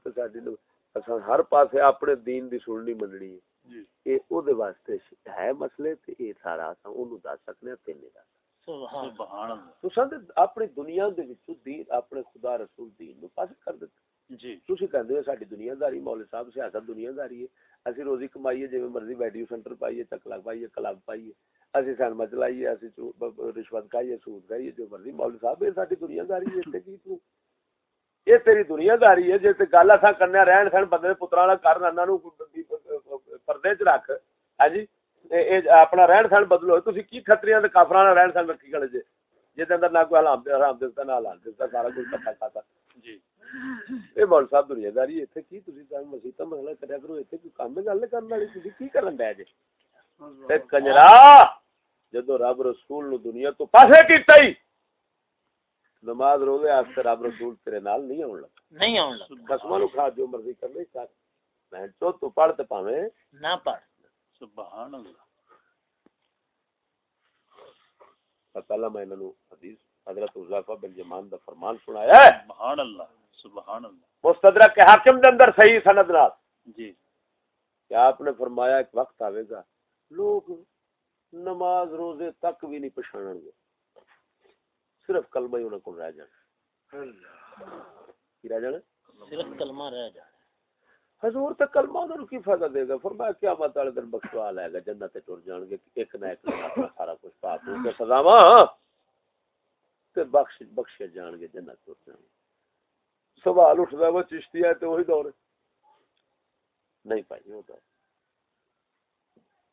اساں ہر پاسے اپنے دین دی سننی مننی ہے۔ جی۔ اے او دے واسطے ہے مسئلے تے اے سارا اساں اونوں دس سکنے تے نہیں دس سبحان اللہ۔ تساں تے اپنی دنیا دے وچوں دین اپنے خدا رسول دین نو پاس کر دتے جی۔ تسی کہندے ہو ساڈی دنیا داری مولوی صاحب سیاست دنیا داری ہے۔ اسی روزی کمائیے جویں مرضی ویڈیو سینٹر پائیے چکلا پائیے کلب پائیے۔ اسی سینما چلائیے اسی رشوت کھائیے سود کھائیے جو مرضی مولوی صاحب یہ ساڈی دنیا داری ہے تے کی تو؟ یہ تیری دنیا داری ہے تے گل اساں کرنے رہن سہن بندے دے والا کر انہاں نو پردے چ رکھ۔ ہاں جی؟ اپنا رہن سہن بدلو تسی کی کھتریاں تے کافراں والا رہن سہن رکھی کھڑے جے؟ جے دے اندر نہ کوئی حرام حرام دستا نہ حلال دستا سارا کچھ کٹھا کھاتا۔ جی۔ اے مول صاحب دنیا داری ایتھے کی؟ تسی تاں مسیتاں مسئلہ کریا کرو ایتھے کوئی کام گل کرن والی؟ تسی کی کرن دے جے؟ تے کنجرا جدو رب رسول نو دنیا تو پاسے کیتا ہی نماز روزے واسطے رب رسول تیرے نال نہیں آن لگا۔ نہیں آن لگا۔ نو کھا جو مرضی کر لے کر میں تو تو پڑھ تے پاویں۔ نہ پڑھ۔ سبحان اللہ۔ پہلا میں انہاں نو حدیث حضرت حذیفہ بن یمان دا فرمان سنایا ہے۔ سبحان اللہ سبحان اللہ۔ مستدرک کے حاکم دے اندر صحیح سند نال۔ جی۔ کہ آپ نے فرمایا ایک وقت آئے گا لوگ نماز روزے تک بھی نہیں پچھاڑن گے۔ صرف کلمہ ہی انہوں کو رہ جانا۔ کی رہ جانا؟ صرف کلمہ رہ جائے حضور تے کلمہ انہوں کی فائدہ دے گا؟ فرمایا کیا مت والے دن بخشوا لے گا جنت تے ٹر جان گے ایک نہ ایک سارا کچھ پاپ ہو کے سزاواں تے بخش بخشے جان گے جنت ٹر جان گے۔ سوال اٹھدا وہ چشتی ہے تے وہی دور ہے۔ نہیں پائی وہ دور۔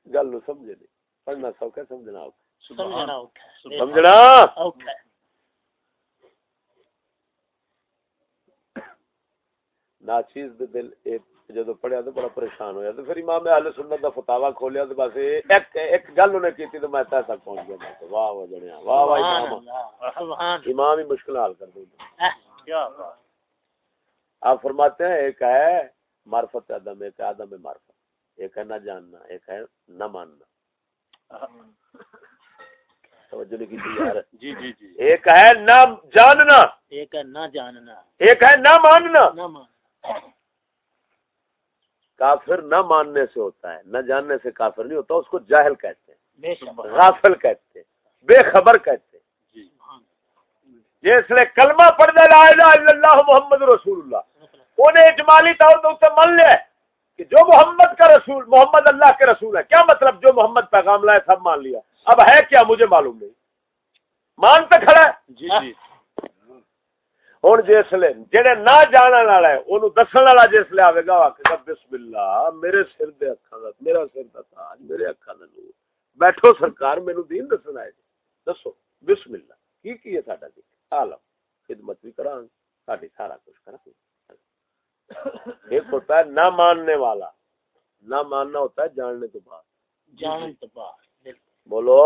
گل نو سمجھے نہیں۔ پڑھنا سوکھا سمجھنا اوکھا سمجھنا اوکھا سمجھنا؟ اوکھا ہے ناچیز دے دل جدو پڑھیا تو بڑا پریشان ہویا تو پھر امام اہل سنت دا فتاوا کھولیا تو بس ایک ایک گل انہیں کیتی تو میں تک تک پہنچ گیا واہ واہ جنیا واہ واہ امام امام ہی مشکل حال کر اللہ کیا بات۔ آپ فرماتے ہیں ایک ہے معرفت عدم ایک ہے عدم معرفت ایک ہے نہ جاننا ایک ہے نہ ماننا۔ توجہ نہیں کی یار۔ جی جی جی۔ ایک ہے نہ جاننا۔ ایک ہے نہ جاننا۔ ایک ہے نہ ماننا۔ نہ مان کافر نہ ماننے سے ہوتا ہے نہ جاننے سے کافر نہیں ہوتا اس کو جاہل کہتے ہیں غافل کہتے ہیں بے خبر کہتے ہیں۔ جی۔ جس نے کلمہ پڑھ دے لا الہ الا اللہ محمد رسول اللہ۔ انہیں اجمالی طور پر اسے مان لے کہ جو محمد کا رسول محمد اللہ کے رسول ہے۔ کیا مطلب جو محمد پیغام لائے سب مان لیا؟ اب ہے کیا؟ مجھے معلوم نہیں۔ مان پہ کھڑا ہے۔ جی جی۔ ہوں جسے جہے نہ جاننے والا ہے انہوں دسن والا جسے آئے گا وہ بسم اللہ میرے سر دے اکھاں دا میرا سر دا تاج میرے اکھاں دا نور۔ بیٹھو سرکار مینوں دین دسن آئے جی۔ دسو بسم اللہ۔ کی کی ہے ساڈا عالم۔ خدمت بھی کراں ساڈی سارا کچھ کراں ایک ہوتا ہے نہ ماننے والا۔ نہ ماننا ہوتا ہے جاننے کے بعد۔ جان تو بعد بولو۔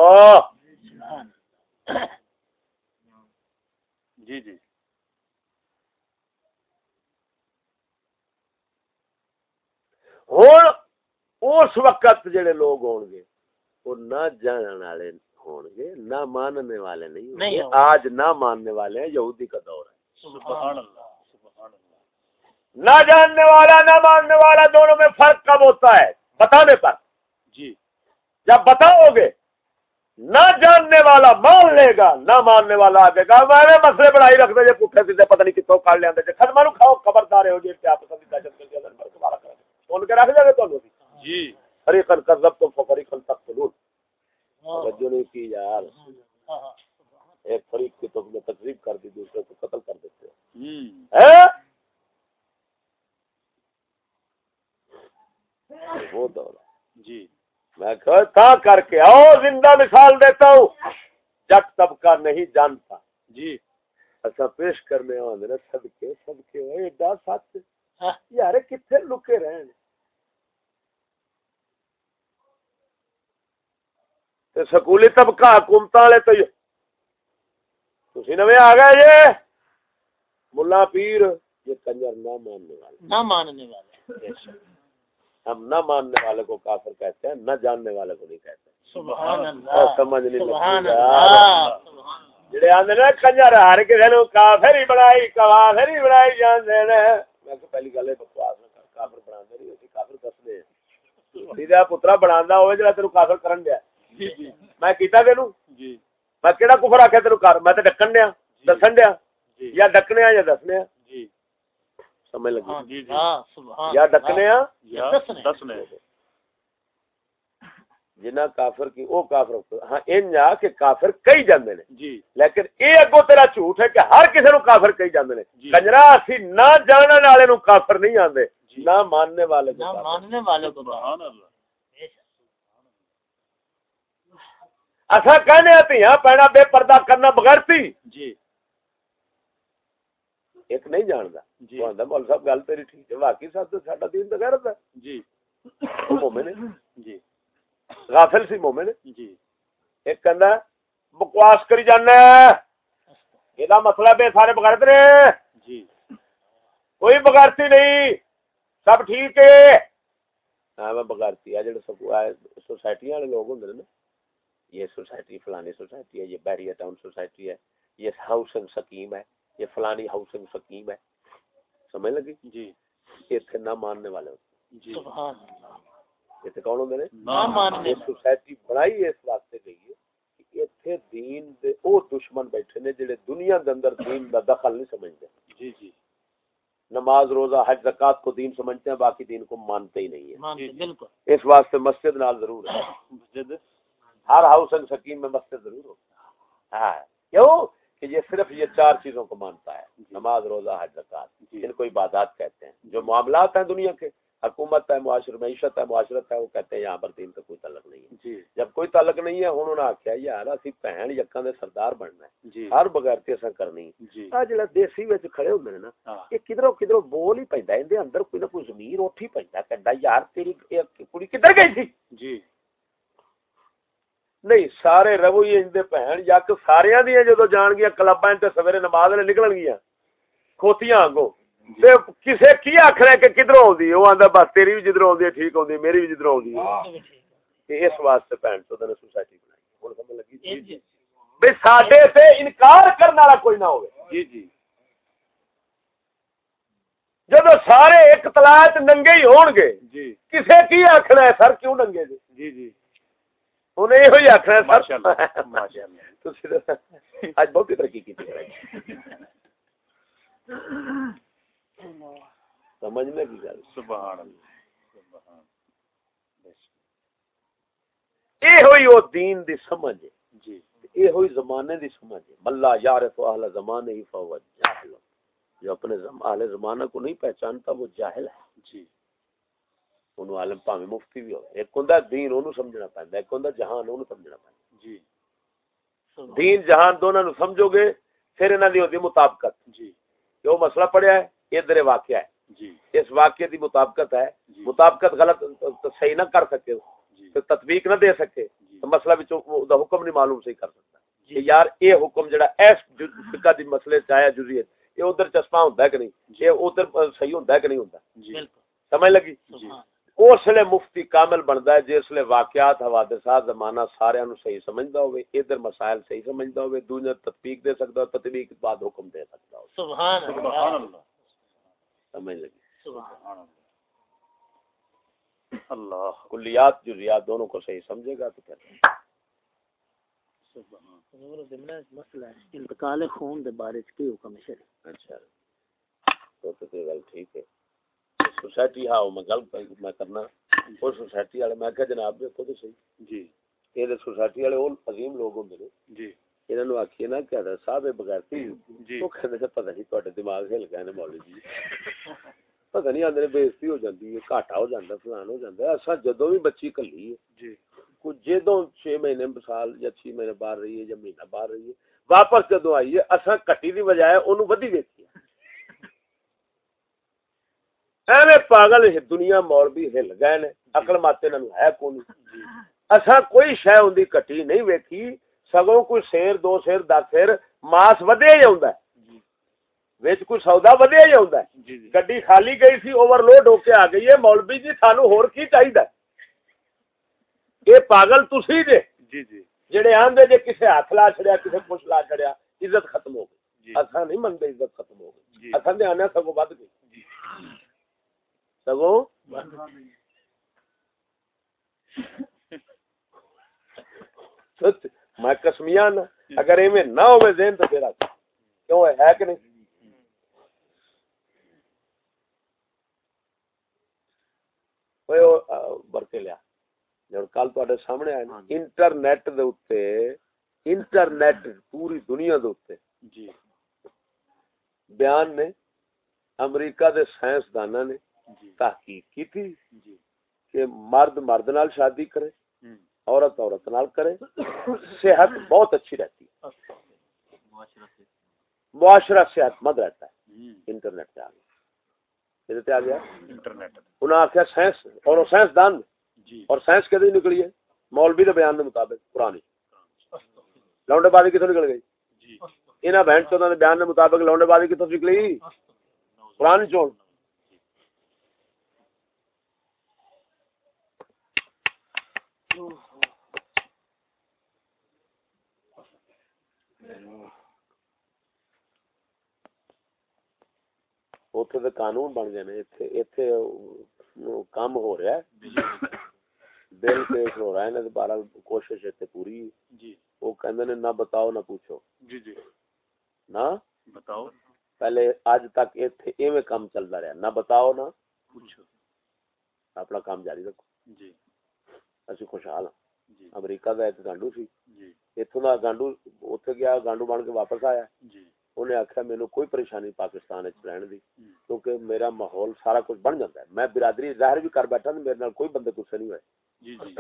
جی جی۔ ہوں اس وقت جڑے لوگ ہون گے وہ نہ جانن والے ہوں گے نہ ماننے والے نہیں گے۔ آج نہ ماننے والے ہیں یہودی کا دور ہے۔ سبحان اللہ سبحان اللہ۔ نہ جاننے والا نہ ماننے والا دونوں میں فرق کب ہوتا ہے؟ بتانے پر۔ جی۔ جب بتاؤ گے نہ جاننے والا مان لے گا نہ ماننے والا آگے گا۔ میں مسئلے بڑائی رکھ دے جے پٹھے سیدھے پتہ نہیں کتوں کاٹ لیا خدمہ نو کھاؤ خبردار ہو جی کیا پسند دہشت گردی دوبارہ کریں سن کے رکھ جائے تو جی۔ فریقن کذب تو فریقن تقتلون ہاں۔ توجہ نہیں کی یار۔ ہاں، ہاں۔ ایک فریق کی تم نے تقریب کر دی دوسرے کو قتل کر دیتے ہو۔ ہیں؟ وہ دور۔ جی۔ میں کہا کر کے آؤ زندہ مثال دیتا ہوں۔ جٹ طبقہ نہیں جانتا۔ جی۔ اچھا پیش کرنے صدقے صدقے ہوئے ایڈا سچ۔ ہاں۔ یار کتنے لکے رہن؟ تے سکولی طبقہ حکومت والے تو تھی نویں آ گئے جی ملا پیر یہ کنجر نہ ماننے والے نہ ماننے والے ہم نہ ماننے والے کو کافر کہتے ہیں نہ جاننے والے کو نہیں کہتے سبحان اللہ سمجھ نہیں سبحان لگتی اللہ سبحان جڑے آندے نے کنجر ہر کسے نو کافر ہی بنائی کافر ہی بنائی جاندے نے میں کہ پہلی گل ہے بکواس نہ کافر بناندے نہیں اسی کافر دسدے ہیں سیدھا پترا بناندا ہوے جڑا تینو کافر کرن دیا میں کیتا تینو جی۔ میں کیڑا کفر آکھیا تینو کر میں تے ڈکن دیا دسن دیا جی۔ یا ڈکنے یا دسنے جی۔ سمجھ لگی؟ ہاں جی جی۔ ہاں سبحان یا ڈکنے یا دسنے۔ جنہ کافر کی او کافر ہاں ان جا کہ کافر کئی جاندے نے۔ جی۔ لیکن اے اگو تیرا جھوٹ ہے کہ ہر کسی نو کافر کئی جاندے نے۔ جی۔ کنجرا اسی نہ جانن والے نو کافر نہیں آندے جی۔ نہ ماننے والے کو نہ ماننے والے کو سبحان اللہ۔ اسا کہنے ہتیاں پینا بے پردہ کرنا بغیرتی جی۔ ایک نہیں جاندا۔ جی۔ آندا مول صاحب گل تیری ٹھیک ہے۔ واقعی صاحب تو ساڈا دین تے غیرت ہے؟ جی۔ مومن جی۔ غافل سی مومن جی۔ ایک کہندا بکواس کری جانا یہ مسئلہ بے سارے بغیرت نے جی۔ کوئی بغیرتی نہیں۔ سب ٹھیک ہے۔ ہاں میں بغیرتی ہے جڑے سب سوسائٹی والے لوگ ہوندے نا یہ سوسائٹی فلانی سوسائٹی ہے یہ بیریا ٹاؤن سوسائٹی ہے یہ ہاؤسنگ سکیم ہے یہ فلانی ہاؤسنگ سکیم ہے۔ سمجھ لگی؟ جی۔ اتنے نہ ماننے والے ہوتے جی۔ سبحان اللہ۔ اتنے کون سوسائٹی بنائی اس واسطے گئی ہے کہ اتنے دین دے او دشمن بیٹھے نے جڑے دنیا دے اندر دین دا دخل نہیں سمجھتے۔ جی جی۔ نماز روزہ حج زکات کو دین سمجھتے ہیں باقی دین کو مانتے ہی نہیں مانتے جی۔ بالکل۔ ہے اس واسطے مسجد نال ضرور ہے۔ مسجد۔ ہر ہاؤسنگ سکیم میں مسجد ضرور ہو ہاں کیوں؟ کہ یہ صرف یہ چار چیزوں کو مانتا ہے۔ نماز روزہ حج زکات جی۔ ان کو عبادات کہتے ہیں۔ جو معاملات ہیں دنیا کے حکومت ہے معاشر معیشت ہے معاشرت ہے وہ کہتے ہیں یہاں پر دین کا کوئی تعلق نہیں ہے۔ جی۔ جب کوئی تعلق نہیں ہے انہوں نے آخیا یار اسی بہن یکاں دے سردار بننا ہے۔ جی۔ ہر بغیرتی اساں کرنی جی۔ آ جڑا دیسی وچ کھڑے ہوندے نے نا ہاں۔ یہ کدھروں کدھروں بول ہی پیندا ایندے اندر کوئی نہ کوئی ضمیر اٹھ ہی پیندا کہندا یار تیری کڑی کدھر گئی تھی؟ جی۔ نہیں سارے رو ہی انج دے بہن یک ساریاں دی جدوں جان گیا کلباں تے سویرے نماز لے نکلن گیا کھوتیاں آنگو تے کسے کی آکھنا کہ کدھروں اوندی او آندا بس تیری بھی جدھروں ہے ٹھیک ہوندی میری بھی جدھروں تے اس واسطے بہن تو نے سوسائٹی بنائی ہن سمجھ لگی جی بے ساڈے انکار کرنے والا کوئی نہ ہوے جی جی جدو سارے ایک تلاش ننگے ہی ہون گے جی کسے کی آکھنا ہے سر کیوں ننگے جی جی جی انہیں یہ ہی آکھنا ہے ماشاء سر اللہ ماشاء اللہ تسی تو- اج بہت ترقی کی سمجھنے کی گل سبحان اللہ سبحان یہ ہوئی وہ دین دی سمجھ ہے جی یہ ہوئی زمانے دی سمجھ ہے ملا یار تو اہل زمانے ہی فهو جاہل جو اپنے اہل زمانہ کو نہیں پہچانتا وہ جاہل ہے جی انہوں عالم مفتی بھی ہو ایک ہوندا دین اونوں سمجھنا ایک ہوندا جہان اونوں سمجھنا جی۔ دین جہان دونوں نو سمجھو گے پھر انہاں دی ہوندی مطابقت۔ جی۔ جو مسئلہ پڑھیا ہے ادھر واقعہ ہے۔ جی۔ اس واقعے دی مطابقت ہے۔ جی۔ مطابقت غلط صحیح نہ کر سکے جی۔ تو تطبیق نہ دے سکے۔ جی۔ تو مسئلہ وہ- دا حکم نہیں معلوم صحیح کر سکتا۔ کہ یار اے حکم جڑا ایس فقہ دی مسئلے چ آیا جزئیت یہ ادھر چشمہ ہوندا ہے کہ نہیں؟ یہ ادھر صحیح ہوندا ہے کہ نہیں ہوندا؟ جی۔ سمجھ لگی؟ سبحان اسلے مفتی کامل بندا ہے جسلے واقعات حوادثات زمانہ سارے نو صحیح سمجھدا ہوے ادھر مسائل صحیح سمجھدا ہوے دنیا تطبیق دے سکدا ہو تطبیق بعد حکم دے سکدا ہو سبحان سبحان اللہ۔ اللہ سمجھ لگی؟ سبحان اللہ۔ کلیات جزیات دونوں کو صحیح سمجھے گا تو پھر۔ ضمن مسئلہ ہے انتقال خون دے بارے کی حکم ہے اچھا۔ تو تو یہ گل ٹھیک ہے۔ سوسائٹی ہاں میں گل میں کرنا۔ وہ سوسائٹی والے میں کہ جناب دیکھو تو صحیح۔ جی۔ یہ سوسائٹی والے وہ عظیم لوگ ہوندے نے۔ جی۔ انہاں نو آکھیے نا کہ حضرت صاحب بغیرتی جی۔ وہ کہندے نے پتہ نہیں تواڈے دماغ ہل گئے نے مولوی جی۔ پتہ نہیں نے بےزتی ہو جاندی ہے گھاٹا ہو جاندا فلان ہو جاندا ہے۔ اساں جدوں بھی بچی کلی ہے جی۔ کوئی جدوں 6 مہینے سال یا 6 مہینے باہر رہی ہے یا مہینہ باہر رہی ہے واپس جدوں آئی ہے اساں کٹی دی بجائے اونوں ودی ویکھی ہے ایویں پاگل ہے دنیا مولوی ہل گئے نے عقل ماتے انہاں ہے کون؟ اساں کوئی شے ہوندی کٹی نہیں ویکھی سگوں کوئی سیر دو سیر دس سیر ماس ودیا ہی ہوندا ہے۔ وچ کوئی سودا ودیا ہی ہوندا ہے۔ جی جی۔ گڈی خالی گئی سی اوور لوڈ ہو کے آ گئی ہے۔ مولوی جی سانو ہور کی چاہیے یہ پاگل تسی جے۔ جی جی۔ جڑے آندے جے کسے ہاتھ لا چھڑیا کسے پوچھ لا چھڑیا عزت ختم ہو گئی۔ جی۔ اساں نہیں منگے عزت ختم ہو گئی۔ اساں دے آنے سگوں ود گئی۔ جی سگوں سچ میں کسمیاں نا اگر ایویں نہ ہوے ذہن تو پھر آکھ۔ کیوں ہے؟ کہ نہیں؟ برکے لیا۔ جب کل تواڈے سامنے آئے نا انٹرنیٹ دے انٹرنیٹ پوری دنیا دے جی۔ بیان نے امریکہ دے سائنسداناں نے جی تحقیق کی تھی جی۔ کہ مرد مرد نال شادی کرے عورت عورت نال کرے۔ صحت بہت اچھی رہتی ہے۔ معاشرہ صحت مند رہتا ہے۔ انٹرنیٹ پہ آ گیا۔ کدھر پہ آ گیا۔ انٹرنیٹ۔ انہوں نے آخیا سائنس اور وہ سائنسدان جی۔ اور سائنس کدی نکلی ہے؟ مولوی دے بیان دے مطابق پرانی۔ لونڈے بازی کتوں نکل گئی؟ جی۔ انہاں بہن چودہ بیان دے مطابق لونڈے بازی کتوں نکلی؟ پرانی چون اتنے تو قانون بن گئے نے اتنے کام ہو رہا ہے بل پیش ہو رہا ہے بارہ کوشش پوری ہے۔ جی وہ کہندے نے نہ بتاؤ نہ پوچھو جی جی نہ بتاؤ پہلے اج تک ایویں کام چلتا رہا نہ بتاؤ نہ پوچھو اپنا کام جاری رکھو جی اسی خوشحال ہاں امریکہ کا ایک گانڈو سی جی اتوں کا گانڈو اتنے گیا گانڈو بن کے واپس آیا جی انہیں آخیا مینو کوئی پریشانی پاکستان رہن دی کیونکہ میرا ماحول سارا کچھ بن جاتا ہے میں برادری ظاہر بھی کر بیٹھا تو میرے نال کوئی بندے غصے نہیں ہوئے جی جی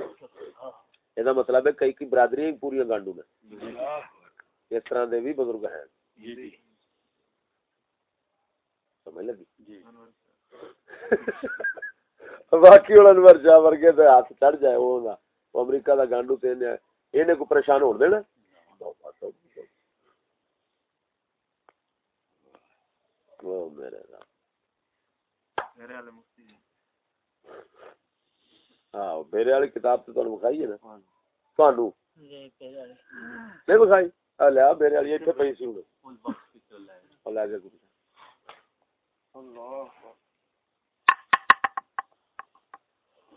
یہ مطلب ہے کئی کئی برادری پوریا گانڈو میں اس طرح دے بھی بزرگ ہیں سمجھ لگی جی باقی ہوں انور شاہ ورگے ہاتھ چڑھ جائے وہ نہ وہ امریکہ دا گانڈو تے نے اینے کو پریشان ہون دینا میرے رب ہاں والی کتاب تانوں ہے نا تانوں نہیں بخائی آ لیا میرے والی ایتھے پئی سی ہن اس وقت کی چل رہا ہے او لے کے کچھ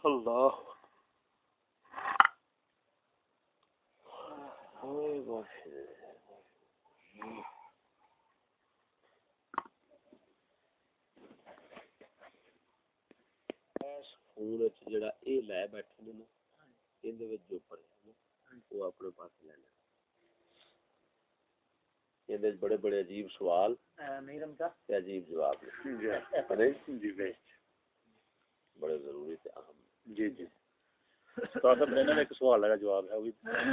اللہ. اوئے بس فون وچ جڑا اے لے بیٹھے نے نا ایندے وچ جو پڑھیا نا وہ اپنے پاس لے لے۔ ایندے وچ بڑے بڑے عجیب سوال عجیب جواب جی۔ جی بڑے ضروری تے اہم۔ جی جی۔ استاد صاحب نے ایک سوال لگا جواب ہے وہ بھی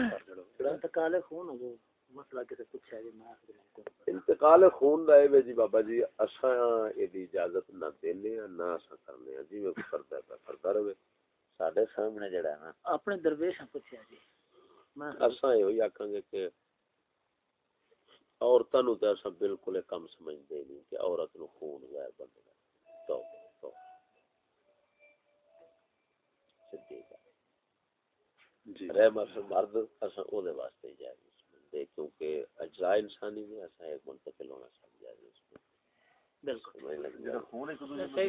کر چھوڑو انتقال خون ہو جو مسئلہ کسے پوچھا جی میں آخر میں انتقال خون دا اے وے جی بابا جی اساں اجازت نہ دینے ہاں نہ اساں کرنے ہاں۔ جی میں کردا ہے کردا رہے۔ ساڈے سامنے جڑا ہے نا۔ اپنے درویش پوچھا جی۔ میں اساں یہ آکھاں گے کہ عورتاں نو تے اساں بالکل کم سمجھدے ہی نہیں کہ عورت نو خون بندے تو صدیق جی۔ رہ مرد مرد اساں او دے واسطے ہی جائز دے کیونکہ اجزاء انسانی میں اساں ایک منتقل ہونا سب جائز اس میں۔ بالکل۔ سمجھ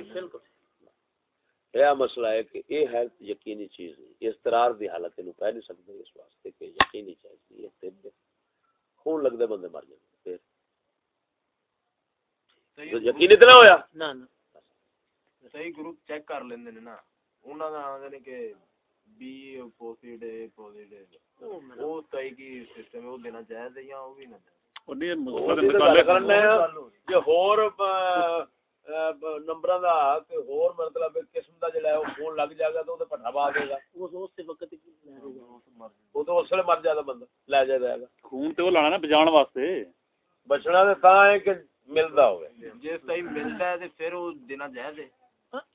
یہ مسئلہ ہے کہ یہ ہے یقینی چیز نہیں اضطرار دی حالت نو پہ نہیں سکتے اس واسطے کہ یقینی چاہیے طب۔ خون لگدے بندے مر جاندے پھر۔ یقین اتنا ہویا۔ نہ نہ۔ صحیح گروپ چیک کر لیندے نے نا۔ انہوں نے آدھے نے کہ بی اپوزٹ ہے اپوزٹ ہے وہ کئی کی سسٹم ہے وہ دینا جائز ہے یا وہ بھی نہ نہیں مقصد کرنا ہے کہ ہور نمبراں دا تے ہور مطلب قسم دا جڑا ہے او فون لگ جائے گا تو تے پٹھا با دے گا اس اس سے وقت او تو اس مر جائے بندہ لے جائے گا خون تے وہ لانا نا بچان واسطے بچنا تے تاں ہے کہ ملدا ہوے جس ٹائم ملدا ہے تے پھر او دینا ہے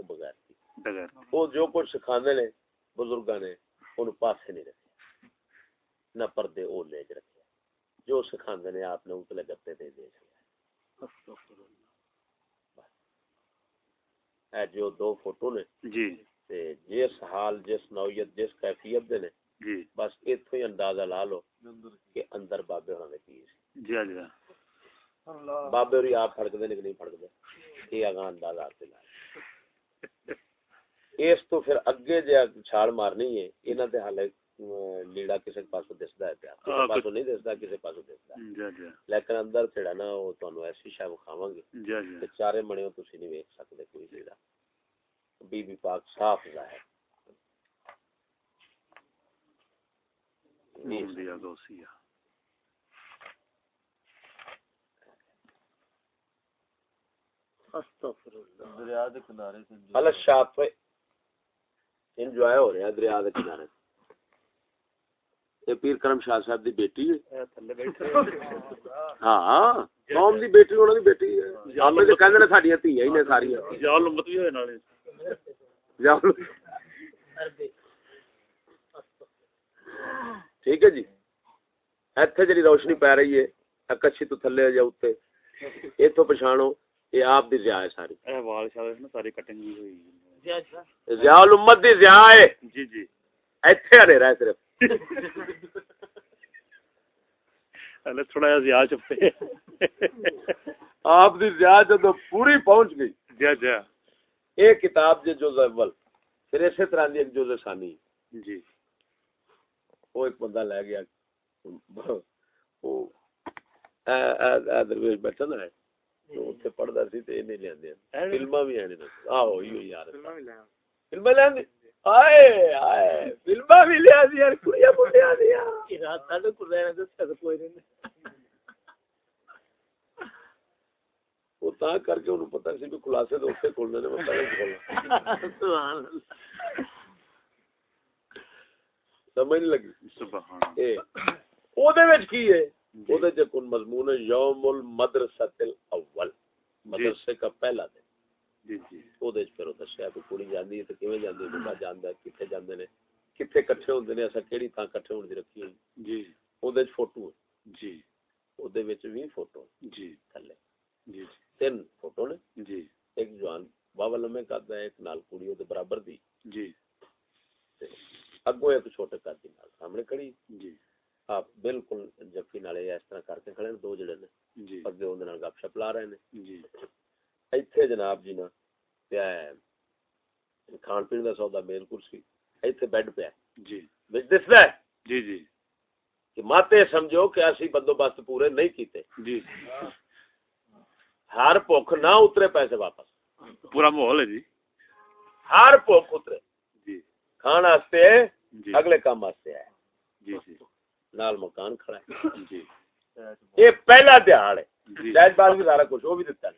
تو بغیر تھی وہ جو کچھ سکھانے نے بزرگاں نے انہوں پاسے نہیں رکھے۔ نہ پردے اور لیج رکھے۔ جو سکھانے نے آپ نے اتلے گتے دے دے چھوڑا اے جو دو فوٹو نے جی۔ تے جس حال جس نوعیت جس کیفیت دے نے جی۔ بس ایتھو ہی اندازہ لا لو کہ اندر بابے ہونے نے کی جی ہاں جی ہاں۔ بابے ہوری آپ پھڑک دے نہیں پھڑک دے یہ اگاں اندازہ آتے لائے اس تو پھر اگے جا چھال مارنی ہے انہاں دے حالے لیڑا کسے پاسوں دسدا ہے پیار پاسوں نہیں دسدا کسے پاسوں دسدا ہے۔ لیکن اندر تھڑا نا او تانوں ایسی شے وکھاواں گے جی چارے بنےو تسی نہیں ویکھ سکدے کوئی لیڑا بی بی پاک صاف ظاہر۔ نہیں دیا دوسیہ پیر کرم شاہ صاحب دی بیٹی ہے. ہاں جی. قوم دی بیٹی انہاں دی بیٹی ہے. جی، ہمیں تے کہندے نے ساڈیاں دھیاں ہی نے ساری یا جی، لمت بھی ہوئے نالے۔ یا ٹھیک ہے جی۔ ایتھے جڑی روشنی پے رہی ہے اکچھی تو تھلے جا اوتے۔ ایتھوں یہ آپ دی ہے ساری۔ ساری کٹنگ ہوئی الامت دی ہے۔ جی جی۔ ایتھے صرف۔ اللہ تھوڑا چپے آپ دی پوری پہنچ گئی۔ جی جی۔ کتاب جے جوز اول۔ پھر اسی طرح دی ایک جوز ثانی۔ جی۔ وہ ایک بندہ لے گیا۔ وہ درویش بیٹھا نا تو اوتھے پڑھدا کر کے انہوں لگی؟ ہے؟ او دے چ مضمون ہے یوم المدرسۃ مدرسے جی۔ کا پہلا دن۔ جی جی۔ وہ دسیا کوئی کڑی جاندی ہے تے جاندی ہے بڑا جاندا ہے نے کتے کٹھے ہوندے نے اسا کیڑی کٹھے ہون دی رکھی ہوئی؟ جی۔ او فوٹو جی۔ جی۔ ہے جی۔ برابر کڑی آپ بالکل جفی نال اس طرح کر کے کھڑے دو جڑے نے۔ جی۔ پردے اون گپ شپ لا رہے نے۔ جی۔ ایتھے جناب جی نا پیا ہے۔ کھان پین دا سودا میل کرسی ایتھے بیڈ پیا جی۔ وچ دسدا ہے جی جی۔ کہ ماتے سمجھو کہ اسی بندوبست پورے نہیں کیتے۔ جی۔ ہر بھوک نہ اترے پیسے واپس۔ پورا ماحول ہے جی۔ ہر بھوک اترے۔ جی۔ کھان واسطے جی۔ اگلے کام واسطے ہے۔ جی جی۔ نال مکان کھڑا ہے۔ جی۔ یہ پہلا دہاڑ ہے۔ جی۔ جائز بات کی سارا کچھ وہ بھی دیتا ہے۔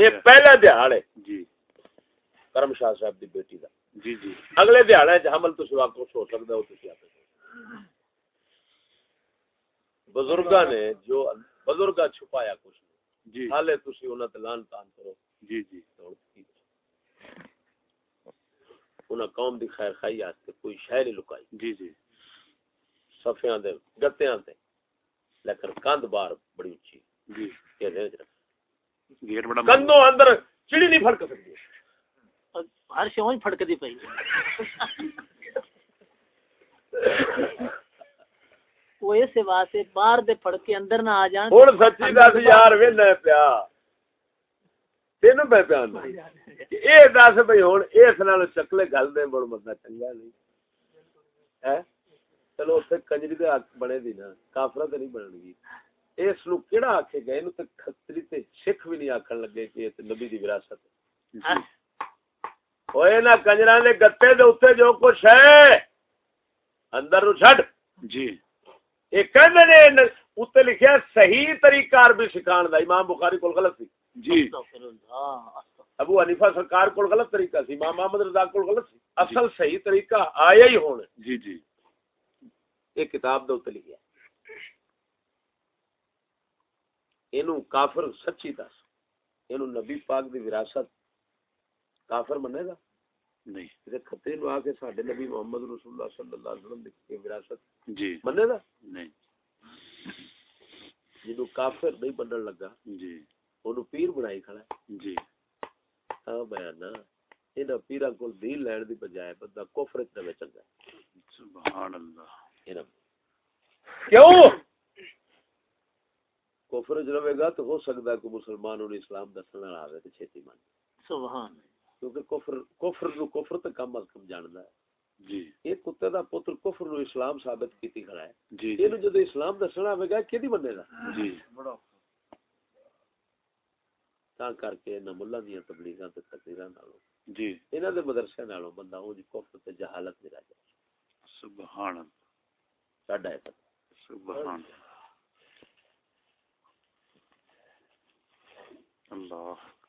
یہ پہلا دہاڑ ہے۔ جی۔ کرم شاہ صاحب دی بیٹی دا۔ جی جی۔ اگلے دہاڑے چ حمل تو سوا کچھ ہو سکدا او تسی اپ بزرگاں نے جو بزرگاں چھپایا کچھ جی۔ حالے تسی انہاں تے لان تان کرو۔ جی جی۔ انہاں قوم دی خیر خائی واسطے کوئی شے لکائی۔ جی جی۔ صفیاں دے گتیاں تے لیکن کند بار بڑی اچھی جی۔ گیٹ بڑا کندوں اندر چڑی نہیں پھڑک سکتی۔ ہر شوں پھڑکدی پئی۔ وہ اس واسطے باہر دے پھڑ کے اندر نہ آ جان۔ ہن سچی دس یار وینا پیا۔ تینوں میں پیان اے دس بھئی ہن اس نال چکلے گل دے بڑ مطلب چنگا نہیں۔ ہے چلو اوتھے کنجری دے بنے دی نا کافرہ تے نہیں بنن گی۔ اس نو کیڑا آکھے گئے اینو تے کھتری تے سکھ بھی نہیں آکھن لگے کہ یہ نبی دی وراثت ہے۔ اوئے نا کنجراں دے گتے دے اوتے جو کچھ ہے اندر نو چھڈ۔ جی۔ یہ کہندے نے اوتے لکھیا صحیح طریقہ عربی سکھان دا امام بخاری کول غلط سی۔ جی۔ ابو حنیفہ سرکار کول غلط طریقہ سی امام محمد رضا کول غلط سی۔ اصل صحیح طریقہ آیا ہی ہون جی جی۔ یہ کتاب دے اوتے لکھیا اینو کافر سچی دس اینو نبی پاک دی وراثت کافر منے گا نہیں تے خطے نو آ کے ساڈے نبی محمد رسول اللہ صلی اللہ علیہ وسلم دی وراثت جی منے گا نہیں جدو کافر نہیں بنن لگا جی اونوں پیر بنائی کھڑا جی ہاں بیان انہاں پیراں کول دین لین دی بجائے بندہ کفر وچ نوے چنگا سبحان اللہ کیوں؟ کفر رہے گا تو ہو سکتا ہے کہ مسلمان انہوں اسلام دسن والا آوے تے چھتی من سبحان۔ کیونکہ کفر کفر نو کفر تے کم از کم جاندا ہے۔ جی۔ یہ کتے دا پتر کفر نو اسلام ثابت کیتی کھڑا ہے۔ جی اینو جدو اسلام دسنا آوے گا کیدی بنے گا؟ جی۔ تا کر کے نہ ملہ دیاں تبلیغاں تے تقریراں نالوں۔ جی۔ انہاں دے مدرسے نالوں بندہ او جی کفر تے جہالت نہیں رہ جائے۔ سبحان۔ اللہ ساڈا ہے سبحان اللہ۔